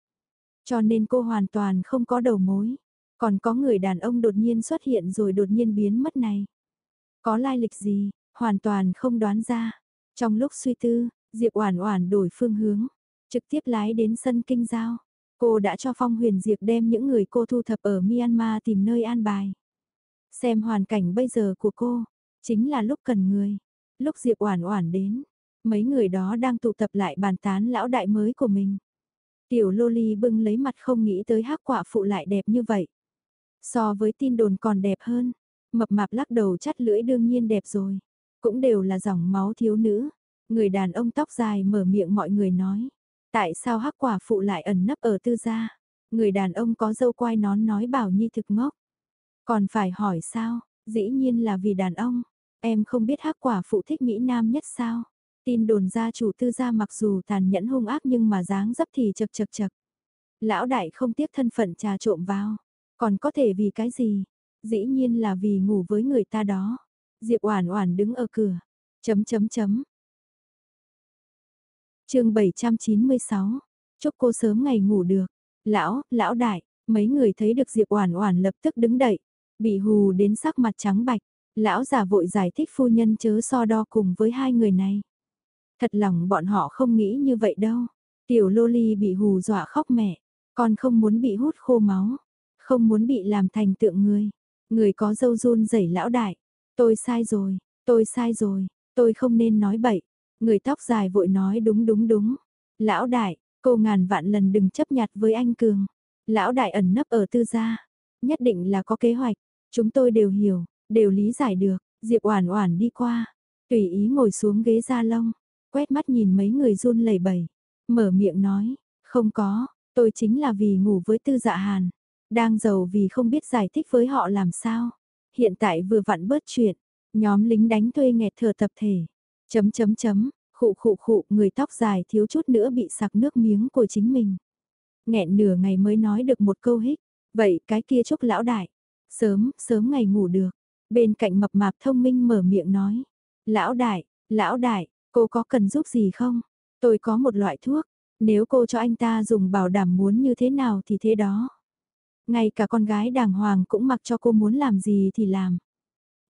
Cho nên cô hoàn toàn không có đầu mối. Còn có người đàn ông đột nhiên xuất hiện rồi đột nhiên biến mất này. Có lai lịch gì, hoàn toàn không đoán ra. Trong lúc suy tư, Diệp Oản Oản đổi phương hướng, trực tiếp lái đến sân kinh giao. Cô đã cho Phong Huyền Diệp đem những người cô thu thập ở Myanmar tìm nơi an bài. Xem hoàn cảnh bây giờ của cô, chính là lúc cần người. Lúc Diệp Oản Oản đến, mấy người đó đang tụ tập lại bàn tán lão đại mới của mình. Tiểu Loli bưng lấy mặt không nghĩ tới hắc quả phụ lại đẹp như vậy. So với tin đồn còn đẹp hơn, mập mạp lắc đầu chắt lưỡi đương nhiên đẹp rồi. Cũng đều là dòng máu thiếu nữ. Người đàn ông tóc dài mở miệng mọi người nói. Tại sao hắc quả phụ lại ẩn nấp ở tư gia? Người đàn ông có dâu quai nón nói bảo nhi thực ngốc. Còn phải hỏi sao? Dĩ nhiên là vì đàn ông. Em không biết hắc quả phụ thích Mỹ Nam nhất sao? Tin đồn gia chủ tư gia mặc dù tàn nhẫn hung ác nhưng mà dáng dấp thì chật chật chật. Lão đại không tiếc thân phận trà trộm vào. Còn có thể vì cái gì? Dĩ nhiên là vì ngủ với người ta đó. Diệp Oản Oản đứng ở cửa. Chấm chấm chấm. Chương 796. Chúc cô sớm ngày ngủ được. Lão, lão đại, mấy người thấy được Diệp Oản Oản lập tức đứng dậy, bị hù đến sắc mặt trắng bạch. Lão già vội giải thích phu nhân chớ so đo cùng với hai người này. Thật lòng bọn họ không nghĩ như vậy đâu. Tiểu Loli bị hù dọa khóc mẹ, con không muốn bị hút khô máu, không muốn bị làm thành tượng người. Người có dâu run rẩy lão đại, tôi sai rồi, tôi sai rồi, tôi không nên nói bậy. Người tóc dài vội nói đúng đúng đúng. Lão đại, cô ngàn vạn lần đừng chấp nhặt với anh Cường. Lão đại ẩn nấp ở tư gia, nhất định là có kế hoạch, chúng tôi đều hiểu, đều lý giải được. Diệp Oản Oản đi qua, tùy ý ngồi xuống ghế da lông, quét mắt nhìn mấy người run lẩy bẩy, mở miệng nói, không có, tôi chính là vì ngủ với tư dạ hàn, đang giàu vì không biết giải thích với họ làm sao. Hiện tại vừa vặn bớt chuyện, nhóm lính đánh thuê nghẹt thở tập thể, Chấm chấm chấm, khụ khụ khụ, người tóc dài thiếu chút nữa bị sặc nước miếng của chính mình. Nghẹn nửa ngày mới nói được một câu hích, vậy cái kia chúc lão đại, sớm, sớm ngày ngủ được. Bên cạnh mập mạp thông minh mở miệng nói, lão đại, lão đại, cô có cần giúp gì không? Tôi có một loại thuốc, nếu cô cho anh ta dùng bảo đảm muốn như thế nào thì thế đó. Ngay cả con gái đàng hoàng cũng mặc cho cô muốn làm gì thì làm.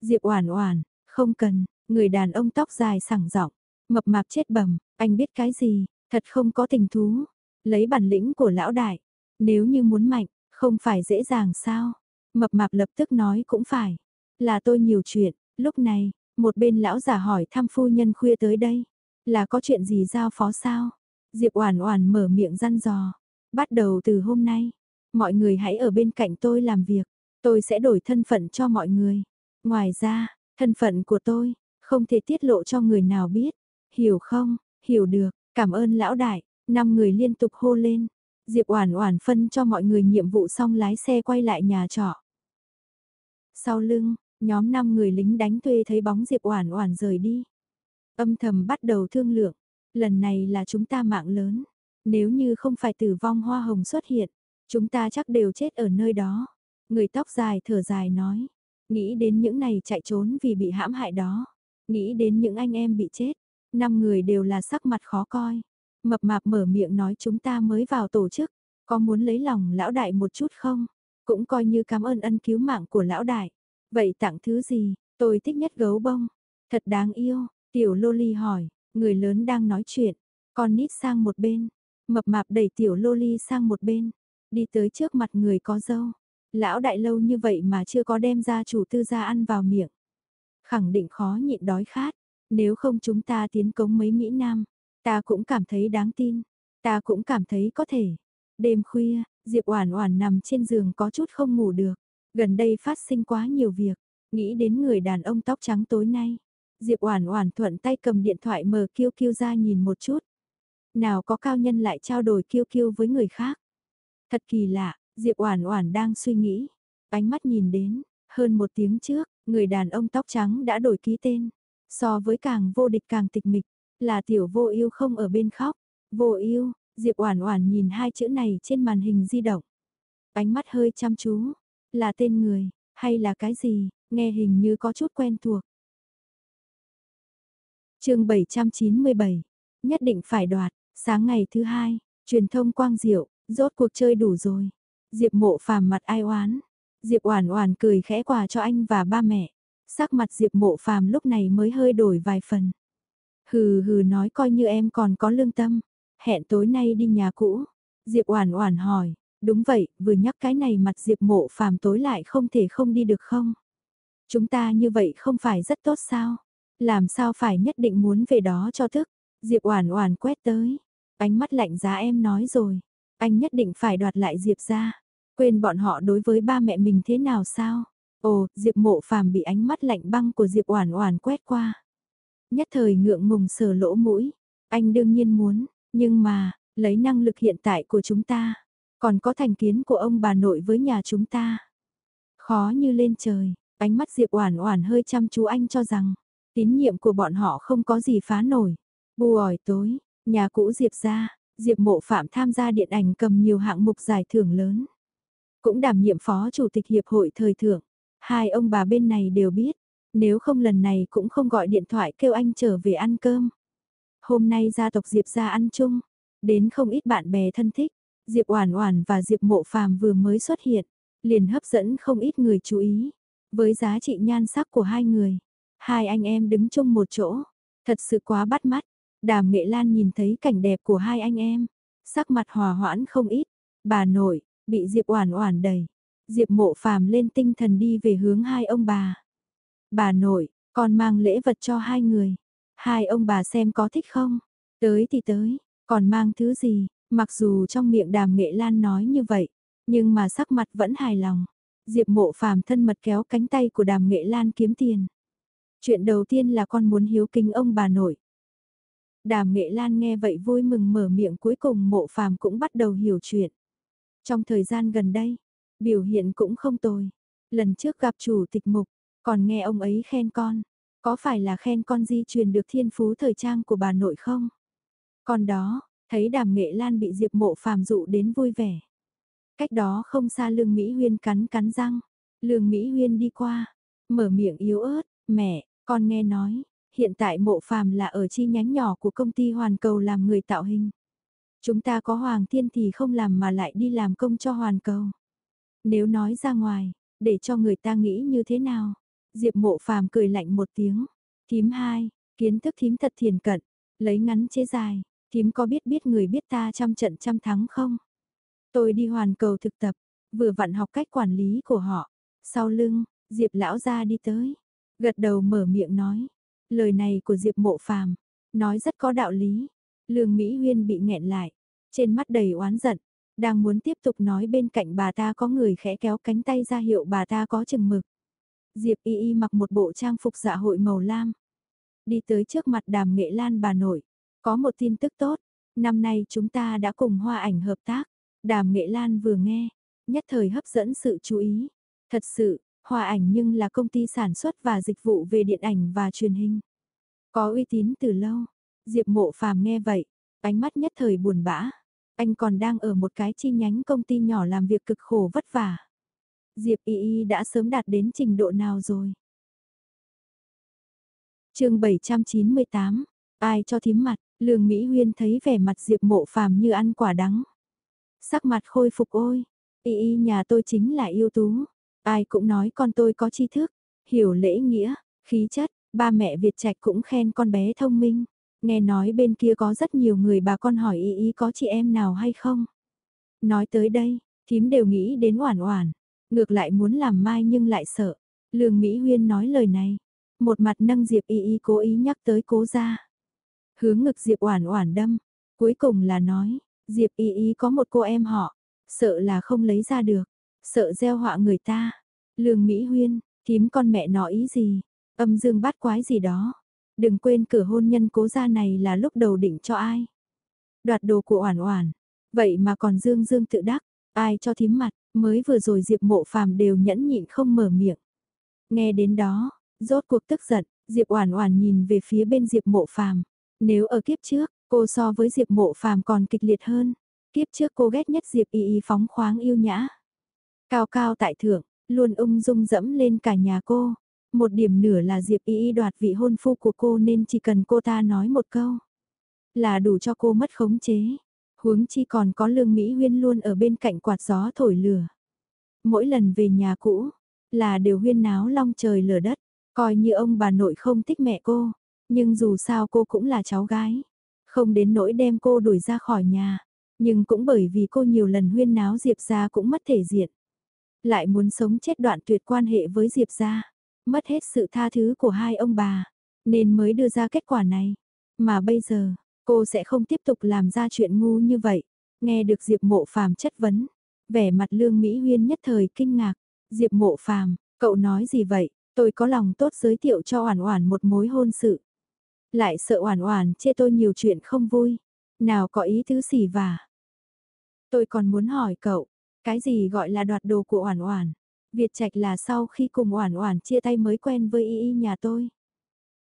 Diệp Oản Oản, không cần, người đàn ông tóc dài sẳng giọng, mập mạp chết bẩm, anh biết cái gì, thật không có tình thú. Lấy bản lĩnh của lão đại, nếu như muốn mạnh, không phải dễ dàng sao? Mập mạp lập tức nói cũng phải, là tôi nhiều chuyện, lúc này, một bên lão giả hỏi thăm phu nhân khuya tới đây, là có chuyện gì giao phó sao? Diệp Oản Oản mở miệng răn dò, bắt đầu từ hôm nay, mọi người hãy ở bên cạnh tôi làm việc, tôi sẽ đổi thân phận cho mọi người. Ngoài ra, thân phận của tôi không thể tiết lộ cho người nào biết, hiểu không? Hiểu được, cảm ơn lão đại. Năm người liên tục hô lên. Diệp Oản Oản phân cho mọi người nhiệm vụ xong lái xe quay lại nhà trọ. Sau lưng, nhóm năm người lính đánh thuê thấy bóng Diệp Oản Oản rời đi. Âm thầm bắt đầu thương lượng, lần này là chúng ta mạng lớn, nếu như không phải tử vong hoa hồng xuất hiện, chúng ta chắc đều chết ở nơi đó. Người tóc dài thở dài nói, nghĩ đến những này chạy trốn vì bị hãm hại đó, nghĩ đến những anh em bị chết, năm người đều là sắc mặt khó coi. Mập mạp mở miệng nói chúng ta mới vào tổ chức, có muốn lấy lòng lão đại một chút không? Cũng coi như cảm ơn ân cứu mạng của lão đại. Vậy tặng thứ gì? Tôi thích nhất gấu bông. Thật đáng yêu, tiểu loli hỏi, người lớn đang nói chuyện, con nít sang một bên. Mập mạp đẩy tiểu loli sang một bên, đi tới trước mặt người có dâu. Lão đại lâu như vậy mà chưa có đem ra chủ tư ra ăn vào miệng. Khẳng định khó nhịn đói khát, nếu không chúng ta tiến cống mấy Mỹ Nam, Ta cũng cảm thấy đáng tin, ta cũng cảm thấy có thể. Đêm khuya, Diệp Oản Oản nằm trên giường có chút không ngủ được, gần đây phát sinh quá nhiều việc, nghĩ đến người đàn ông tóc trắng tối nay. Diệp Oản Oản thuận tay cầm điện thoại mở Kiêu Kiêu ra nhìn một chút. Nào có cao nhân lại trao đổi Kiêu Kiêu với người khác. Thật kỳ lạ, Diệp Oản Oản đang suy nghĩ, ánh mắt nhìn đến, hơn một tiếng trước, người đàn ông tóc trắng đã đổi ký tên, so với càng vô địch càng tịch mịch, là tiểu vô ưu không ở bên khóc. Vô ưu, Diệp Oản Oản nhìn hai chữ này trên màn hình di động. Ánh mắt hơi chăm chú, là tên người, hay là cái gì, nghe hình như có chút quen thuộc. Chương 797. Nhất định phải đoạt, sáng ngày thứ hai, truyền thông quang diệu, rốt cuộc chơi đủ rồi. Diệp Mộ Phàm mặt ai oán. Diệp Oản Oản cười khẽ quà cho anh và ba mẹ. Sắc mặt Diệp Mộ Phàm lúc này mới hơi đổi vài phần. Hừ hừ nói coi như em còn có lương tâm. Hẹn tối nay đi nhà cũ. Diệp Oản Oản hỏi, đúng vậy, vừa nhắc cái này mặt Diệp Mộ Phàm tối lại không thể không đi được không? Chúng ta như vậy không phải rất tốt sao? Làm sao phải nhất định muốn về đó cho thức? Diệp Oản Oản quét tới, ánh mắt lạnh giá em nói rồi, anh nhất định phải đoạt lại Diệp gia. Quên bọn họ đối với ba mẹ mình thế nào sao? Ồ, Diệp Mộ Phàm bị ánh mắt lạnh băng của Diệp Oản Oản quét qua nhất thời ngượng ngùng sờ lỗ mũi. Anh đương nhiên muốn, nhưng mà, lấy năng lực hiện tại của chúng ta, còn có thành kiến của ông bà nội với nhà chúng ta. Khó như lên trời, ánh mắt Diệp Oản Oản hơi chăm chú anh cho rằng, tín nhiệm của bọn họ không có gì phá nổi. Buổi ỏi tối, nhà cũ Diệp gia, Diệp Mộ Phạm tham gia điện ảnh cầm nhiều hạng mục giải thưởng lớn. Cũng đảm nhiệm phó chủ tịch hiệp hội thời thượng. Hai ông bà bên này đều biết, nếu không lần này cũng không gọi điện thoại kêu anh trở về ăn cơm. Hôm nay gia tộc Diệp ra ăn chung, đến không ít bạn bè thân thích, Diệp Oản Oản và Diệp Mộ Phàm vừa mới xuất hiện, liền hấp dẫn không ít người chú ý. Với giá trị nhan sắc của hai người, hai anh em đứng chung một chỗ, thật sự quá bắt mắt. Đàm Nghệ Lan nhìn thấy cảnh đẹp của hai anh em, sắc mặt hòa hoãn không ít. Bà nội, bị Diệp Oản Oản đẩy, Diệp Mộ Phàm lên tinh thần đi về hướng hai ông bà. Bà nội, con mang lễ vật cho hai người. Hai ông bà xem có thích không? Tới thì tới, còn mang thứ gì? Mặc dù trong miệng đàm nghệ lan nói như vậy, nhưng mà sắc mặt vẫn hài lòng. Diệp mộ phàm thân mật kéo cánh tay của đàm nghệ lan kiếm tiền. Chuyện đầu tiên là con muốn hiếu kính ông bà nội. Đàm nghệ lan nghe vậy vui mừng mở miệng cuối cùng mộ phàm cũng bắt đầu hiểu chuyện. Trong thời gian gần đây, biểu hiện cũng không tồi. Lần trước gặp chủ tịch mục, còn nghe ông ấy khen con, Có phải là khen con di truyền được thiên phú thời trang của bà nội không? Còn đó, thấy đàm nghệ lan bị Diệp mộ phàm dụ đến vui vẻ. Cách đó không xa lương Mỹ Huyên cắn cắn răng. Lương Mỹ Huyên đi qua, mở miệng yếu ớt, mẹ, con nghe nói, hiện tại mộ phàm là ở chi nhánh nhỏ của công ty Hoàn Cầu làm người tạo hình. Chúng ta có Hoàng Thiên thì không làm mà lại đi làm công cho Hoàn Cầu. Nếu nói ra ngoài, để cho người ta nghĩ như thế nào? Diệp mộ phàm cười lạnh một tiếng. Thím hai, kiến thức thím thật thiền cận, lấy ngắn chế dài, thím có biết biết người biết ta trăm trận trăm thắng không? Tôi đi hoàn cầu thực tập, vừa vặn học cách quản lý của họ. Sau lưng, Diệp lão ra đi tới, gật đầu mở miệng nói. Lời này của Diệp mộ phàm, nói rất có đạo lý. Lương Mỹ Huyên bị nghẹn lại, trên mắt đầy oán giận, đang muốn tiếp tục nói bên cạnh bà ta có người khẽ kéo cánh tay ra hiệu bà ta có chừng mực. Diệp Y Y mặc một bộ trang phục dạ hội màu lam. Đi tới trước mặt đàm nghệ lan bà nội. Có một tin tức tốt. Năm nay chúng ta đã cùng hoa ảnh hợp tác. Đàm nghệ lan vừa nghe. Nhất thời hấp dẫn sự chú ý. Thật sự, hoa ảnh nhưng là công ty sản xuất và dịch vụ về điện ảnh và truyền hình. Có uy tín từ lâu. Diệp mộ phàm nghe vậy. Ánh mắt nhất thời buồn bã. Anh còn đang ở một cái chi nhánh công ty nhỏ làm việc cực khổ vất vả. Diệp Y Y đã sớm đạt đến trình độ nào rồi? chương 798, ai cho thím mặt, lương Mỹ Huyên thấy vẻ mặt Diệp mộ phàm như ăn quả đắng. Sắc mặt khôi phục ôi, Y Y nhà tôi chính là yêu tú, ai cũng nói con tôi có tri thức, hiểu lễ nghĩa, khí chất, ba mẹ Việt Trạch cũng khen con bé thông minh. Nghe nói bên kia có rất nhiều người bà con hỏi Y Y có chị em nào hay không? Nói tới đây, thím đều nghĩ đến oản oản, Ngược lại muốn làm mai nhưng lại sợ. Lương Mỹ Huyên nói lời này. Một mặt nâng Diệp Y Y cố ý nhắc tới cố ra. Hướng ngực Diệp Oản Oản đâm. Cuối cùng là nói, Diệp Y Y có một cô em họ. Sợ là không lấy ra được. Sợ gieo họa người ta. Lương Mỹ Huyên, thím con mẹ nó ý gì? Âm dương bát quái gì đó. Đừng quên cửa hôn nhân cố gia này là lúc đầu định cho ai. Đoạt đồ của Oản Oản. Vậy mà còn Dương Dương tự đắc, ai cho thím mặt, Mới vừa rồi Diệp Mộ Phàm đều nhẫn nhịn không mở miệng. Nghe đến đó, rốt cuộc tức giận, Diệp Oản Oản nhìn về phía bên Diệp Mộ Phàm. Nếu ở kiếp trước, cô so với Diệp Mộ Phàm còn kịch liệt hơn, kiếp trước cô ghét nhất Diệp Y Y phóng khoáng yêu nhã. Cao cao tại thượng, luôn ung dung dẫm lên cả nhà cô. Một điểm nửa là Diệp Y Y đoạt vị hôn phu của cô nên chỉ cần cô ta nói một câu là đủ cho cô mất khống chế huống chi còn có lương Mỹ Huyên luôn ở bên cạnh quạt gió thổi lửa. Mỗi lần về nhà cũ, là đều huyên náo long trời lở đất, coi như ông bà nội không thích mẹ cô, nhưng dù sao cô cũng là cháu gái, không đến nỗi đem cô đuổi ra khỏi nhà, nhưng cũng bởi vì cô nhiều lần huyên náo Diệp gia cũng mất thể diện. Lại muốn sống chết đoạn tuyệt quan hệ với Diệp gia, mất hết sự tha thứ của hai ông bà, nên mới đưa ra kết quả này. Mà bây giờ, Cô sẽ không tiếp tục làm ra chuyện ngu như vậy. Nghe được Diệp Mộ Phàm chất vấn, vẻ mặt Lương Mỹ Huyên nhất thời kinh ngạc. Diệp Mộ Phàm, cậu nói gì vậy? Tôi có lòng tốt giới thiệu cho Oản Oản một mối hôn sự. Lại sợ Oản Oản chê tôi nhiều chuyện không vui. Nào có ý tứ xỉ vả. Tôi còn muốn hỏi cậu, cái gì gọi là đoạt đồ của Oản Oản? Việt Trạch là sau khi cùng Oản Oản chia tay mới quen với Y Y nhà tôi.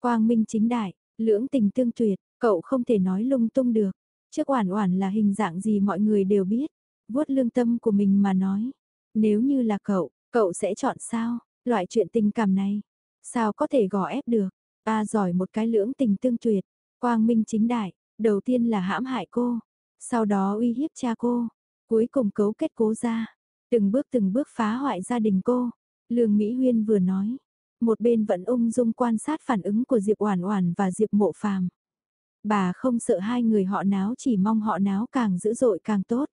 Quang Minh chính đại, lưỡng tình tương tuyệt, Cậu không thể nói lung tung được. Trước oản oản là hình dạng gì mọi người đều biết. Vuốt lương tâm của mình mà nói. Nếu như là cậu, cậu sẽ chọn sao? Loại chuyện tình cảm này. Sao có thể gò ép được? Ta giỏi một cái lưỡng tình tương tuyệt. Quang minh chính đại. Đầu tiên là hãm hại cô. Sau đó uy hiếp cha cô. Cuối cùng cấu kết cố ra. Từng bước từng bước phá hoại gia đình cô. Lương Mỹ Huyên vừa nói. Một bên vẫn ung dung quan sát phản ứng của Diệp Oản Oản và Diệp Mộ Phàm. Bà không sợ hai người họ náo chỉ mong họ náo càng dữ dội càng tốt.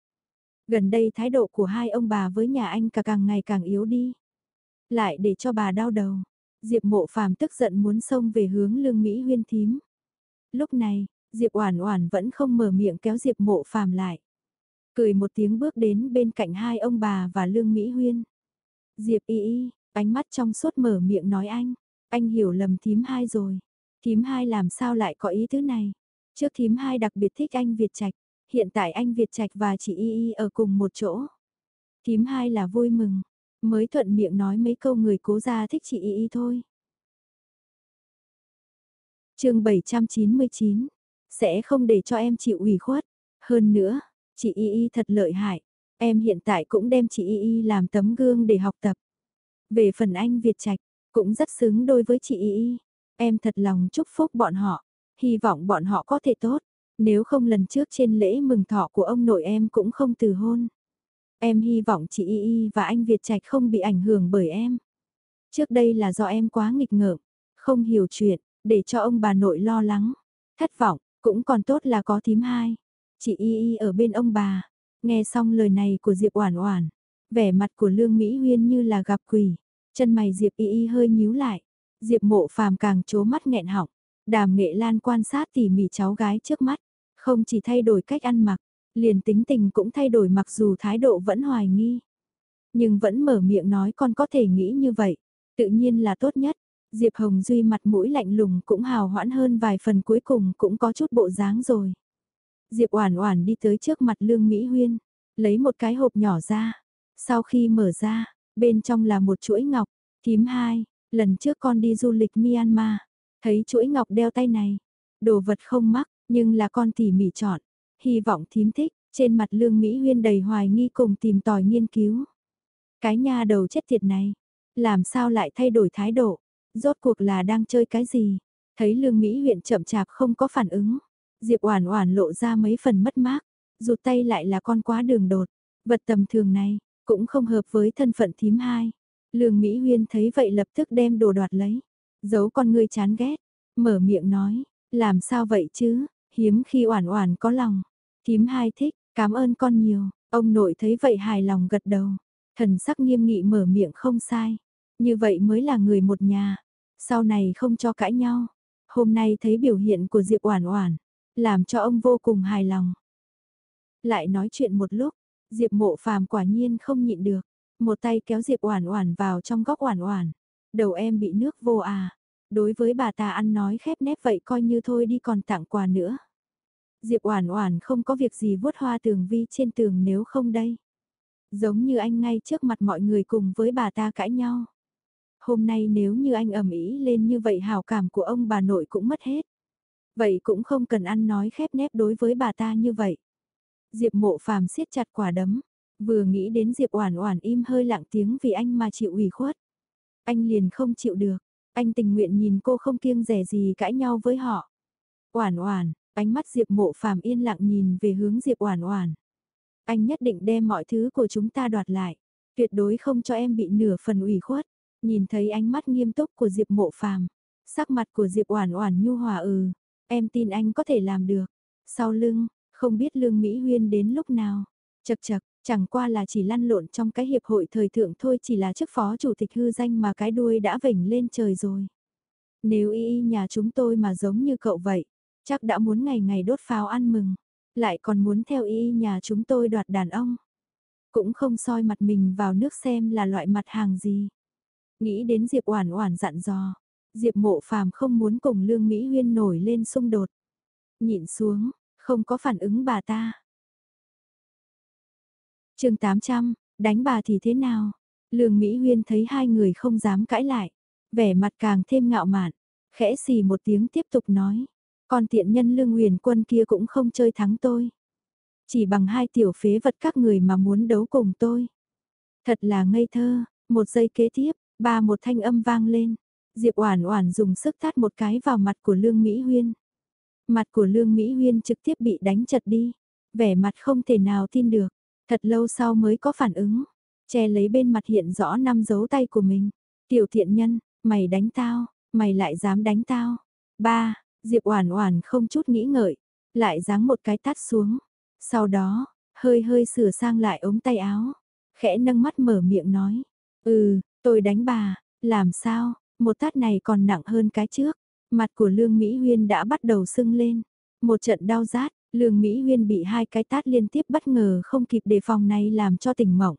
Gần đây thái độ của hai ông bà với nhà anh cả càng ngày càng yếu đi. Lại để cho bà đau đầu. Diệp mộ phàm tức giận muốn xông về hướng lương Mỹ huyên thím. Lúc này, Diệp Oản Oản vẫn không mở miệng kéo Diệp Mộ Phàm lại. Cười một tiếng bước đến bên cạnh hai ông bà và Lương Mỹ Huyên. Diệp Y Y, ánh mắt trong suốt mở miệng nói anh, anh hiểu lầm thím hai rồi. Thím hai làm sao lại có ý thứ này? Trước thím hai đặc biệt thích anh Việt Trạch, hiện tại anh Việt Trạch và chị Y Y ở cùng một chỗ. Thím hai là vui mừng, mới thuận miệng nói mấy câu người cố ra thích chị Y Y thôi. chương 799, sẽ không để cho em chịu ủy khuất. Hơn nữa, chị Y Y thật lợi hại, em hiện tại cũng đem chị Y Y làm tấm gương để học tập. Về phần anh Việt Trạch, cũng rất xứng đôi với chị Y Y. Em thật lòng chúc phúc bọn họ, hy vọng bọn họ có thể tốt. Nếu không lần trước trên lễ mừng thọ của ông nội em cũng không từ hôn. Em hy vọng chị Y Y và anh Việt Trạch không bị ảnh hưởng bởi em. Trước đây là do em quá nghịch ngợm, không hiểu chuyện, để cho ông bà nội lo lắng. Thất vọng, cũng còn tốt là có thím hai. Chị Y Y ở bên ông bà. Nghe xong lời này của Diệp Oản Oản, vẻ mặt của Lương Mỹ Huyên như là gặp quỷ. Chân mày Diệp Y Y hơi nhíu lại. Diệp Mộ Phàm càng trố mắt nghẹn họng. Đàm Nghệ Lan quan sát tỉ mỉ cháu gái trước mắt, không chỉ thay đổi cách ăn mặc, liền tính tình cũng thay đổi mặc dù thái độ vẫn hoài nghi. Nhưng vẫn mở miệng nói con có thể nghĩ như vậy, tự nhiên là tốt nhất. Diệp Hồng Duy mặt mũi lạnh lùng cũng hào hoãn hơn vài phần cuối cùng cũng có chút bộ dáng rồi. Diệp Oản Oản đi tới trước mặt Lương Mỹ Huyên, lấy một cái hộp nhỏ ra. Sau khi mở ra, bên trong là một chuỗi ngọc, thím hai, lần trước con đi du lịch Myanmar, thấy chuỗi ngọc đeo tay này, đồ vật không mắc, nhưng là con tỉ mỉ chọn, hy vọng thím thích, trên mặt Lương Mỹ Huyên đầy hoài nghi cùng tìm tòi nghiên cứu. Cái nha đầu chết tiệt này, làm sao lại thay đổi thái độ, rốt cuộc là đang chơi cái gì? Thấy Lương Mỹ Huyên chậm chạp không có phản ứng, Diệp Oản Oản lộ ra mấy phần mất mát, rụt tay lại là con quá đường đột, vật tầm thường này cũng không hợp với thân phận thím hai. Lương Mỹ Huyên thấy vậy lập tức đem đồ đoạt lấy, giấu con ngươi chán ghét, mở miệng nói, làm sao vậy chứ, hiếm khi Oản Oản có lòng. Thím hai thích, cảm ơn con nhiều, ông nội thấy vậy hài lòng gật đầu, thần sắc nghiêm nghị mở miệng không sai, như vậy mới là người một nhà, sau này không cho cãi nhau. Hôm nay thấy biểu hiện của Diệp Oản Oản, làm cho ông vô cùng hài lòng. Lại nói chuyện một lúc, Diệp Mộ Phàm quả nhiên không nhịn được, một tay kéo Diệp Oản Oản vào trong góc Oản Oản. Đầu em bị nước vô à? Đối với bà ta ăn nói khép nép vậy coi như thôi đi còn tặng quà nữa. Diệp Oản Oản không có việc gì vuốt hoa tường vi trên tường nếu không đây. Giống như anh ngay trước mặt mọi người cùng với bà ta cãi nhau. Hôm nay nếu như anh ầm ĩ lên như vậy hảo cảm của ông bà nội cũng mất hết. Vậy cũng không cần ăn nói khép nép đối với bà ta như vậy. Diệp Mộ Phàm siết chặt quả đấm, vừa nghĩ đến Diệp Oản Oản im hơi lặng tiếng vì anh mà chịu ủy khuất. Anh liền không chịu được, anh tình nguyện nhìn cô không kiêng dè gì cãi nhau với họ. Oản Oản, ánh mắt Diệp Mộ Phàm yên lặng nhìn về hướng Diệp Oản Oản. Anh nhất định đem mọi thứ của chúng ta đoạt lại, tuyệt đối không cho em bị nửa phần ủy khuất. Nhìn thấy ánh mắt nghiêm túc của Diệp Mộ Phàm, sắc mặt của Diệp Oản Oản nhu hòa ừ, em tin anh có thể làm được. Sau lưng, không biết Lương Mỹ Huyên đến lúc nào. Chật chật, chẳng qua là chỉ lăn lộn trong cái hiệp hội thời thượng thôi chỉ là chức phó chủ tịch hư danh mà cái đuôi đã vểnh lên trời rồi. Nếu y y nhà chúng tôi mà giống như cậu vậy, chắc đã muốn ngày ngày đốt pháo ăn mừng, lại còn muốn theo y y nhà chúng tôi đoạt đàn ông. Cũng không soi mặt mình vào nước xem là loại mặt hàng gì. Nghĩ đến Diệp Oản Oản dặn dò, Diệp Mộ Phàm không muốn cùng Lương Mỹ Huyên nổi lên xung đột. Nhịn xuống, không có phản ứng bà ta. chương 800, đánh bà thì thế nào? Lương Mỹ Huyên thấy hai người không dám cãi lại, vẻ mặt càng thêm ngạo mạn, khẽ xì một tiếng tiếp tục nói, con tiện nhân Lương Huyền Quân kia cũng không chơi thắng tôi. Chỉ bằng hai tiểu phế vật các người mà muốn đấu cùng tôi. Thật là ngây thơ, một giây kế tiếp, ba một thanh âm vang lên. Diệp Oản Oản dùng sức tát một cái vào mặt của Lương Mỹ Huyên. Mặt của Lương Mỹ Huyên trực tiếp bị đánh chật đi, vẻ mặt không thể nào tin được, thật lâu sau mới có phản ứng, che lấy bên mặt hiện rõ năm dấu tay của mình. Tiểu thiện nhân, mày đánh tao, mày lại dám đánh tao. Ba, Diệp Oản Oản không chút nghĩ ngợi, lại giáng một cái tát xuống. Sau đó, hơi hơi sửa sang lại ống tay áo, khẽ nâng mắt mở miệng nói: "Ừ, tôi đánh bà, làm sao, một tát này còn nặng hơn cái trước." Mặt của Lương Mỹ Huyên đã bắt đầu sưng lên. Một trận đau rát, Lương Mỹ Huyên bị hai cái tát liên tiếp bất ngờ không kịp đề phòng này làm cho tỉnh mộng.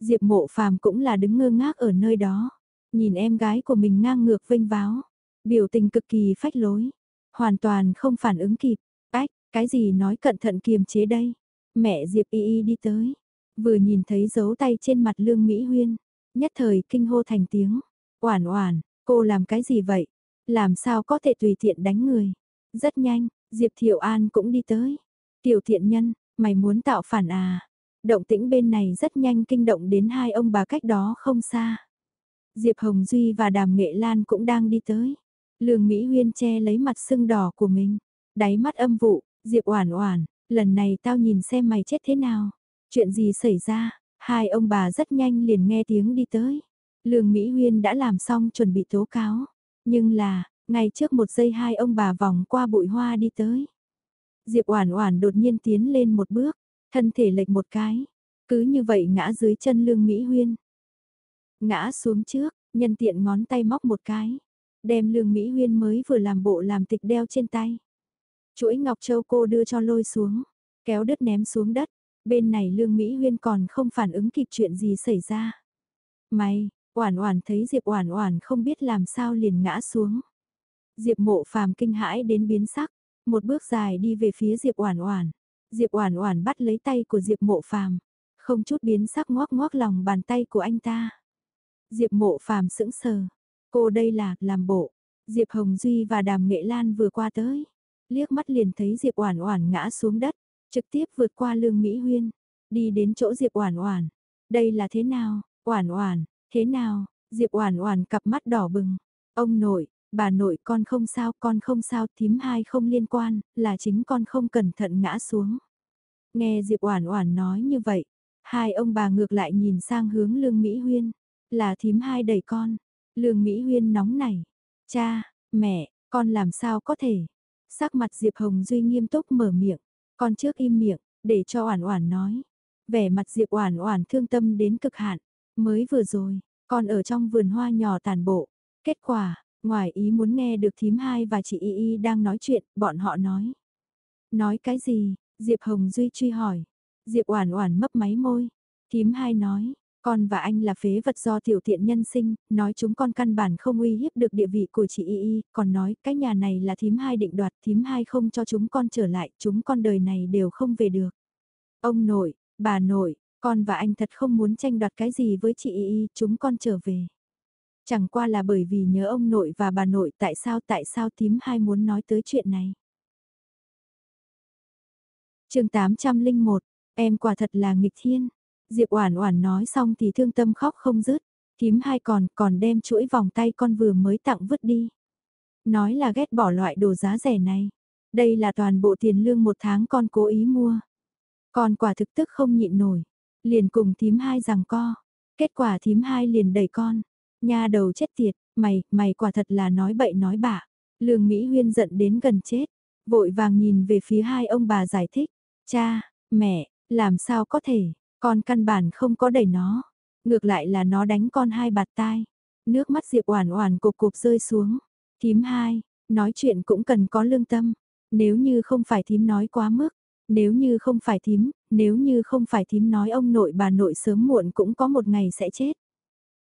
Diệp mộ phàm cũng là đứng ngơ ngác ở nơi đó. Nhìn em gái của mình ngang ngược vênh váo. Biểu tình cực kỳ phách lối. Hoàn toàn không phản ứng kịp. Ách, cái gì nói cẩn thận kiềm chế đây. Mẹ Diệp Y Y đi tới. Vừa nhìn thấy dấu tay trên mặt Lương Mỹ Huyên. Nhất thời kinh hô thành tiếng. Oản oản, cô làm cái gì vậy? làm sao có thể tùy tiện đánh người. Rất nhanh, Diệp Thiệu An cũng đi tới. Tiểu thiện nhân, mày muốn tạo phản à? Động tĩnh bên này rất nhanh kinh động đến hai ông bà cách đó không xa. Diệp Hồng Duy và Đàm Nghệ Lan cũng đang đi tới. Lương Mỹ Huyên che lấy mặt sưng đỏ của mình. Đáy mắt âm vụ, Diệp Oản Oản, lần này tao nhìn xem mày chết thế nào. Chuyện gì xảy ra? Hai ông bà rất nhanh liền nghe tiếng đi tới. Lương Mỹ Huyên đã làm xong chuẩn bị tố cáo. Nhưng là, ngay trước một giây hai ông bà vòng qua bụi hoa đi tới. Diệp Oản Oản đột nhiên tiến lên một bước, thân thể lệch một cái, cứ như vậy ngã dưới chân Lương Mỹ Huyên. Ngã xuống trước, nhân tiện ngón tay móc một cái, đem Lương Mỹ Huyên mới vừa làm bộ làm tịch đeo trên tay. Chuỗi ngọc châu cô đưa cho lôi xuống, kéo đứt ném xuống đất, bên này Lương Mỹ Huyên còn không phản ứng kịp chuyện gì xảy ra. Mày, Oản Oản thấy Diệp Oản Oản không biết làm sao liền ngã xuống. Diệp Mộ Phàm kinh hãi đến biến sắc, một bước dài đi về phía Diệp Oản Oản. Diệp Oản Oản bắt lấy tay của Diệp Mộ Phàm, không chút biến sắc ngoác ngoác lòng bàn tay của anh ta. Diệp Mộ Phàm sững sờ, cô đây là làm bộ. Diệp Hồng Duy và Đàm Nghệ Lan vừa qua tới, liếc mắt liền thấy Diệp Oản Oản ngã xuống đất, trực tiếp vượt qua Lương Mỹ Huyên, đi đến chỗ Diệp Oản Oản. Đây là thế nào? Oản Oản, thế nào? Diệp Oản Oản cặp mắt đỏ bừng. Ông nội, bà nội con không sao, con không sao, thím hai không liên quan, là chính con không cẩn thận ngã xuống. Nghe Diệp Oản Oản nói như vậy, hai ông bà ngược lại nhìn sang hướng Lương Mỹ Huyên, là thím hai đẩy con. Lương Mỹ Huyên nóng nảy, "Cha, mẹ, con làm sao có thể?" Sắc mặt Diệp Hồng Duy nghiêm túc mở miệng, "Con trước im miệng, để cho Oản Oản nói." Vẻ mặt Diệp Oản Oản thương tâm đến cực hạn, mới vừa rồi, con ở trong vườn hoa nhỏ tàn bộ, kết quả, ngoài ý muốn nghe được thím hai và chị Y Y đang nói chuyện, bọn họ nói. Nói cái gì? Diệp Hồng Duy truy hỏi. Diệp Oản Oản mấp máy môi. Thím hai nói, con và anh là phế vật do tiểu tiện nhân sinh, nói chúng con căn bản không uy hiếp được địa vị của chị Y Y, còn nói cái nhà này là thím hai định đoạt, thím hai không cho chúng con trở lại, chúng con đời này đều không về được. Ông nội, bà nội, con và anh thật không muốn tranh đoạt cái gì với chị Y chúng con trở về. Chẳng qua là bởi vì nhớ ông nội và bà nội tại sao tại sao tím hai muốn nói tới chuyện này. chương 801, em quả thật là nghịch thiên. Diệp Oản Oản nói xong thì thương tâm khóc không dứt, tím hai còn còn đem chuỗi vòng tay con vừa mới tặng vứt đi. Nói là ghét bỏ loại đồ giá rẻ này. Đây là toàn bộ tiền lương một tháng con cố ý mua. Con quả thực tức không nhịn nổi, liền cùng thím hai rằng co. Kết quả thím hai liền đẩy con. Nha đầu chết tiệt, mày, mày quả thật là nói bậy nói bạ. Lương Mỹ Huyên giận đến gần chết, vội vàng nhìn về phía hai ông bà giải thích. Cha, mẹ, làm sao có thể, con căn bản không có đẩy nó. Ngược lại là nó đánh con hai bạt tai. Nước mắt Diệp Oản Oản cục cục rơi xuống. Thím hai, nói chuyện cũng cần có lương tâm. Nếu như không phải thím nói quá mức, nếu như không phải thím, nếu như không phải thím nói ông nội bà nội sớm muộn cũng có một ngày sẽ chết.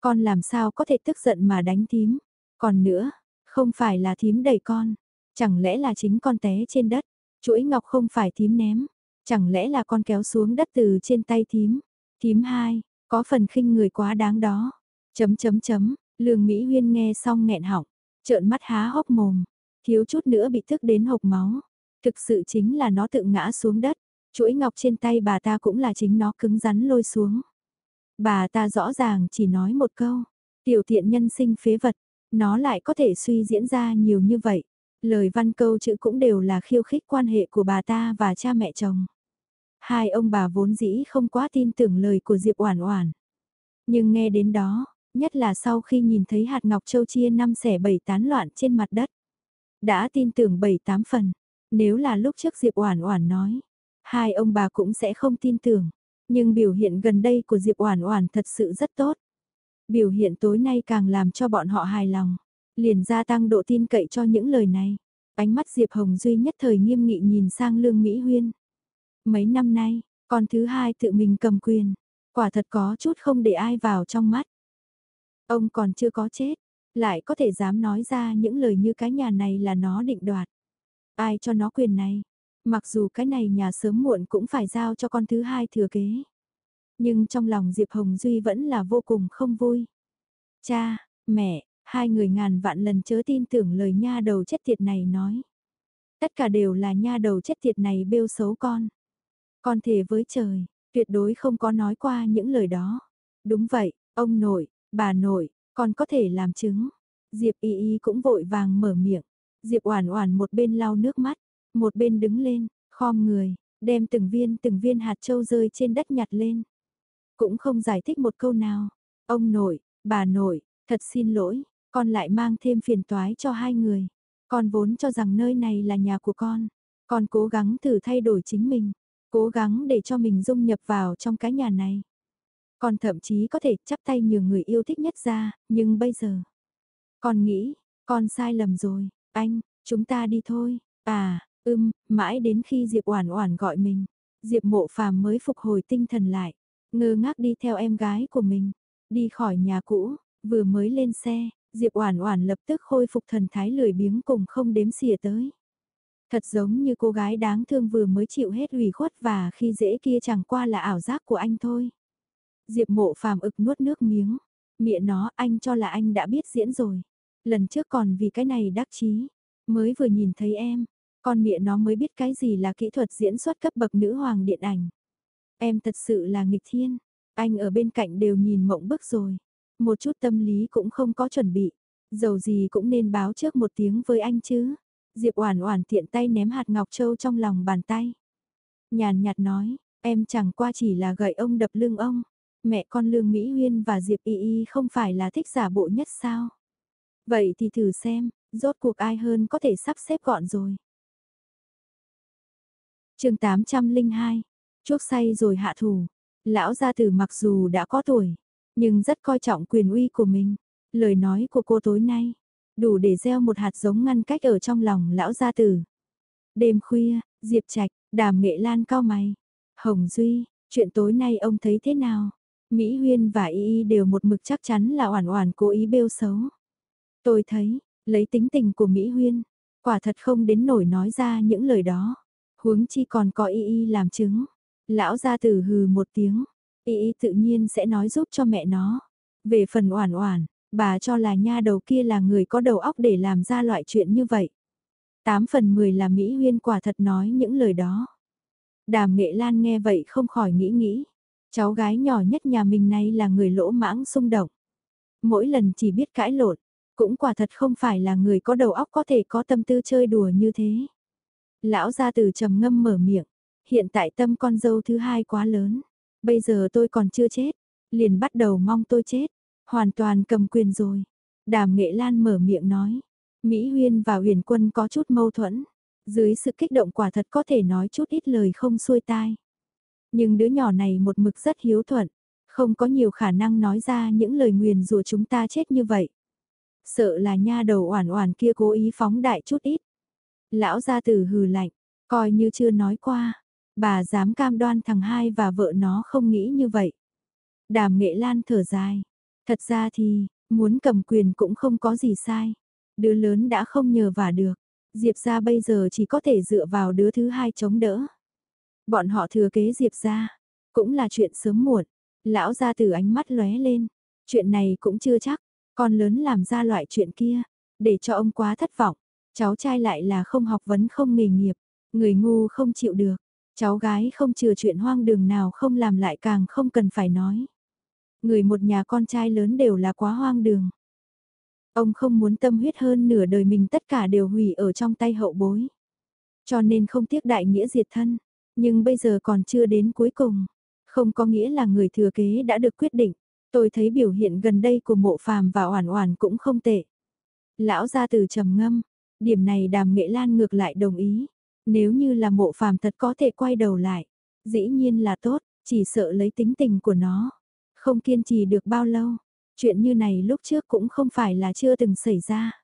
Con làm sao có thể tức giận mà đánh thím. Còn nữa, không phải là thím đẩy con. Chẳng lẽ là chính con té trên đất. Chuỗi ngọc không phải thím ném. Chẳng lẽ là con kéo xuống đất từ trên tay thím. Thím hai, có phần khinh người quá đáng đó. Chấm chấm chấm, lương Mỹ Huyên nghe xong nghẹn họng. Trợn mắt há hốc mồm. Thiếu chút nữa bị thức đến hộc máu. Thực sự chính là nó tự ngã xuống đất. Chuỗi ngọc trên tay bà ta cũng là chính nó cứng rắn lôi xuống. Bà ta rõ ràng chỉ nói một câu, tiểu thiện nhân sinh phế vật, nó lại có thể suy diễn ra nhiều như vậy. Lời văn câu chữ cũng đều là khiêu khích quan hệ của bà ta và cha mẹ chồng. Hai ông bà vốn dĩ không quá tin tưởng lời của Diệp Oản Oản. Nhưng nghe đến đó, nhất là sau khi nhìn thấy hạt ngọc châu chia năm xẻ bảy tán loạn trên mặt đất. Đã tin tưởng bảy tám phần, nếu là lúc trước Diệp Oản Oản nói, hai ông bà cũng sẽ không tin tưởng. Nhưng biểu hiện gần đây của Diệp Oản Oản thật sự rất tốt. Biểu hiện tối nay càng làm cho bọn họ hài lòng, liền gia tăng độ tin cậy cho những lời này. Ánh mắt Diệp Hồng Duy nhất thời nghiêm nghị nhìn sang Lương Mỹ Huyên. Mấy năm nay, con thứ hai tự mình cầm quyền, quả thật có chút không để ai vào trong mắt. Ông còn chưa có chết, lại có thể dám nói ra những lời như cái nhà này là nó định đoạt. Ai cho nó quyền này? Mặc dù cái này nhà sớm muộn cũng phải giao cho con thứ hai thừa kế. Nhưng trong lòng Diệp Hồng Duy vẫn là vô cùng không vui. Cha, mẹ, Hai người ngàn vạn lần chớ tin tưởng lời nha đầu chết tiệt này nói. Tất cả đều là nha đầu chết tiệt này bêu xấu con. Con thề với trời, tuyệt đối không có nói qua những lời đó. Đúng vậy, ông nội, bà nội, con có thể làm chứng. Diệp Y Y cũng vội vàng mở miệng. Diệp Oản Oản một bên lau nước mắt, một bên đứng lên, khom người, đem từng viên từng viên hạt châu rơi trên đất nhặt lên. Cũng không giải thích một câu nào. Ông nội, bà nội, thật xin lỗi, con lại mang thêm phiền toái cho hai người. Con vốn cho rằng nơi này là nhà của con. Con cố gắng thử thay đổi chính mình, cố gắng để cho mình dung nhập vào trong cái nhà này. Con thậm chí có thể chắp tay nhường người yêu thích nhất ra, nhưng bây giờ... Con nghĩ, con sai lầm rồi, anh, chúng ta đi thôi. À, ưm, mãi đến khi Diệp Oản Oản gọi mình, Diệp Mộ Phàm mới phục hồi tinh thần lại, ngơ ngác đi theo em gái của mình, đi khỏi nhà cũ, vừa mới lên xe, Diệp Oản Oản lập tức khôi phục thần thái lười biếng cùng không đếm xỉa tới. Thật giống như cô gái đáng thương vừa mới chịu hết ủy khuất và khi dễ kia chẳng qua là ảo giác của anh thôi. Diệp Mộ Phàm ực nuốt nước miếng, miệng nó anh cho là anh đã biết diễn rồi. Lần trước còn vì cái này đắc chí, mới vừa nhìn thấy em, con mẹ nó mới biết cái gì là kỹ thuật diễn xuất cấp bậc nữ hoàng điện ảnh. Em thật sự là nghịch thiên, anh ở bên cạnh đều nhìn mộng bức rồi. Một chút tâm lý cũng không có chuẩn bị, dầu gì cũng nên báo trước một tiếng với anh chứ. Diệp Oản Oản tiện tay ném hạt ngọc châu trong lòng bàn tay. Nhàn nhạt nói, em chẳng qua chỉ là gậy ông đập lưng ông. Mẹ con Lương Mỹ Huyên và Diệp Y Y không phải là thích giả bộ nhất sao? Vậy thì thử xem, rốt cuộc ai hơn có thể sắp xếp gọn rồi. chương 802, chuốc say rồi hạ thủ. Lão gia tử mặc dù đã có tuổi, nhưng rất coi trọng quyền uy của mình. Lời nói của cô tối nay, đủ để gieo một hạt giống ngăn cách ở trong lòng lão gia tử. Đêm khuya, Diệp Trạch, Đàm Nghệ Lan cao mày. Hồng Duy, chuyện tối nay ông thấy thế nào? Mỹ Huyên và Y Y đều một mực chắc chắn là Oản Oản cố ý bêu xấu. Tôi thấy, lấy tính tình của Mỹ Huyên, quả thật không đến nổi nói ra những lời đó. Huống chi còn có Y Y làm chứng. Lão gia tử hừ một tiếng, Y Y tự nhiên sẽ nói giúp cho mẹ nó. Về phần Oản Oản, bà cho là nha đầu kia là người có đầu óc để làm ra loại chuyện như vậy. 8 phần 10 là Mỹ Huyên quả thật nói những lời đó. Đàm Nghệ Lan nghe vậy không khỏi nghĩ nghĩ. Cháu gái nhỏ nhất nhà mình này là người lỗ mãng xung động. Mỗi lần chỉ biết cãi lộn, cũng quả thật không phải là người có đầu óc có thể có tâm tư chơi đùa như thế. Lão gia từ trầm ngâm mở miệng, hiện tại tâm con dâu thứ hai quá lớn, bây giờ tôi còn chưa chết, liền bắt đầu mong tôi chết, hoàn toàn cầm quyền rồi. Đàm Nghệ Lan mở miệng nói, Mỹ Huyên và Huyền Quân có chút mâu thuẫn, dưới sự kích động quả thật có thể nói chút ít lời không xuôi tai. Nhưng đứa nhỏ này một mực rất hiếu thuận, không có nhiều khả năng nói ra những lời nguyền rủa chúng ta chết như vậy. Sợ là nha đầu oản oản kia cố ý phóng đại chút ít. Lão gia tử hừ lạnh, coi như chưa nói qua, bà dám cam đoan thằng hai và vợ nó không nghĩ như vậy. Đàm nghệ lan thở dài, thật ra thì, muốn cầm quyền cũng không có gì sai. Đứa lớn đã không nhờ vả được, Diệp ra bây giờ chỉ có thể dựa vào đứa thứ hai chống đỡ. Bọn họ thừa kế Diệp ra, cũng là chuyện sớm muộn. Lão gia tử ánh mắt lóe lên, chuyện này cũng chưa chắc, con lớn làm ra loại chuyện kia, để cho ông quá thất vọng. Cháu trai lại là không học vấn không nghề nghiệp, người ngu không chịu được. Cháu gái không chừa chuyện hoang đường nào không làm lại càng không cần phải nói. Người một nhà con trai lớn đều là quá hoang đường. Ông không muốn tâm huyết hơn nửa đời mình tất cả đều hủy ở trong tay hậu bối. Cho nên không tiếc đại nghĩa diệt thân. Nhưng bây giờ còn chưa đến cuối cùng. Không có nghĩa là người thừa kế đã được quyết định. Tôi thấy biểu hiện gần đây của mộ phàm và oản oản cũng không tệ. Lão gia từ trầm ngâm. Điểm này đàm nghệ lan ngược lại đồng ý. Nếu như là mộ phàm thật có thể quay đầu lại. Dĩ nhiên là tốt, chỉ sợ lấy tính tình của nó. Không kiên trì được bao lâu. Chuyện như này lúc trước cũng không phải là chưa từng xảy ra.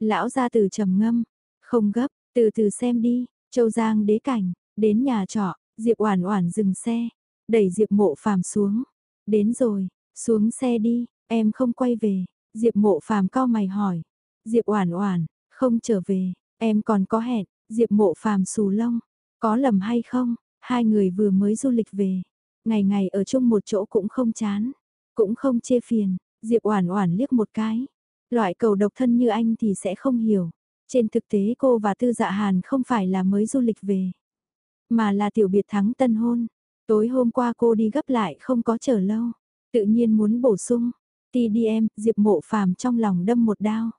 Lão gia từ trầm ngâm. Không gấp, từ từ xem đi. Châu Giang đế cảnh, Đến nhà trọ, Diệp Oản Oản dừng xe, đẩy Diệp Mộ Phàm xuống. Đến rồi, xuống xe đi, em không quay về. Diệp Mộ Phàm cao mày hỏi. Diệp Oản Oản, không trở về, em còn có hẹn. Diệp Mộ Phàm xù lông, có lầm hay không? Hai người vừa mới du lịch về, ngày ngày ở chung một chỗ cũng không chán, cũng không chê phiền. Diệp Oản Oản liếc một cái, Loại cầu độc thân như anh thì sẽ không hiểu. Trên thực tế cô và Tư Dạ Hàn không phải là mới du lịch về, mà là tiểu biệt thắng tân hôn. Tối hôm qua cô đi gấp lại không có chờ lâu, tự nhiên muốn bổ sung. TDM, Diệp Mộ Phàm trong lòng đâm một đao.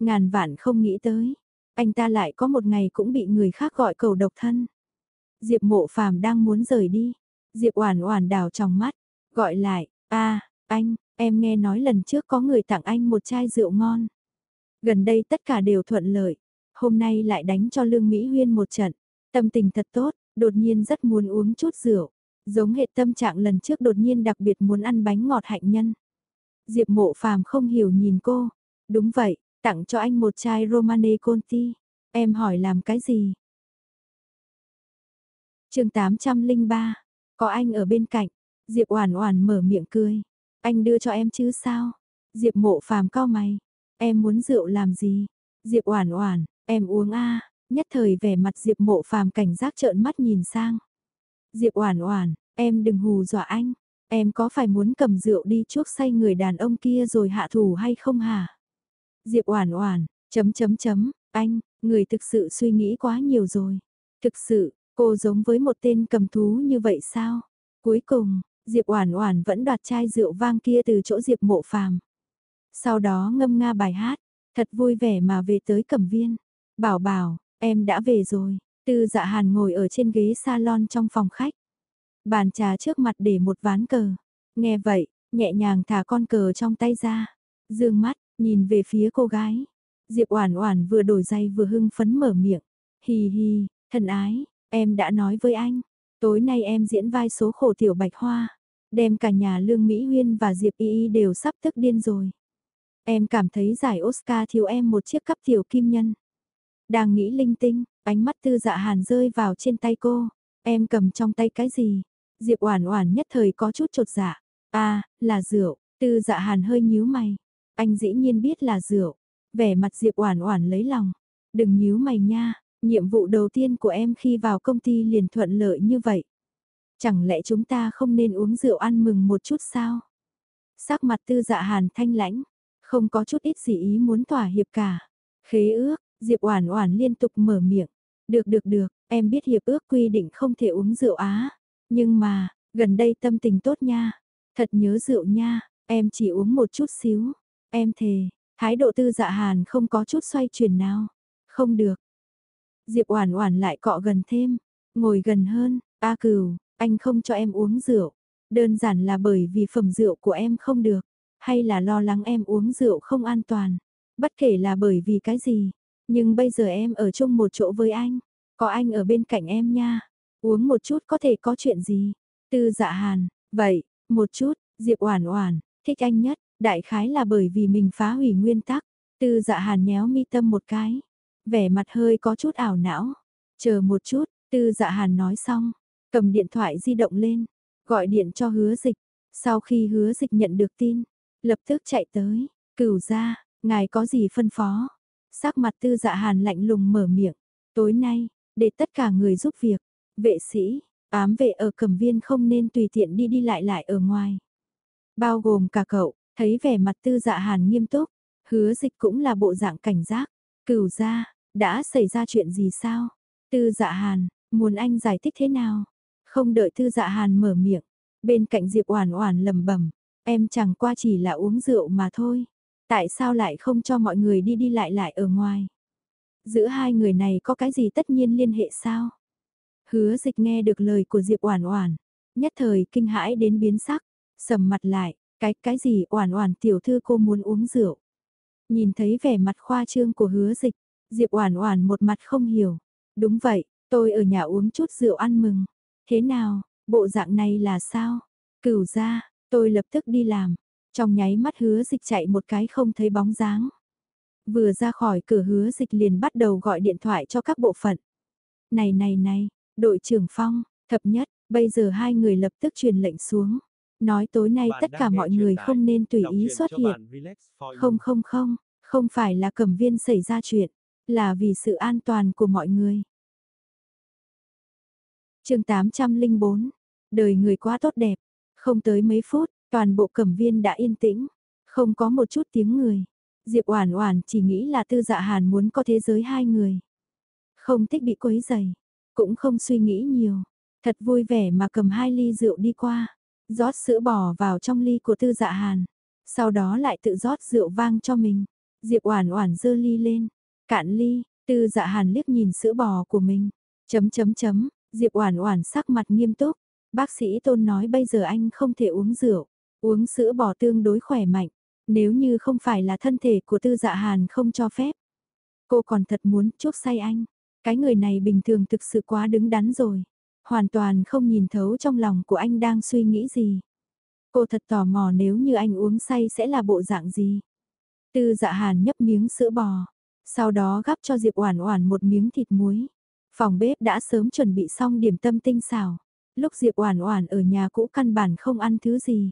Ngàn vạn không nghĩ tới, anh ta lại có một ngày cũng bị người khác gọi cầu độc thân. Diệp Mộ Phàm đang muốn rời đi, Diệp Oản Oản đảo trong mắt, gọi lại, "A, anh, em nghe nói lần trước có người tặng anh một chai rượu ngon." Gần đây tất cả đều thuận lợi, hôm nay lại đánh cho Lương Mỹ Huyên một trận, tâm tình thật tốt, đột nhiên rất muốn uống chút rượu, giống hệ tâm trạng lần trước đột nhiên đặc biệt muốn ăn bánh ngọt hạnh nhân. Diệp Mộ Phàm không hiểu nhìn cô, "Đúng vậy, tặng cho anh một chai Romane Conti." Em hỏi làm cái gì? Chương 803 có anh ở bên cạnh, Diệp Oản Oản mở miệng cười. Anh đưa cho em chứ sao? Diệp Mộ Phàm cau mày. Em muốn rượu làm gì? Diệp Oản Oản, em uống a. Nhất thời vẻ mặt Diệp Mộ Phàm cảnh giác trợn mắt nhìn sang. Diệp Oản Oản, em đừng hù dọa anh. Em có phải muốn cầm rượu đi chuốc say người đàn ông kia rồi hạ thủ hay không hả? Diệp Oản Oản, chấm chấm chấm, anh, người thực sự suy nghĩ quá nhiều rồi. Thực sự, Cô giống với một tên cầm thú như vậy sao? Cuối cùng, Diệp Oản Oản vẫn đoạt chai rượu vang kia từ chỗ Diệp Mộ Phàm. Sau đó ngâm nga bài hát, thật vui vẻ mà về tới Cẩm Viên. Bảo bảo, em đã về rồi. Tư Dạ Hàn ngồi ở trên ghế salon trong phòng khách. Bàn trà trước mặt để một ván cờ. Nghe vậy, nhẹ nhàng thả con cờ trong tay ra. Dương mắt, nhìn về phía cô gái. Diệp Oản Oản vừa đổi giày vừa hưng phấn mở miệng. Hì hì, thân ái, Em đã nói với anh, tối nay em diễn vai số khổ tiểu bạch hoa, đem cả nhà Lương Mỹ Huyên và Diệp Y Y đều sắp tức điên rồi. Em cảm thấy giải Oscar thiếu em một chiếc cắp tiểu kim nhân. Đang nghĩ linh tinh, ánh mắt tư dạ hàn rơi vào trên tay cô. Em cầm trong tay cái gì? Diệp Oản Oản nhất thời có chút chột dạ. À, là rượu. Tư Dạ Hàn hơi nhíu mày. Anh dĩ nhiên biết là rượu. Vẻ mặt Diệp Oản Oản lấy lòng. Đừng nhíu mày nha, Nhiệm vụ đầu tiên của em khi vào công ty liền thuận lợi như vậy. Chẳng lẽ chúng ta không nên uống rượu ăn mừng một chút sao? Sắc mặt tư dạ hàn thanh lãnh, không có chút ít gì ý muốn thỏa hiệp cả. Khế ước, Diệp Oản Oản liên tục mở miệng. Được được được, em biết hiệp ước quy định không thể uống rượu á. Nhưng mà, gần đây tâm tình tốt nha. Thật nhớ rượu nha, em chỉ uống một chút xíu. Em thề, thái độ tư dạ hàn không có chút xoay chuyển nào. Không được, Diệp Oản Oản lại cọ gần thêm, ngồi gần hơn, "A Cửu, anh không cho em uống rượu, đơn giản là bởi vì phẩm rượu của em không được, hay là lo lắng em uống rượu không an toàn, bất kể là bởi vì cái gì, nhưng bây giờ em ở chung một chỗ với anh, có anh ở bên cạnh em nha, uống một chút có thể có chuyện gì?" Tư Dạ Hàn, "Vậy, một chút." Diệp Oản Oản, "Thích anh nhất, đại khái là bởi vì mình phá hủy nguyên tắc." Tư Dạ Hàn nhéo mi tâm một cái vẻ mặt hơi có chút ảo não. Chờ một chút, tư dạ hàn nói xong, cầm điện thoại di động lên, gọi điện cho hứa dịch. Sau khi hứa dịch nhận được tin, lập tức chạy tới, cửu ra, ngài có gì phân phó. Sắc mặt tư dạ hàn lạnh lùng mở miệng, tối nay, để tất cả người giúp việc, vệ sĩ, ám vệ ở cẩm viên không nên tùy tiện đi đi lại lại ở ngoài. Bao gồm cả cậu, thấy vẻ mặt tư dạ hàn nghiêm túc, hứa dịch cũng là bộ dạng cảnh giác, cửu ra, đã xảy ra chuyện gì sao? Tư dạ hàn, muốn anh giải thích thế nào? Không đợi tư dạ hàn mở miệng. Bên cạnh Diệp Oản Oản lẩm bẩm, em chẳng qua chỉ là uống rượu mà thôi. Tại sao lại không cho mọi người đi đi lại lại ở ngoài? Giữa hai người này có cái gì tất nhiên liên hệ sao? Hứa dịch nghe được lời của Diệp Oản Oản, nhất thời kinh hãi đến biến sắc, sầm mặt lại, cái cái gì Oản Oản tiểu thư cô muốn uống rượu. Nhìn thấy vẻ mặt khoa trương của Hứa dịch, Diệp Oản Oản một mặt không hiểu. Đúng vậy, tôi ở nhà uống chút rượu ăn mừng. Thế nào, bộ dạng này là sao? Cửu gia, tôi lập tức đi làm. Trong nháy mắt hứa dịch chạy một cái không thấy bóng dáng. Vừa ra khỏi cửa hứa dịch liền bắt đầu gọi điện thoại cho các bộ phận. Này này này, đội trưởng Phong, thập nhất, bây giờ hai người lập tức truyền lệnh xuống. Nói tối nay tất cả mọi người không nên tùy ý xuất hiện. Không không không, không phải là cẩm viên xảy ra chuyện là vì sự an toàn của mọi người. chương 804, đời người quá tốt đẹp, không tới mấy phút, toàn bộ cẩm viên đã yên tĩnh, không có một chút tiếng người. Diệp Oản Oản chỉ nghĩ là Tư Dạ Hàn muốn có thế giới hai người. Không thích bị quấy rầy, cũng không suy nghĩ nhiều, thật vui vẻ mà cầm hai ly rượu đi qua, rót sữa bò vào trong ly của Tư Dạ Hàn, sau đó lại tự rót rượu vang cho mình. Diệp Oản Oản giơ ly lên, cạn ly, Tư Dạ Hàn liếc nhìn sữa bò của mình, chấm chấm chấm, Diệp Oản Oản sắc mặt nghiêm túc, bác sĩ Tôn nói bây giờ anh không thể uống rượu, uống sữa bò tương đối khỏe mạnh, nếu như không phải là thân thể của Tư Dạ Hàn không cho phép. Cô còn thật muốn chuốc say anh, cái người này bình thường thực sự quá đứng đắn rồi, hoàn toàn không nhìn thấu trong lòng của anh đang suy nghĩ gì. Cô thật tò mò nếu như anh uống say sẽ là bộ dạng gì. Tư Dạ Hàn nhấp miếng sữa bò, sau đó gắp cho Diệp Oản Oản một miếng thịt muối. Phòng bếp đã sớm chuẩn bị xong điểm tâm tinh xảo. Lúc Diệp Oản Oản ở nhà cũ căn bản không ăn thứ gì.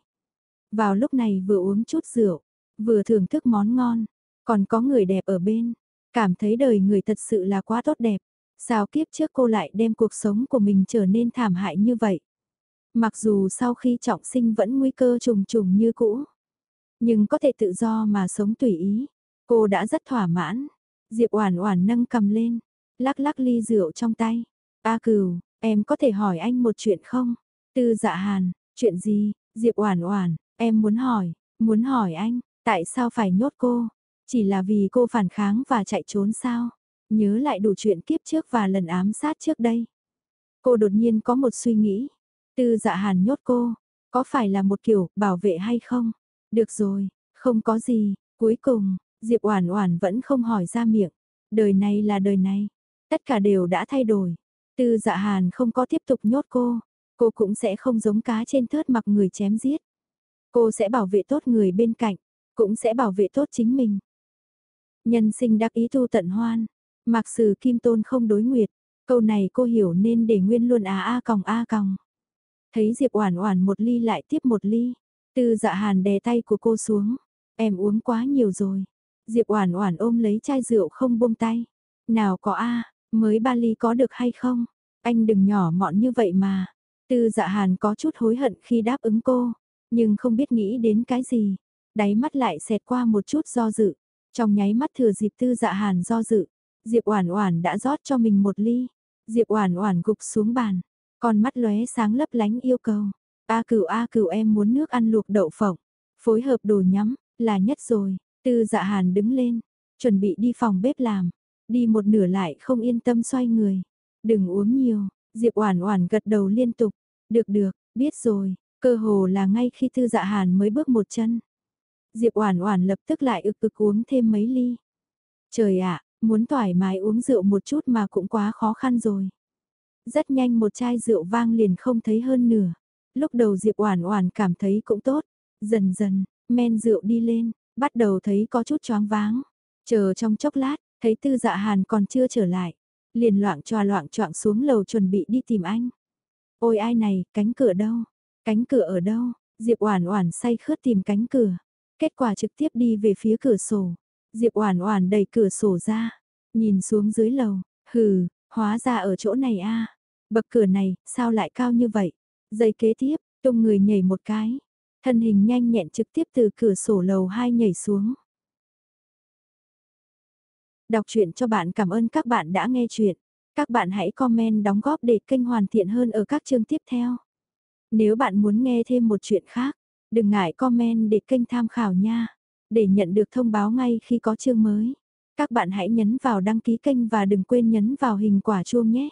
Vào lúc này vừa uống chút rượu, vừa thưởng thức món ngon, còn có người đẹp ở bên, cảm thấy đời người thật sự là quá tốt đẹp. Sao kiếp trước cô lại đem cuộc sống của mình trở nên thảm hại như vậy? Mặc dù sau khi trọng sinh vẫn nguy cơ trùng trùng như cũ, nhưng có thể tự do mà sống tùy ý, cô đã rất thỏa mãn. Diệp Oản Oản nâng cầm lên, lắc lắc ly rượu trong tay. "A cừu em có thể hỏi anh một chuyện không?" Tư Dạ Hàn, "Chuyện gì?" Diệp Oản Oản, "Em muốn hỏi, muốn hỏi anh, tại sao phải nhốt cô? Chỉ là vì cô phản kháng và chạy trốn sao? Nhớ lại đủ chuyện kiếp trước và lần ám sát trước đây." Cô đột nhiên có một suy nghĩ, Tư Dạ Hàn nhốt cô, có phải là một kiểu bảo vệ hay không? Được rồi, không có gì, cuối cùng, Diệp Oản Oản vẫn không hỏi ra miệng. Đời này là đời này, tất cả đều đã thay đổi. Tư Dạ Hàn không có tiếp tục nhốt cô, cô cũng sẽ không giống cá trên thớt mặc người chém giết. Cô sẽ bảo vệ tốt người bên cạnh, cũng sẽ bảo vệ tốt chính mình. Nhân sinh đắc ý tu tận hoan, mặc Sử Kim Tôn không đối nguyệt, câu này cô hiểu nên để nguyên luôn à a còng a còng. Thấy Diệp Oản Oản một ly lại tiếp một ly, Tư Dạ Hàn đè tay của cô xuống, em uống quá nhiều rồi. Diệp Oản Oản ôm lấy chai rượu không buông tay. Nào có a, mới ba ly có được hay không? Anh đừng nhỏ mọn như vậy mà. Tư Dạ Hàn có chút hối hận khi đáp ứng cô, nhưng không biết nghĩ đến cái gì. Đáy mắt lại xẹt qua một chút do dự. Trong nháy mắt thừa dịp Tư Dạ Hàn do dự, Diệp Oản Oản đã rót cho mình một ly. Diệp Oản Oản gục xuống bàn, con mắt lóe sáng lấp lánh yêu cầu. "A Cửu a Cửu em muốn nước ăn luộc đậu phộng, phối hợp đồ nhắm, là nhất rồi." Tư dạ hàn đứng lên, chuẩn bị đi phòng bếp làm, đi một nửa lại không yên tâm xoay người. Đừng uống nhiều, Diệp Oản Oản gật đầu liên tục. Được được, biết rồi, cơ hồ là ngay khi Tư Dạ Hàn mới bước một chân. Diệp Oản Oản lập tức lại ực ực uống thêm mấy ly. Trời ạ, muốn thoải mái uống rượu một chút mà cũng quá khó khăn rồi. Rất nhanh một chai rượu vang liền không thấy hơn nửa. Lúc đầu Diệp Oản Oản cảm thấy cũng tốt, dần dần, men rượu đi lên, bắt đầu thấy có chút choáng váng. Chờ trong chốc lát, thấy tư dạ hàn còn chưa trở lại. Liền loạn choa loạn choạng xuống lầu chuẩn bị đi tìm anh. Ôi ai này, cánh cửa đâu? Cánh cửa ở đâu? Diệp Oản Oản say khướt tìm cánh cửa. Kết quả trực tiếp đi về phía cửa sổ. Diệp Oản Oản đẩy cửa sổ ra, nhìn xuống dưới lầu, hừ, hóa ra ở chỗ này a. Bậc cửa này, sao lại cao như vậy? Giây kế tiếp, tung người nhảy một cái, thân hình nhanh nhẹn trực tiếp từ cửa sổ lầu 2 nhảy xuống. Đọc truyện cho bạn cảm ơn các bạn đã nghe truyện Các bạn hãy comment đóng góp để kênh hoàn thiện hơn ở các chương tiếp theo. Nếu bạn muốn nghe thêm một chuyện khác, đừng ngại comment để kênh tham khảo nha. Để nhận được thông báo ngay khi có chương mới. Các bạn hãy nhấn vào đăng ký kênh và đừng quên nhấn vào hình quả chuông nhé.